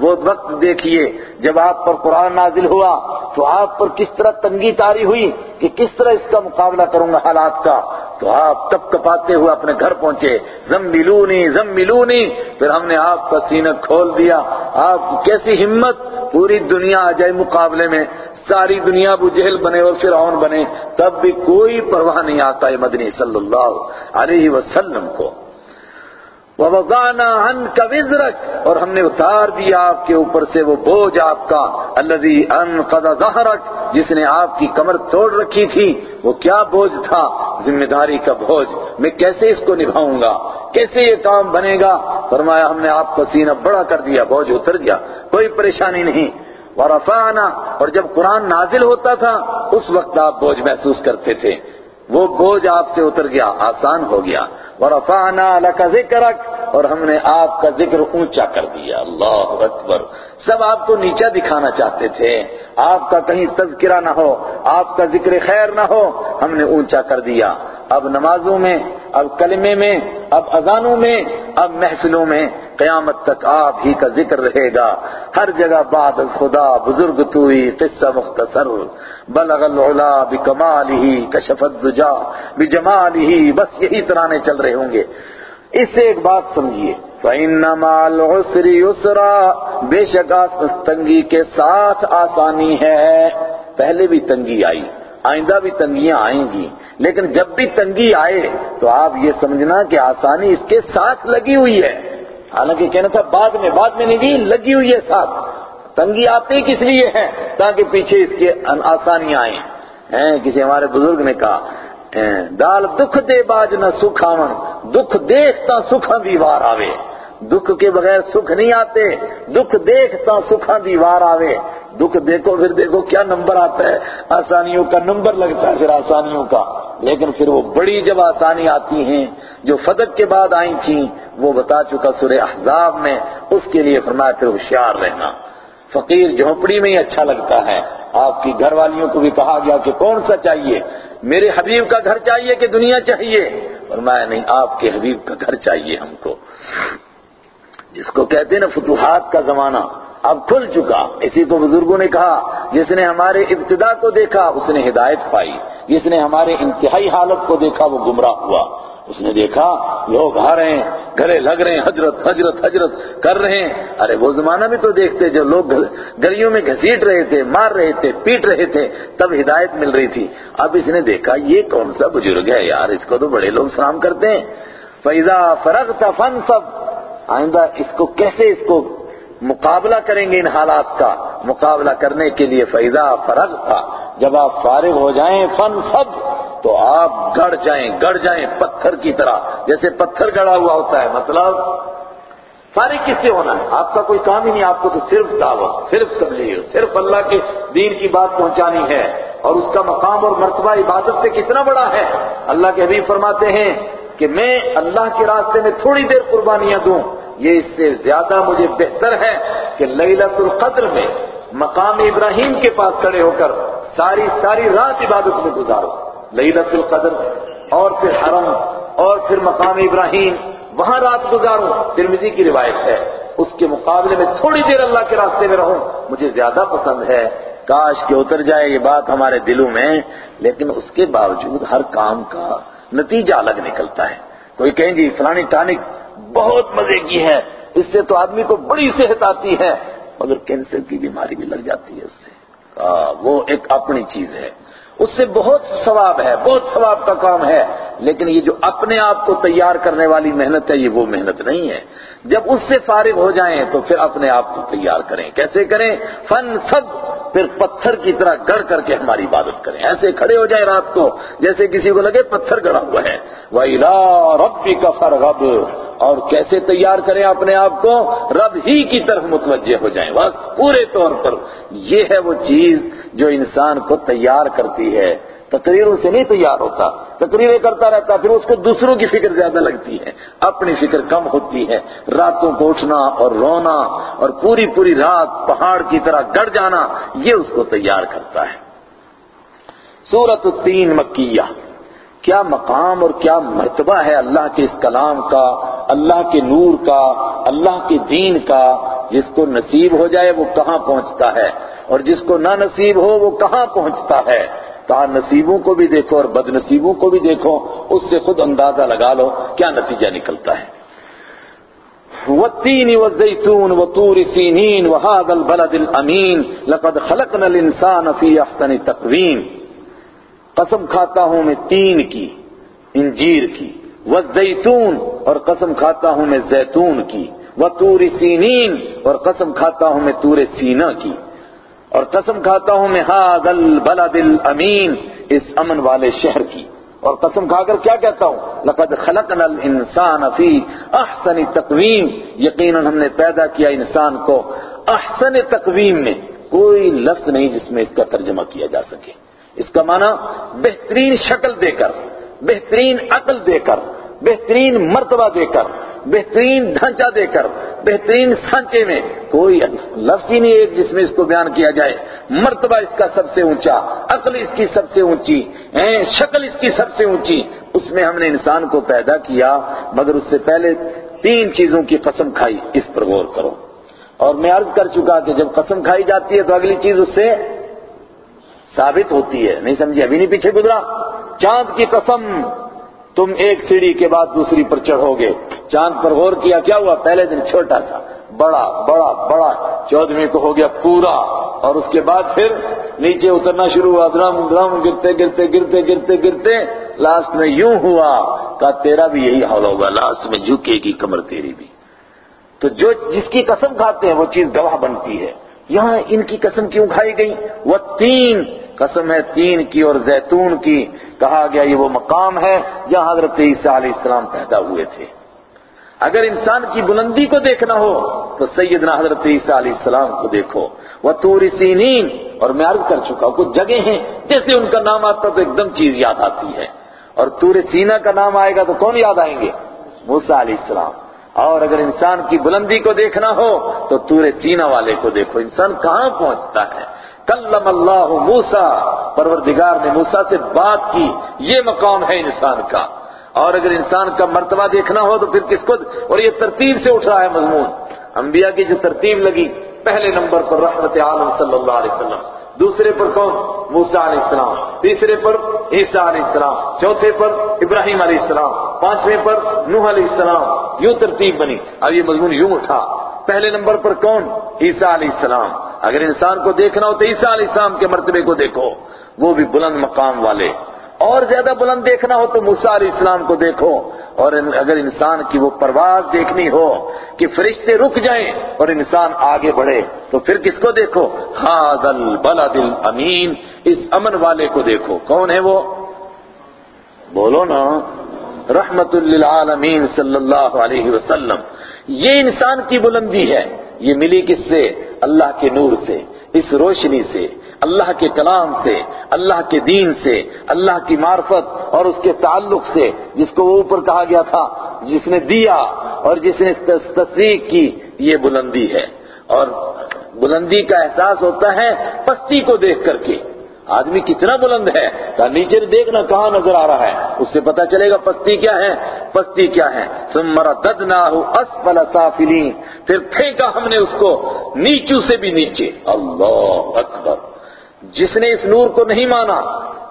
وہ وقت دیکھیے جب آپ پر قرآن نازل ہوا تو آپ پر کس طرح تنگی تاری ہوئی کہ کس طرح اس کا مقابلہ کروں گا حالات کا؟ تو آپ کپ کپاتے ہوئے اپنے گھر پہنچے۔ زم ملونی زم ملونی پھر ہم نے آپ کا سینہ کھول دیا۔ آپ کیسی ہمت؟ پوری دنیا آ جائے مقابلے میں۔ ساری دنیا ابو جہل بنے اور فرعون بنے۔ تب بھی کوئی پرواہ نہیں آتا ہے مدنی صلی اللہ علیہ وسلم کو۔ وَوَضَعْنَا عَنْكَ وِزْرَكَ، اور ہم نے اتار دیا آپ کے اوپر سے وہ بوجھ آپ کا، الَّذِي أَنْقَضَ ظَهْرَكَ جس نے آپ کی کمر توڑ رکھی تھی، وہ کیا بوجھ تھا؟ ذمہ داری کا بوجھ، میں کیسے اس کو نبھاؤں گا؟ کیسے یہ کام بنے گا؟ فرمایا، ہم نے آپ کا سینہ بڑا کر دیا، بوجھ اتر گیا، کوئی پریشانی نہیں۔ ورفعنا، اور جب قرآن نازل ہوتا تھا، اس وقت آپ بوجھ محسوس کرتے تھے۔ وہ بوجھ آپ سے اتر گیا، آسان ہو گیا۔ ورفعنا لك ذکرک اور ہم نے آپ کا ذکر اونچا کر دیا۔ اللہ اکبر۔ سب آپ کو نیچا دکھانا چاہتے تھے۔ آپ کا کہیں تذکرہ نہ ہو، آپ کا ذکر خیر نہ ہو، ہم نے اونچا کر دیا۔ اب نمازوں میں، اب کلمے میں، اب اذانوں میں، اب محفلوں میں قیامت تک آپ ہی کا ذکر رہے گا۔ ہر جگہ بعد خدا، بزرگ توئی قصہ مختصر۔ بلغ العلا بکمالہ کشف الدجا بجمالہ بس یہی ترانے چل رہے ہوں گے۔ اس سے ایک بات سمجھیے۔ فَإِنَّمَا الْعُسْرِ يُسْرًا۔ بے شک تنگی کے ساتھ آسانی ہے۔ پہلے بھی تنگی آئی، آئندہ بھی تنگیاں آئیں گی۔ لیکن جب بھی تنگی آئے، تو آپ یہ سمجھنا کہ آسانی اس کے ساتھ لگی ہوئی ہے۔ حالانکہ کہنا تھا، بعد میں بعد میں نہیں دی لگی ہوئی ہے ساتھ۔ تنگی آتی کس لیے ہے تاکہ پیچھے اس کے آسانیاں آئیں۔ کسی ہمارے بزرگ نے کہا دال دکھ دے باج نہ سکھ آون دکھ دیکھتا سکھا دیوار آوے۔ دکھ کے بغیر سکھ نہیں آتے، دکھ دیکھتا سکھا دیوار آوے۔ دکھ دیکھو پھر دیکھو کیا نمبر آتا ہے۔ آسانیوں کا نمبر لگتا ہے پھر آسانیوں کا۔ لیکن پھر وہ بڑی جب آسانی آتی ہیں، جو فدق کے بعد آئی تھیں، وہ بتا چکا سورہ احزاب میں۔ اس کے لیے فرمایا پھر ہوشیار رہنا۔ فقیر جھونپڑی میں ہی اچھا لگتا ہے۔ آپ کی گھر والیوں کو بھی کہا گیا کہ کون سا چاہیے؟ میرے حبیب کا گھر چاہیے کہ دنیا چاہیے؟ فرمایا نہیں، آپ کے حبیب کا گھر چاہیے ہم کو۔ جس کو کہتے ہیں نا، فتوحات کا زمانہ اب کھل چکا۔ اسی کو بزرگوں نے کہا، جس نے ہمارے ابتدا کو دیکھا، اس نے ہدایت پائی۔ جس نے ہمارے انتہائی حالت کو دیکھا، وہ گمراہ ہوا۔ اس نے دیکھا، لوگ آ رہے ہیں، گلے لگ رہے ہیں، حضرت حضرت حضرت کر رہے ہیں۔ ارے وہ زمانہ بھی تو دیکھتے جو لوگ گلیوں میں گھسیٹ رہے تھے، مار رہے تھے، پیٹ رہے تھے، تب ہدایت مل رہی تھی۔ اب اس نے دیکھا، یہ کون سا بزرگ ہے یار؟ اس کو تو بڑے لوگ سلام کرتے ہیں۔ فیضا فرق تھا فن سب آئندہ اس کو کیسے اس کو مقابلہ کریں گے ان حالات کا؟ مقابلہ کرنے کے لیے فیضا فرغ تھا جب آپ فارغ ہو جائیں فن سب تو آپ گڑ جائیں گڑ جائیں پتھر کی طرح، جیسے پتھر گڑا ہوا ہوتا ہے مطلب فارغ کس سے ہونا ہے۔ آپ کا کوئی کام ہی نہیں، آپ کو تو صرف دعوت، صرف تبلیغ، صرف اللہ کے دین کی بات پہنچانی ہے۔ اور اس کا مقام اور مرتبہ عبادت سے کتنا بڑا ہے۔ اللہ کے حبیب فرماتے ہیں کہ میں اللہ کے راستے میں تھوڑی دیر قربانیاں دوں۔ یہ اس سے زیادہ مجھے بہتر ہے کہ لیلت القدر میں مقام ابراہیم کے پاس کھڑے ہو کر ساری ساری رات عبادت میں گزارو لیلت القدر، اور پھر حرم، اور پھر مقام ابراہیم، وہاں رات گزاروں۔ ترمزی کی روایت ہے، اس کے مقابلے میں تھوڑی دیر اللہ کے راستے میں رہوں، مجھے زیادہ پسند ہے۔ کاش کہ اتر جائے یہ بات ہمارے دلوں میں، لیکن اس کے باوجود ہر کام کا نتیجہ الگ نکلتا ہے۔ کوئی کہیں جی فلانی ٹانک بہت مزے کی ہے، اس سے تو آدمی کو بڑی صحت آتی ہے، مگر کینسر کی بیماری بھی لگ جاتی ہے اس سے۔ وہ ایک اپنی چیز ہے۔ اس سے بہت ثواب ہے، بہت ثواب کا کام ہے، لیکن یہ جو اپنے آپ کو تیار کرنے والی محنت ہے، یہ وہ محنت نہیں ہے۔ جب اس سے فارغ ہو جائیں تو پھر اپنے آپ کو تیار کریں۔ کیسے کریں؟ فن سب پھر پتھر کی طرح گڑ کر کے ہماری عبادت کریں۔ ایسے کھڑے ہو جائیں رات کو، جیسے کسی کو لگے پتھر گڑا ہوا ہے۔ وَإِلَىٰ رَبِّكَ فَرْغَبْ اور کیسے تیار کریں اپنے آپ کو؟ رب ہی کی طرف متوجہ ہو جائیں۔ بس پورے طور پر یہ ہے وہ چیز جو انسان کو تیار کرتی ہے۔ تقریروں سے نہیں تیار ہوتا۔ تقریریں کرتا رہتا، پھر اس کو دوسروں کی فکر زیادہ لگتی ہے۔ اپنی فکر کم ہوتی ہے۔ راتوں کو اٹھنا اور رونا اور پوری پوری رات پہاڑ کی طرح گڑ جانا، یہ اس کو تیار کرتا ہے۔ سورت التین مکیہ۔ کیا مقام اور کیا مرتبہ ہے اللہ کے اس کلام کا، اللہ کے نور کا، اللہ کے دین کا؟ جس کو نصیب ہو جائے وہ کہاں پہنچتا ہے؟ اور جس کو نہ نصیب ہو وہ کہاں پہنچتا ہے؟ کہا نصیبوں کو بھی دیکھو اور بد نصیبوں کو بھی دیکھو، اس سے خود اندازہ لگا لو کیا نتیجہ نکلتا ہے۔ والتين والزيتون وطور سينين وهذا البلد الأمين لقد خلقنا الإنسان في أحسن تقویم۔ قسم کھاتا ہوں میں تین کی، انجیر کی۔ والزیتون، اور قسم کھاتا ہوں میں زیتون کی۔ وطور سینین، اور قسم کھاتا ہوں میں تور سینا کی۔ اور قسم کھاتا ہوں میں ہاد البلد الامین، اس امن والے شہر کی. اور قسم کھا کر کیا کہتا ہوں؟ لقد خلقنا الانسان فی احسن تقویم. یقیناً ہم نے پیدا کیا انسان کو احسن تقویم میں، کوئی لفظ نہیں جس میں اس کا ترجمہ کیا جا سکے۔ اس کا معنی بہترین شکل دے کر، بہترین عقل دے کر، بہترین مرتبہ دے کر، بہترین ڈھانچہ دے کر بہترین سانچے میں کوئی لفظ ہی نہیں ایک جس میں اس کو بیان کیا جائے۔ مرتبہ اس کا سب سے اونچا، عقل اس کی سب سے اونچی شکل اس کی سب سے اونچی۔ اس میں ہم نے انسان کو پیدا کیا، مگر اس سے پہلے تین چیزوں کی قسم کھائی۔ اس پر غور کرو۔ اور میں عرض کر چکا کہ جب قسم کھائی جاتی ہے تو اگلی چیز اس سے ثابت ہوتی ہے۔ نہیں سمجھے؟ ابھی نہیں پیچھے گزرا۔ چاند کی قسم۔ تم ایک سیڑھی کے بعد دوسری پر چڑھو گے۔ چاند پر غور کیا کیا ہوا؟ پہلے دن چھوٹا تھا۔ بڑا بڑا بڑا۔ چودہویں کو ہو گیا پورا۔ اور اس کے بعد پھر نیچے اترنا شروع ہوا۔ درم درم گرتے گرتے گرتے گرتے گرتے۔ لاسٹ میں یوں ہوا کہ تیرا بھی یہی حال ہوگا۔ لاسٹ میں جھکے گی کمر تیری بھی۔ تو جو جس کی قسم کھاتے ہیں وہ چیز گواہ بنتی ہے۔ یہاں ان کی قسم کیوں کھائی گئی؟ وہ تین قسم ہے تین کی اور زیتون کی۔ کہا گیا یہ وہ مقام ہے جہاں حضرت عیسیٰ علیہ السلام پیدا ہوئے تھے۔ اگر انسان کی بلندی کو دیکھنا ہو تو سیدنا حضرت عیسیٰ علیہ السلام کو دیکھو۔ وہ تور سینین، اور میں عرض کر چکا ہوں، کچھ جگہ ہیں جیسے ان کا نام آتا تو ایک دم چیز یاد آتی ہے۔ اور تور سینا کا نام آئے گا تو کون یاد آئیں گے؟ موسیٰ علیہ السلام۔ اور اگر انسان کی بلندی کو دیکھنا ہو تو تور سینا والے کو دیکھو۔ انسان کہاں پہنچتا ہے؟ کلم اللہ موسا پروردگار نے موسا سے بات کی، یہ مقام ہے انسان کا۔ اور اگر انسان کا مرتبہ دیکھنا ہو تو پھر کس کو، اور یہ ترتیب سے اٹھ رہا ہے مضمون۔ انبیاء کی جو ترتیب لگی، پہلے نمبر پر رحمت عالم صلی اللہ علیہ وسلم، دوسرے پر کون موسیٰ علیہ السلام، تیسرے پر عیسیٰ علیہ السلام، چوتھے پر ابراہیم علیہ السلام، پانچویں پر نوح علیہ السلام۔ یوں ترتیب بنی۔ اب یہ مضمون یوں اٹھا۔ پہلے نمبر پر کون عیسیٰ علیہ السلام اگر انسان کو دیکھنا ہو تو عیسیٰ علیہ السلام کے مرتبے کو دیکھو، وہ بھی بلند مقام والے۔ اور زیادہ بلند دیکھنا ہو تو موسیٰ علیہ السلام کو دیکھو۔ اور اگر انسان کی وہ پرواز دیکھنی ہو کہ فرشتے رک جائیں اور انسان آگے بڑھے، تو پھر کس کو دیکھو؟ ہاں دل بلا دل امین اس امن والے کو دیکھو۔ کون ہے وہ؟ بولو نا۔ رحمت للعالمین صلی اللہ علیہ وسلم۔ یہ انسان کی بلندی ہے۔ یہ ملی کس سے؟ اللہ کے نور سے، اس روشنی سے، اللہ کے کلام سے، اللہ کے دین سے، اللہ کی معرفت اور اس کے تعلق سے، جس کو وہ اوپر کہا گیا تھا، جس نے دیا اور جس نے تصدیق کی، یہ بلندی ہے۔ اور بلندی کا احساس ہوتا ہے پستی کو دیکھ کر کے۔ آدمی کتنا بلند ہے؟ کہا نیچے دیکھنا کہاں نظر آ رہا ہے؟ اس سے پتا چلے گا پستی کیا ہے، پستی کیا ہے۔ سمرا دد نہ سافلین۔ پھر پھینکا ہم نے اس کو نیچو سے بھی نیچے۔ اللہ اکبر۔ جس نے اس نور کو نہیں مانا،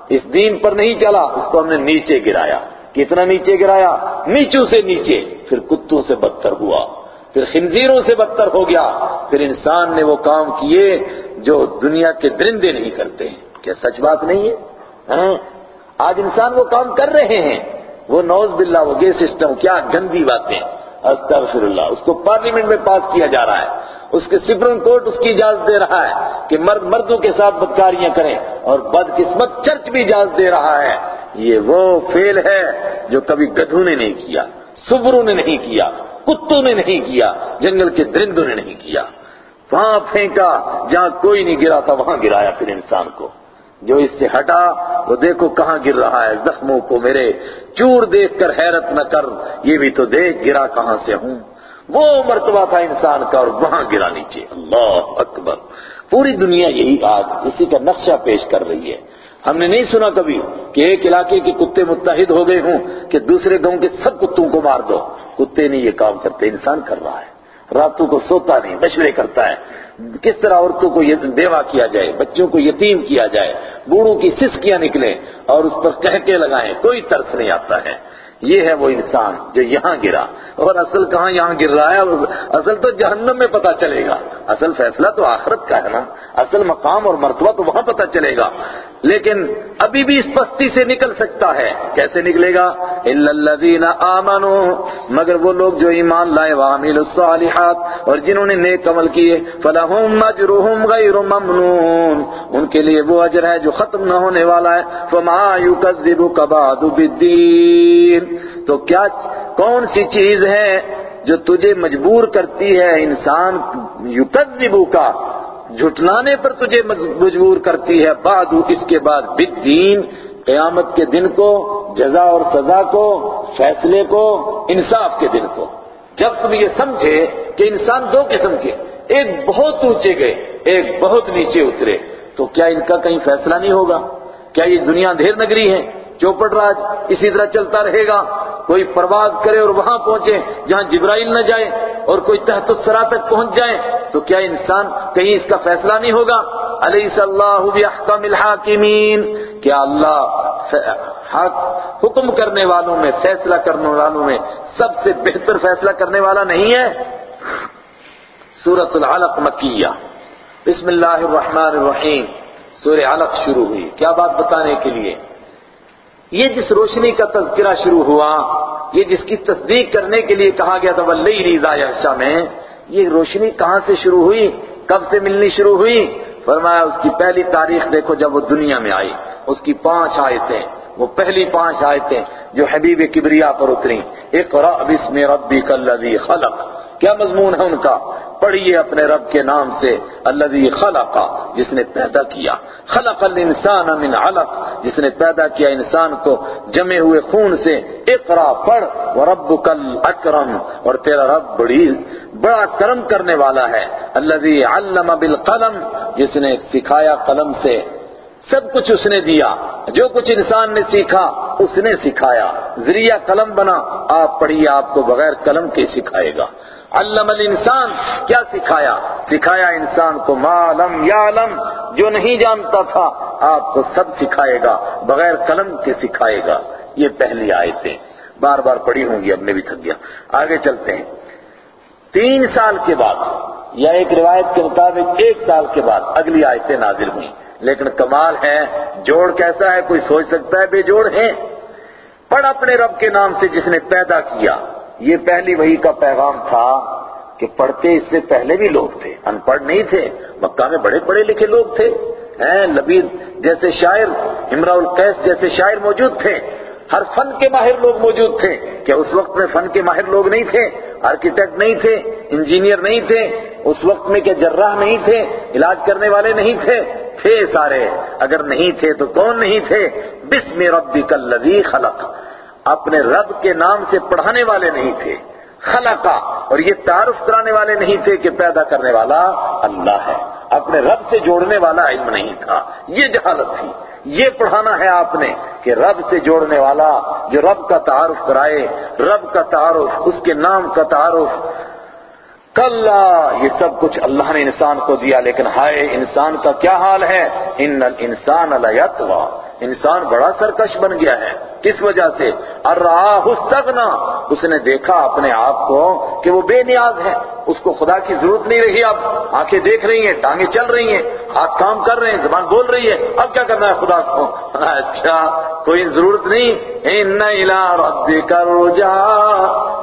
اس دین پر نہیں چلا، اس کو ہم نے نیچے گرایا۔ کتنا نیچے گرایا؟ نیچو سے نیچے۔ پھر کتوں سے بدتر ہوا۔ پھر خنزیروں سے بدتر ہو گیا۔ پھر انسان نے وہ کام کیے جو دنیا کے درندے نہیں کرتے۔ ہیں کیا سچ بات نہیں ہے؟ ہاں؟ آج انسان وہ کام کر رہے ہیں۔ وہ نوز باللہ، وہ گے سسٹم، کیا گندی باتیں۔ استغفر اللہ اس کو پارلیمنٹ میں پاس کیا جا رہا ہے۔ اس کے سپریم کورٹ اس کی اجازت دے رہا ہے کہ مرد مردوں کے ساتھ بدکاریاں کریں اور بدقسمت چرچ بھی اجازت دے رہا ہے۔ یہ وہ فیل ہے جو کبھی گدھوں نے نہیں کیا، سبروں نے نہیں کیا، کتوں نے نہیں کیا، جنگل کے درندوں نے نہیں کیا۔ وہاں پھینکا، جہاں کوئی نہیں گرا تھا، وہاں گرایا پھر انسان کو۔ جو اس سے ہٹا، وہ دیکھو کہاں گر رہا ہے، زخموں کو میرے چور دیکھ کر حیرت نہ کر، یہ بھی تو دیکھ گرا کہاں سے ہوں۔ وہ مرتبہ تھا انسان کا اور وہاں گرا نیچے۔ اللہ اکبر۔ پوری دنیا یہی آج اسی کا نقشہ پیش کر رہی ہے۔ ہم نے نہیں سنا کبھی کہ ایک علاقے کے کتے متحد ہو گئے ہوں کہ دوسرے گاؤں کے سب کتوں کو مار دو۔ کتے نہیں یہ کام کرتے، انسان کر رہا ہے۔ راتوں کو سوتا نہیں مشورے کرتا ہے۔ کس طرح عورتوں کو بیوہ کیا جائے، بچوں کو یتیم کیا جائے، بوڑھوں کی سسکیاں نکلیں اور اس پر کہکے لگائیں، کوئی ترس نہیں آتا ہے۔ یہ ہے وہ انسان جو یہاں گرا۔ اور اصل کہاں یہاں گر رہا ہے، اصل تو جہنم میں پتا چلے گا۔ اصل فیصلہ تو آخرت کا ہے نا۔ اصل مقام اور مرتبہ تو وہاں پتا چلے گا۔ لیکن ابھی بھی اس پستی سے نکل سکتا ہے۔ کیسے نکلے گا؟ الذین آمنوا۔ مگر وہ لوگ جو ایمان لائے وعملوا الصالحات اور جنہوں نے نیک عمل کیے فلہم اجرهم غیر ممنون۔ ان کے لیے وہ اجر ہے جو ختم نہ ہونے والا ہے۔ فما يكذبك بعد بالدین تو کیا کون سی چیز ہے جو تجھے مجبور کرتی ہے؟ انسان یکذبو کا جھٹلانے پر تجھے مجبور کرتی ہے، بعد اس کے بعد بالدین، قیامت کے دن کو، جزا اور سزا کو، فیصلے کو، انصاف کے دن کو۔ جب تم یہ سمجھے کہ انسان دو قسم کے، ایک بہت اونچے گئے، ایک بہت نیچے اترے، تو کیا ان کا کہیں فیصلہ نہیں ہوگا؟ کیا یہ دنیا دھیر نگری ہے؟ چوپٹ راج، اسی طرح چلتا رہے گا۔ کوئی پرواز کرے اور وہاں پہنچے جہاں جبرائیل نہ جائے اور کوئی تحت السرا تک پہنچ جائے تو کیا انسان کہیں اس کا فیصلہ نہیں ہوگا؟ علیہ اللہ بحکم الحاکمین کیا اللہ حق حکم کرنے والوں میں، فیصلہ کرنے والوں میں سب سے بہتر فیصلہ کرنے والا نہیں ہے؟ سورت العلق مکیہ۔ بسم اللہ الرحمن الرحیم۔ سورہ علق شروع ہوئی۔ کیا بات بتانے کے لیے؟ یہ جس روشنی کا تذکرہ شروع ہوا، یہ جس کی تصدیق کرنے کے لیے کہا گیا تھا ولی ریزا یکشا میں یہ روشنی کہاں سے شروع ہوئی؟ کب سے ملنی شروع ہوئی؟ فرمایا، اس کی پہلی تاریخ دیکھو جب وہ دنیا میں آئی۔ اس کی پانچ آیتیں، وہ پہلی پانچ آیتیں جو حبیب کبریا پر اتری اقرا بسم ربک الذی خلق۔ کیا مضمون ہے ان کا؟ پڑھیے اپنے رب کے نام سے الذي خلق، جس نے پیدا کیا۔ خلق الانسان من علق، جس نے پیدا کیا انسان کو جمے ہوئے خون سے۔ اقرا، پڑھ۔ وربک الاکرم، اور تیرا رب بڑی، بڑا کرم کرنے والا ہے۔ الذي علم بالقلم، جس نے سکھایا قلم سے۔ سب کچھ اس نے دیا۔ جو کچھ انسان نے سیکھا، اس نے سکھایا۔ ذریعہ قلم بنا، آپ پڑھیے، آپ کو بغیر قلم کے سکھائے گا۔ علم الانسان، کیا سکھایا؟ سکھایا انسان کو معلم یا علم جو نہیں جانتا تھا، آپ کو سب سکھائے گا، بغیر قلم کے سکھائے گا۔ یہ پہلی آیتیں۔ بار بار پڑھی ہوں گی، اب میں بھی تھک گیا۔ آگے چلتے ہیں۔ تین سال کے بعد، یا ایک روایت کے مطابق ایک سال کے بعد اگلی آیتیں نازل ہوئی لیکن کمال ہے، جوڑ کیسا ہے، کوئی سوچ سکتا ہے، بے جوڑ ہے پڑھ اپنے رب کے نام سے جس نے پیدا کیا۔ یہ پہلی وہی کا پیغام تھا کہ پڑھتے اس سے پہلے بھی لوگ تھے ان پڑھ نہیں تھے، مکہ میں بڑے پڑھے لکھے لوگ تھے۔ لبید جیسے شاعر امراء القیس جیسے شاعر موجود تھے۔ ہر فن کے ماہر لوگ موجود تھے۔ کیا اس وقت میں فن کے ماہر لوگ نہیں تھے؟ آرکیٹیکٹ نہیں تھے انجینئر نہیں تھے۔ اس وقت میں کیا جراح نہیں تھے، علاج کرنے والے نہیں تھے؟ تھے سارے۔ اگر نہیں تھے تو کون نہیں تھے؟ بسم ربک الذی خلق۔ اپنے رب کے نام سے پڑھانے والے نہیں تھے۔ خلقا، اور یہ تعارف کرانے والے نہیں تھے کہ پیدا کرنے والا اللہ ہے۔ اپنے رب سے جوڑنے والا علم نہیں تھا۔ یہ جہالت تھی۔ یہ پڑھانا ہے آپ نے کہ رب سے جوڑنے والا جو رب کا تعارف کرائے، رب کا تعارف، اس کے نام کا تعارف۔ کل یہ سب کچھ اللہ نے انسان کو دیا، لیکن ہائے انسان کا کیا حال ہے؟ ان انسان الیتوا انسان بڑا سرکش بن گیا ہے۔ کس وجہ سے؟ الراہ استغنا اس نے دیکھا اپنے آپ کو کہ وہ بے نیاز ہے۔ اس کو خدا کی ضرورت نہیں رہی اب۔ آنکھیں دیکھ رہی ہیں، ٹانگیں چل رہی ہیں۔ ہاتھ کام کر رہے ہیں، زبان بول رہی ہے۔ اب کیا کرنا ہے خدا کو؟ اچھا کوئی ضرورت نہیں۔ ان الى ربک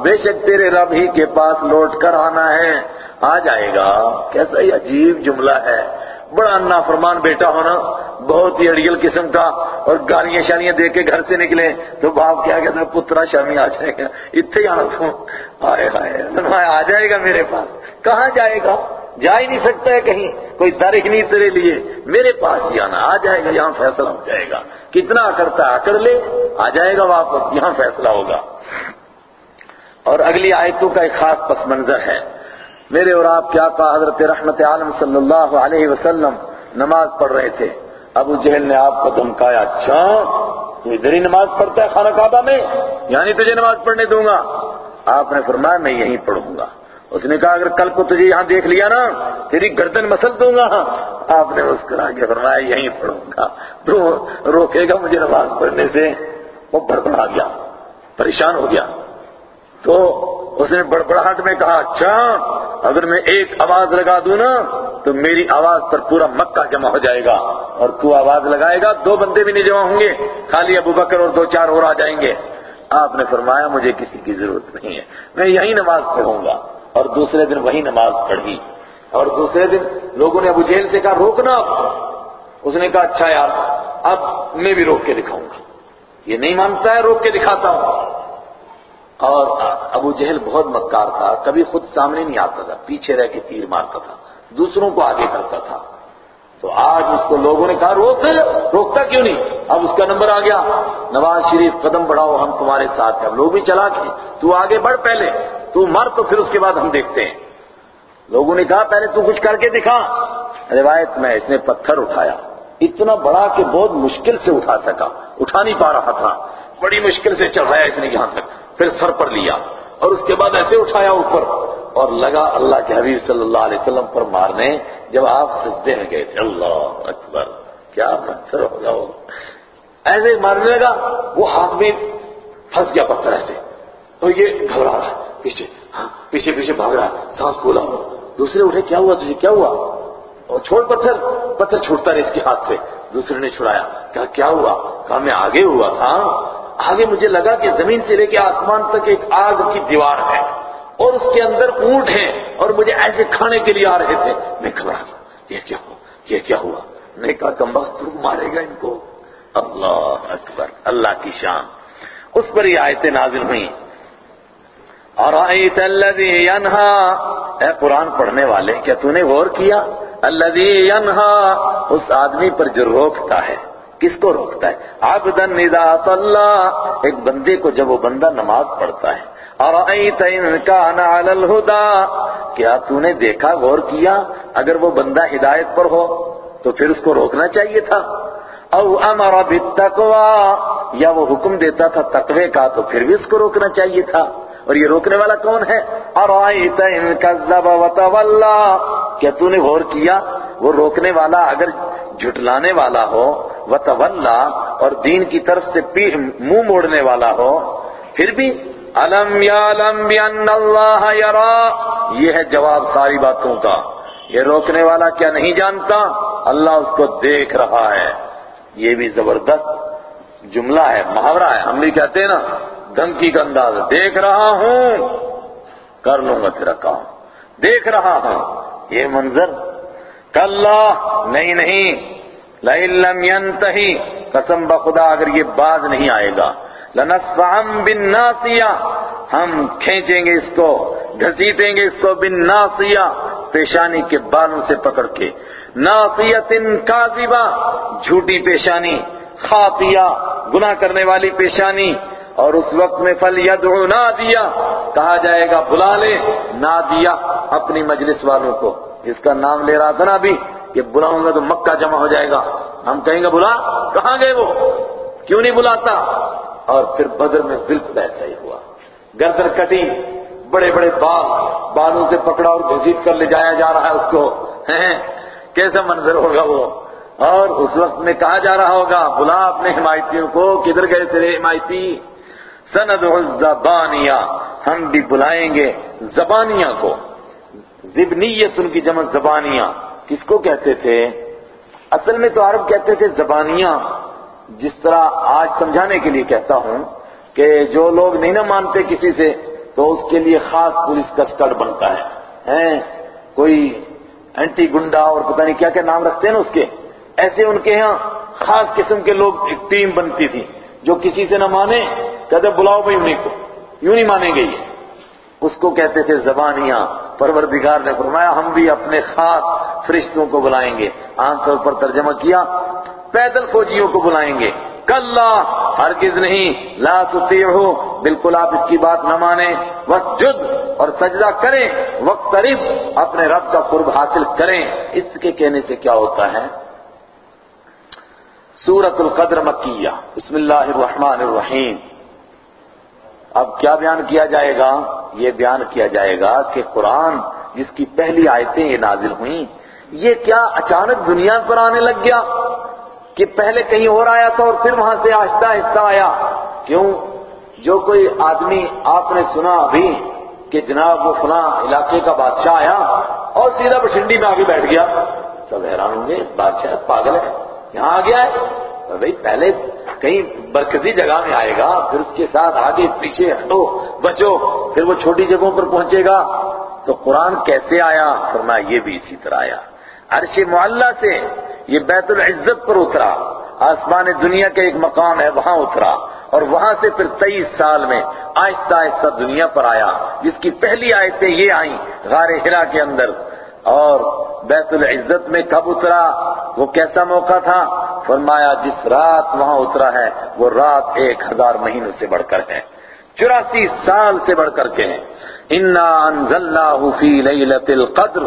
بے شک تیرے رب ہی کے پاس لوٹ کر آنا ہے۔ آ جائے گا۔ کیسا ہی عجیب جملہ ہے۔ بڑا نافرمان بیٹا ہونا، بہت ہی اڑیل قسم کا، اور گالیاں شالیاں دے کے گھر سے نکلے، تو باپ کیا کہتا ہے، پترا شامی آ جائے گا اتنے ہی آنا تو، آئے ہائے آ جائے گا میرے پاس، کہاں جائے گا؟ جا ہی نہیں سکتا ہے کہیں، کوئی در ہی نہیں تیرے لیے، میرے پاس ہی آنا، آ جائے گا، یہاں فیصلہ ہو جائے گا، کتنا کرتا ہے اکڑ لے، آ جائے گا واپس، یہاں فیصلہ ہوگا۔ اور اگلی آیتوں کا ایک خاص پس منظر ہے۔ میرے اور آپ کیا کہا حضرت رحمت عالم صلی اللہ علیہ وسلم نماز پڑھ رہے تھے۔ ابو جہل نے آپ کو دھمکایا اچھا تو ادھر ہی نماز پڑھتا ہے خانہ کعبہ میں؟ یعنی تجھے نماز پڑھنے دوں گا۔ آپ نے فرمایا، میں یہیں پڑھوں گا۔ اس نے کہا، اگر کل کو تجھے یہاں دیکھ لیا نا، تیری گردن مسل دوں گا۔ آپ نے اس کرا کے فرمایا، یہیں پڑھوں گا۔ تو روکے گا مجھے نماز پڑھنے سے۔ وہ بڑبڑا گیا، پریشان ہو گیا۔ تو اس نے بڑبڑاہٹ میں کہا اچھا اگر میں ایک آواز لگا دوں نا، تو میری آواز پر پورا مکہ جمع ہو جائے گا اور تو آواز لگائے گا، دو بندے بھی نہیں جمع ہوں گے، خالی ابو بکر اور دو چار اور آ جائیں گے. آپ نے فرمایا، مجھے کسی کی ضرورت نہیں ہے، میں یہی نماز پڑھوں گا. اور دوسرے دن وہی نماز پڑھی۔ اور دوسرے دن لوگوں نے ابو جیل سے کہا، روکنا اس نے کہا اچھا یار، اب میں بھی روک کے دکھاؤں گا. یہ نہیں مانتا ہے، روک کے دکھاتا ہوں۔ اور ابو جہل بہت مکار تھا، کبھی خود سامنے نہیں آتا تھا، پیچھے رہ کے تیر مارتا تھا، دوسروں کو آگے کرتا تھا۔ تو آج اس کو لوگوں نے کہا، روک، روکتا کیوں نہیں؟ اب اس کا نمبر آ گیا۔ نواز شریف، قدم بڑھاؤ، ہم تمہارے ساتھ ہیں۔ لوگ بھی چلا کے تو آگے بڑھ پہلے، تو مر تو پھر اس کے بعد ہم دیکھتے ہیں۔ لوگوں نے کہا، پہلے تو کچھ کر کے دکھا۔ روایت میں اس نے پتھر اٹھایا۔ اتنا بڑا کہ بہت مشکل سے اٹھا سکا۔ اٹھا نہیں پا رہا تھا۔ بڑی مشکل سے چڑھایا اس نے یہاں تک۔ پھر سر پر لیا اور اس کے بعد ایسے اٹھایا اوپر اور لگا اللہ کے حبیب صلی اللہ علیہ وسلم پر مارنے جب آپ سجدے میں گئے تھے، اللہ اکبر، کیا منظر ہوگا وہ۔ ایسے مارنے لگا، وہ ہاتھ میں پھنس گیا پتھر ایسے۔ اور یہ گھبرا رہا، پیچھے ہاں پیچھے پیچھے بھاگ رہا، سانس پھولا دوسرے اٹھے، کیا ہوا تجھے، کیا ہوا؟ اور چھوڑ پتھر پتھر چھوٹتا رہے اس کے ہاتھ سے۔ دوسرے نے چھڑایا، کہا، کیا ہوا؟ کہا، میں آگے ہوا تھا آگے مجھے لگا کہ زمین سے لے کے آسمان تک ایک آگ کی دیوار ہے اور اس کے اندر اونٹ ہیں اور مجھے ایسے کھانے کے لیے آ رہے تھے۔ میں گھبرا گیا۔ یہ کیا ہوا؟ یہ کیا ہوا؟ میں کہا کمبا تو مارے گا ان کو۔ اللہ اکبر۔ اللہ کی شان۔ اس پر یہ آیتیں نازل ہوئی اور ینہا اے قرآن پڑھنے والے، کیا تو نے غور کیا؟ اللہ ینہا اس آدمی پر جو روکتا ہے۔ کس کو روکتا ہے؟ عبدن اذا صلى ایک بندے کو جب وہ بندہ نماز پڑھتا ہے۔ اور ان كان على الهدى کیا تو نے دیکھا، غور کیا؟ اگر وہ بندہ ہدایت پر ہو، تو پھر اس کو روکنا چاہیے تھا۔ او امر بالتقوى یا وہ حکم دیتا تھا تقوی کا، تو پھر بھی اس کو روکنا چاہیے تھا۔ اور یہ روکنے والا کون ہے؟ اور ان كذب وتولى کیا تو نے غور کیا؟ وہ روکنے والا اگر جھٹلانے والا ہو، وتولا، اور دین کی طرف سے منہ موڑنے والا ہو، پھر بھی الم بان اللہ یرا یہ ہے جواب ساری باتوں کا۔ یہ روکنے والا کیا نہیں جانتا؟ اللہ اس کو دیکھ رہا ہے۔ یہ بھی زبردست جملہ ہے، محاورہ ہے۔ ہم بھی کہتے ہیں نا، دھمکی کا انداز دیکھ رہا ہوں، کر لوں گا تیرا کام دیکھ رہا ہوں، یہ منظر کل نہیں نہیں لَإِن لَمْ يَنْتَهِ قسم بخدا اگر یہ باز نہیں آئے گا۔ لنصفعن بالناسیہ ہم کھینچیں گے اس کو، گھسیٹیں گے اس کو بالناسیہ پیشانی کے بالوں سے پکڑ کے۔ ناسیت کاذبہ، جھوٹی پیشانی، خاطیہ، گناہ کرنے والی پیشانی۔ اور اس وقت میں فل یدعو نادیا کہا جائے گا بلا لے نادیا اپنی مجلس والوں کو۔ اس کا نام لے رہا تھا نا ابھی کہ بلاؤں گا تو مکہ جمع ہو جائے گا۔ ہم کہیں گے بلا، کہاں گئے وہ؟ کیوں نہیں بلاتا؟ اور پھر بدر میں بالکل ایسا ہی ہوا۔ گردر کٹی، بڑے بڑے بال، بالوں سے پکڑا اور گھسیٹ کر لے جایا جا رہا ہے اس کو۔ کیسا منظر ہوگا وہ؟ اور اس وقت میں کہا جا رہا ہوگا، بلا اپنے حمایتیوں کو، کدھر گئے تیرے حمایتی؟ سند الزبانیہ، ہم بھی بلائیں گے زبانیہ کو۔ زبنیت ان کی جمع زبانیہ کس کو کہتے تھے؟ اصل میں تو عرب کہتے تھے زبانیاں۔ جس طرح آج سمجھانے کے لیے کہتا ہوں کہ جو لوگ نہیں نہ مانتے کسی سے، تو اس کے لیے خاص پولیس کا سکڑ بنتا ہے۔ کوئی اینٹی گنڈا اور پتہ نہیں کیا کیا نام رکھتے ہیں نا اس کے۔ ایسے ان کے ہاں خاص قسم کے لوگ ایک ٹیم بنتی تھی۔ جو کسی سے نہ مانے، کہتے بلاؤ بھائی انہیں کو۔ یوں نہیں مانیں گے یہ۔ اس کو کہتے تھے زبانیاں۔ پروردگار نے فرمایا، ہم بھی اپنے خاص فرشتوں کو بلائیں گے۔ عام طور پر ترجمہ کیا، پیدل فوجیوں کو بلائیں گے۔ کلا، ہرگز نہیں، لا تطیعو، بالکل آپ اس کی بات نہ مانیں۔ وسجد اور سجدہ کریں وقت قریب اپنے رب کا قرب حاصل کریں۔ اس کے کہنے سے کیا ہوتا ہے؟ سورت القدر مکیہ، بسم اللہ الرحمن الرحیم۔ اب کیا بیان کیا جائے گا؟ یہ بیان کیا جائے گا کہ قرآن جس کی پہلی آیتیں یہ نازل ہوئیں، یہ کیا اچانک دنیا پر آنے لگ گیا کہ پہلے کہیں اور آیا تھا اور پھر وہاں سے آہستہ آہستہ آیا؟ کیوں؟ جو کوئی آدمی آپ نے سنا ابھی کہ جناب وہ فلاں علاقے کا بادشاہ آیا اور سیدھا بٹھنڈی میں آگے بیٹھ گیا، سب حیران ہوں گے، بادشاہ پاگل ہے، یہاں آ گیا ہے۔ بھائی، پہلے کہیں برکتی جگہ میں آئے گا، پھر اس کے ساتھ آگے پیچھے ہٹو، بچو، پھر وہ چھوٹی جگہوں پر پہنچے گا۔ تو قرآن کیسے آیا؟ فرمایا یہ بھی اسی طرح آیا۔ عرش معلہ سے یہ بیت العزت پر اترا، آسمان دنیا کا ایک مقام ہے، وہاں اترا۔ اور وہاں سے پھر تیئیس سال میں آہستہ آہستہ دنیا پر آیا، جس کی پہلی آیتیں یہ آئیں، غار ہرا کے اندر۔ اور بیت العزت میں کب اترا؟ وہ کیسا موقع تھا؟ فرمایا، جس رات وہاں اترا ہے، وہ رات ایک ہزار مہینوں سے بڑھ کر ہے۔ چوراسی سال سے بڑھ کر کے ہیں۔ انا انزلناہ فی لیلت القدر۔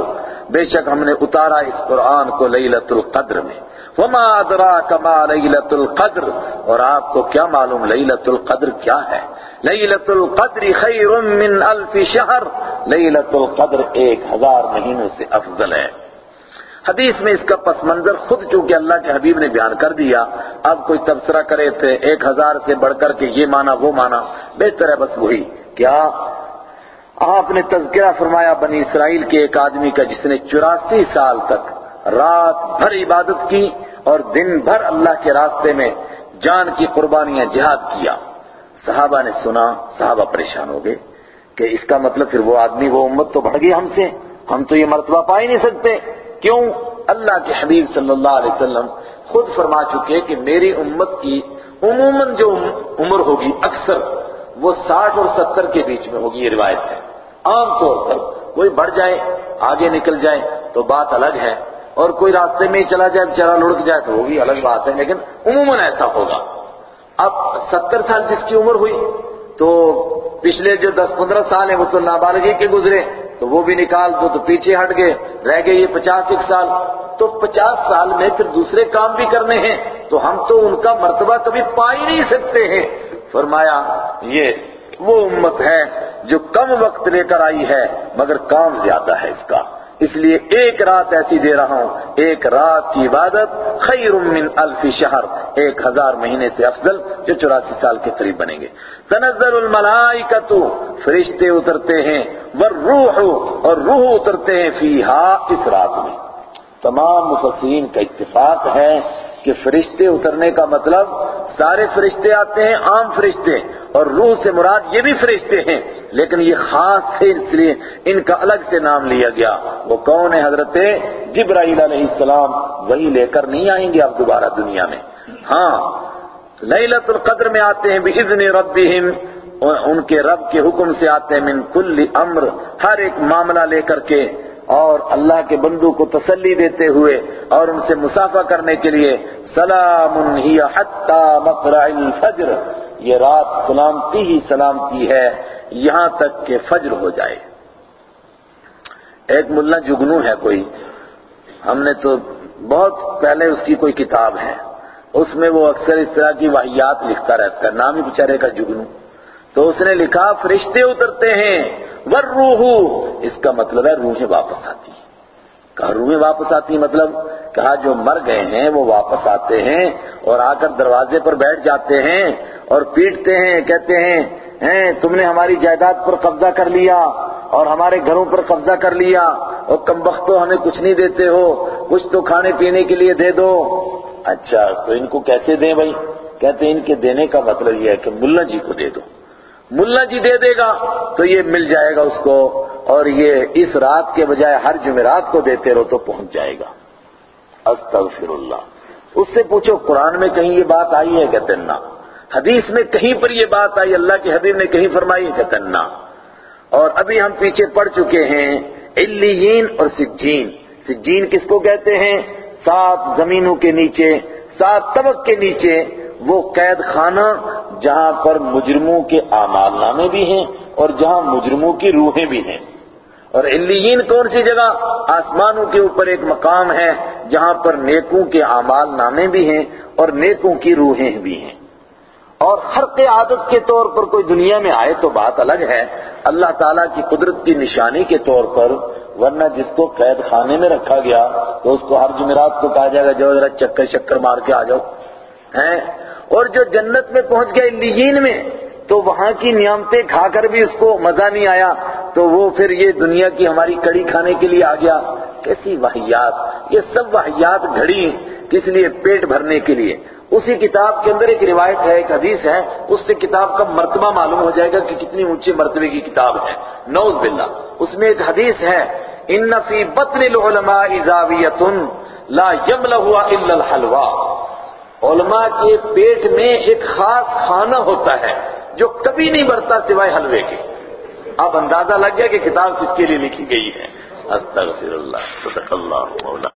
بے شک ہم نے اتارا اس قرآن کو لیلت القدر میں۔ وما ادراک ما لیلت القدر؟ اور آپ کو کیا معلوم لیلت القدر کیا ہے؟ لیلت القدر خیر من الف شہر لیلت القدر ایک ہزار مہینوں سے افضل ہے۔ حدیث میں اس کا پس منظر خود چونکہ اللہ کے حبیب نے بیان کر دیا، اب کوئی تبصرہ کرے تھے ایک ہزار سے بڑھ کر کے یہ مانا وہ مانا بہتر ہے بس وہی۔ کیا؟ آپ نے تذکرہ فرمایا بنی اسرائیل کے ایک آدمی کا جس نے چوراسی سال تک رات بھر عبادت کی اور دن بھر اللہ کے راستے میں جان کی قربانیاں جہاد کیا۔ صحابہ نے سنا، صحابہ پریشان ہو گئے کہ اس کا مطلب پھر وہ آدمی، وہ امت تو بڑھ گئی ہم سے، ہم تو یہ مرتبہ پا ہی نہیں سکتے۔ کیوں اللہ کے حبیب صلی اللہ علیہ وسلم خود فرما چکے کہ میری امت کی عموماً جو عمر ہوگی اکثر وہ ساٹھ اور ستر کے بیچ میں ہوگی، یہ روایت ہے۔ عام طور پر کوئی بڑھ جائے، آگے نکل جائے تو بات الگ ہے اور کوئی راستے میں ہی چلا جائے، بیچارہ لڑک جائے تو وہ بھی الگ بات ہے، لیکن عموماً ایسا ہوگا۔ اب ستر سال جس کی عمر ہوئی تو پچھلے جو دس پندرہ سال ہیں وہ تو نابالغی کے گزرے۔ تو وہ بھی نکال دو تو پیچھے ہٹ گئے۔ رہ گئے یہ پچاس ایک سال۔ تو پچاس سال میں پھر دوسرے کام بھی کرنے ہیں۔ تو ہم تو ان کا مرتبہ کبھی پا ہی نہیں سکتے ہیں۔ فرمایا، یہ وہ امت ہے جو کم وقت لے کر آئی ہے، مگر کام زیادہ ہے اس کا۔ اس لیے ایک رات ایسی دے رہا ہوں، ایک رات کی عبادت خیر من الف شہر، ایک ہزار مہینے سے افضل جو چوراسی سال کے قریب بنیں گے۔ تنزل الملائکت فرشتے اترتے ہیں، والروح، اور روح اترتے ہیں فیہا اس رات میں۔ تمام مفسرین کا اتفاق ہے کہ فرشتے اترنے کا مطلب سارے فرشتے آتے ہیں، عام فرشتے، اور روح سے مراد یہ بھی فرشتے ہیں۔ لیکن یہ خاص تھے اس لیے ان کا الگ سے نام لیا گیا۔ وہ کون ہے حضرت جبرائیل علیہ السلام؟ وہی لے کر نہیں آئیں گے اب دوبارہ دنیا میں۔ ہاں لیلت القدر میں آتے ہیں بِإِذْنِ رَبِّهِمْ ان کے رب کے حکم سے آتے ہیں، من کل امر، ہر ایک معاملہ لے کر کے۔ اور اللہ کے بندو کو تسلی دیتے ہوئے اور ان سے مسافہ کرنے کے لیے سلام ہی حتی مقرع الفجر۔ یہ رات سلامتی ہی سلامتی ہے، یہاں تک کہ فجر ہو جائے۔ ایک ملا جگنو ہے کوئی۔ ہم نے تو بہت پہلے اس کی کوئی کتاب ہے۔ اس میں وہ اکثر اس طرح کی واحیات لکھتا رہتا ہے۔ نام ہی بیچارے کا جگنو۔ تو اس نے لکھا، فرشتے اترتے ہیں ور روح اس کا مطلب ہے روحیں واپس آتی ہیں۔ کہا، روحیں واپس آتی ہیں مطلب؟ کہا، جو مر گئے ہیں، وہ واپس آتے ہیں اور آ کر دروازے پر بیٹھ جاتے ہیں اور پیٹتے ہیں، کہتے ہیں ہیں، تم نے ہماری جائیداد پر قبضہ کر لیا اور ہمارے گھروں پر قبضہ کر لیا اور کم وقتوں ہمیں کچھ نہیں دیتے ہو، کچھ تو کھانے پینے کے لیے دے دو۔ اچھا تو ان کو کیسے دیں بھائی؟ کہتے ہیں، ان کے دینے کا مطلب یہ ہے کہ ملا جی کو دے دو۔ ملا جی دے دے گا تو یہ مل جائے گا اس کو اور یہ اس رات کے بجائے ہر جمعرات کو دیتے رہو تو پہنچ جائے گا۔ استغفر اللہ اس سے پوچھو، قرآن میں کہیں یہ بات آئی ہے؟ کہتے نا حدیث میں کہیں پر یہ بات آئی، اللہ کے حبیب نے کہیں فرمائی ہے؟ کہتے نا اور ابھی ہم پیچھے پڑ چکے ہیں۔ علیین اور سجین۔ سجین کس کو کہتے ہیں؟ سات زمینوں کے نیچے، سات طبق کے نیچے۔ وہ قید خانہ جہاں پر مجرموں کے اعمال نامے بھی ہیں اور جہاں مجرموں کی روحیں بھی ہیں۔ اور علیین کون سی جگہ؟ آسمانوں کے اوپر ایک مقام ہے جہاں پر نیکوں کے اعمال نامے بھی ہیں اور نیکوں کی روحیں بھی ہیں۔ اور خرق عادت کے طور پر کوئی دنیا میں آئے تو بات الگ ہے۔ اللہ تعالیٰ کی قدرت کی نشانی کے طور پر، ورنہ جس کو قید خانے میں رکھا گیا تو اس کو ہر جمعرات کو کہا جائے گا، جو ذرا چکر شکر مار کے آ جاؤ۔ ہیں؟ اور جو جنت میں پہنچ گیا لیجین میں، تو وہاں کی نعمتیں کھا کر بھی اس کو مزہ نہیں آیا۔ تو وہ پھر یہ دنیا کی ہماری کڑی کھانے کے لیے آ گیا۔ کیسی واحیات یہ سب واحیات گھڑی کس لیے؟ پیٹ بھرنے کے لیے۔ اسی کتاب کے اندر ایک روایت ہے، ایک حدیث ہے۔ اس سے کتاب کا مرتبہ معلوم ہو جائے گا کہ کتنی اونچے مرتبے کی کتاب ہے۔ نوز باللہ۔ اس میں ایک حدیث ہے، ان فی بطن العلماء زاویۃ لا یملہ الا الحلوا علماء کے پیٹ میں ایک خاص کھانا ہوتا ہے جو کبھی نہیں بڑھتا سوائے حلوے کے۔ اب اندازہ لگ گیا کہ کتاب کس کے لیے لکھی گئی ہے۔ استغفر اللہ، صدق اللہ مولا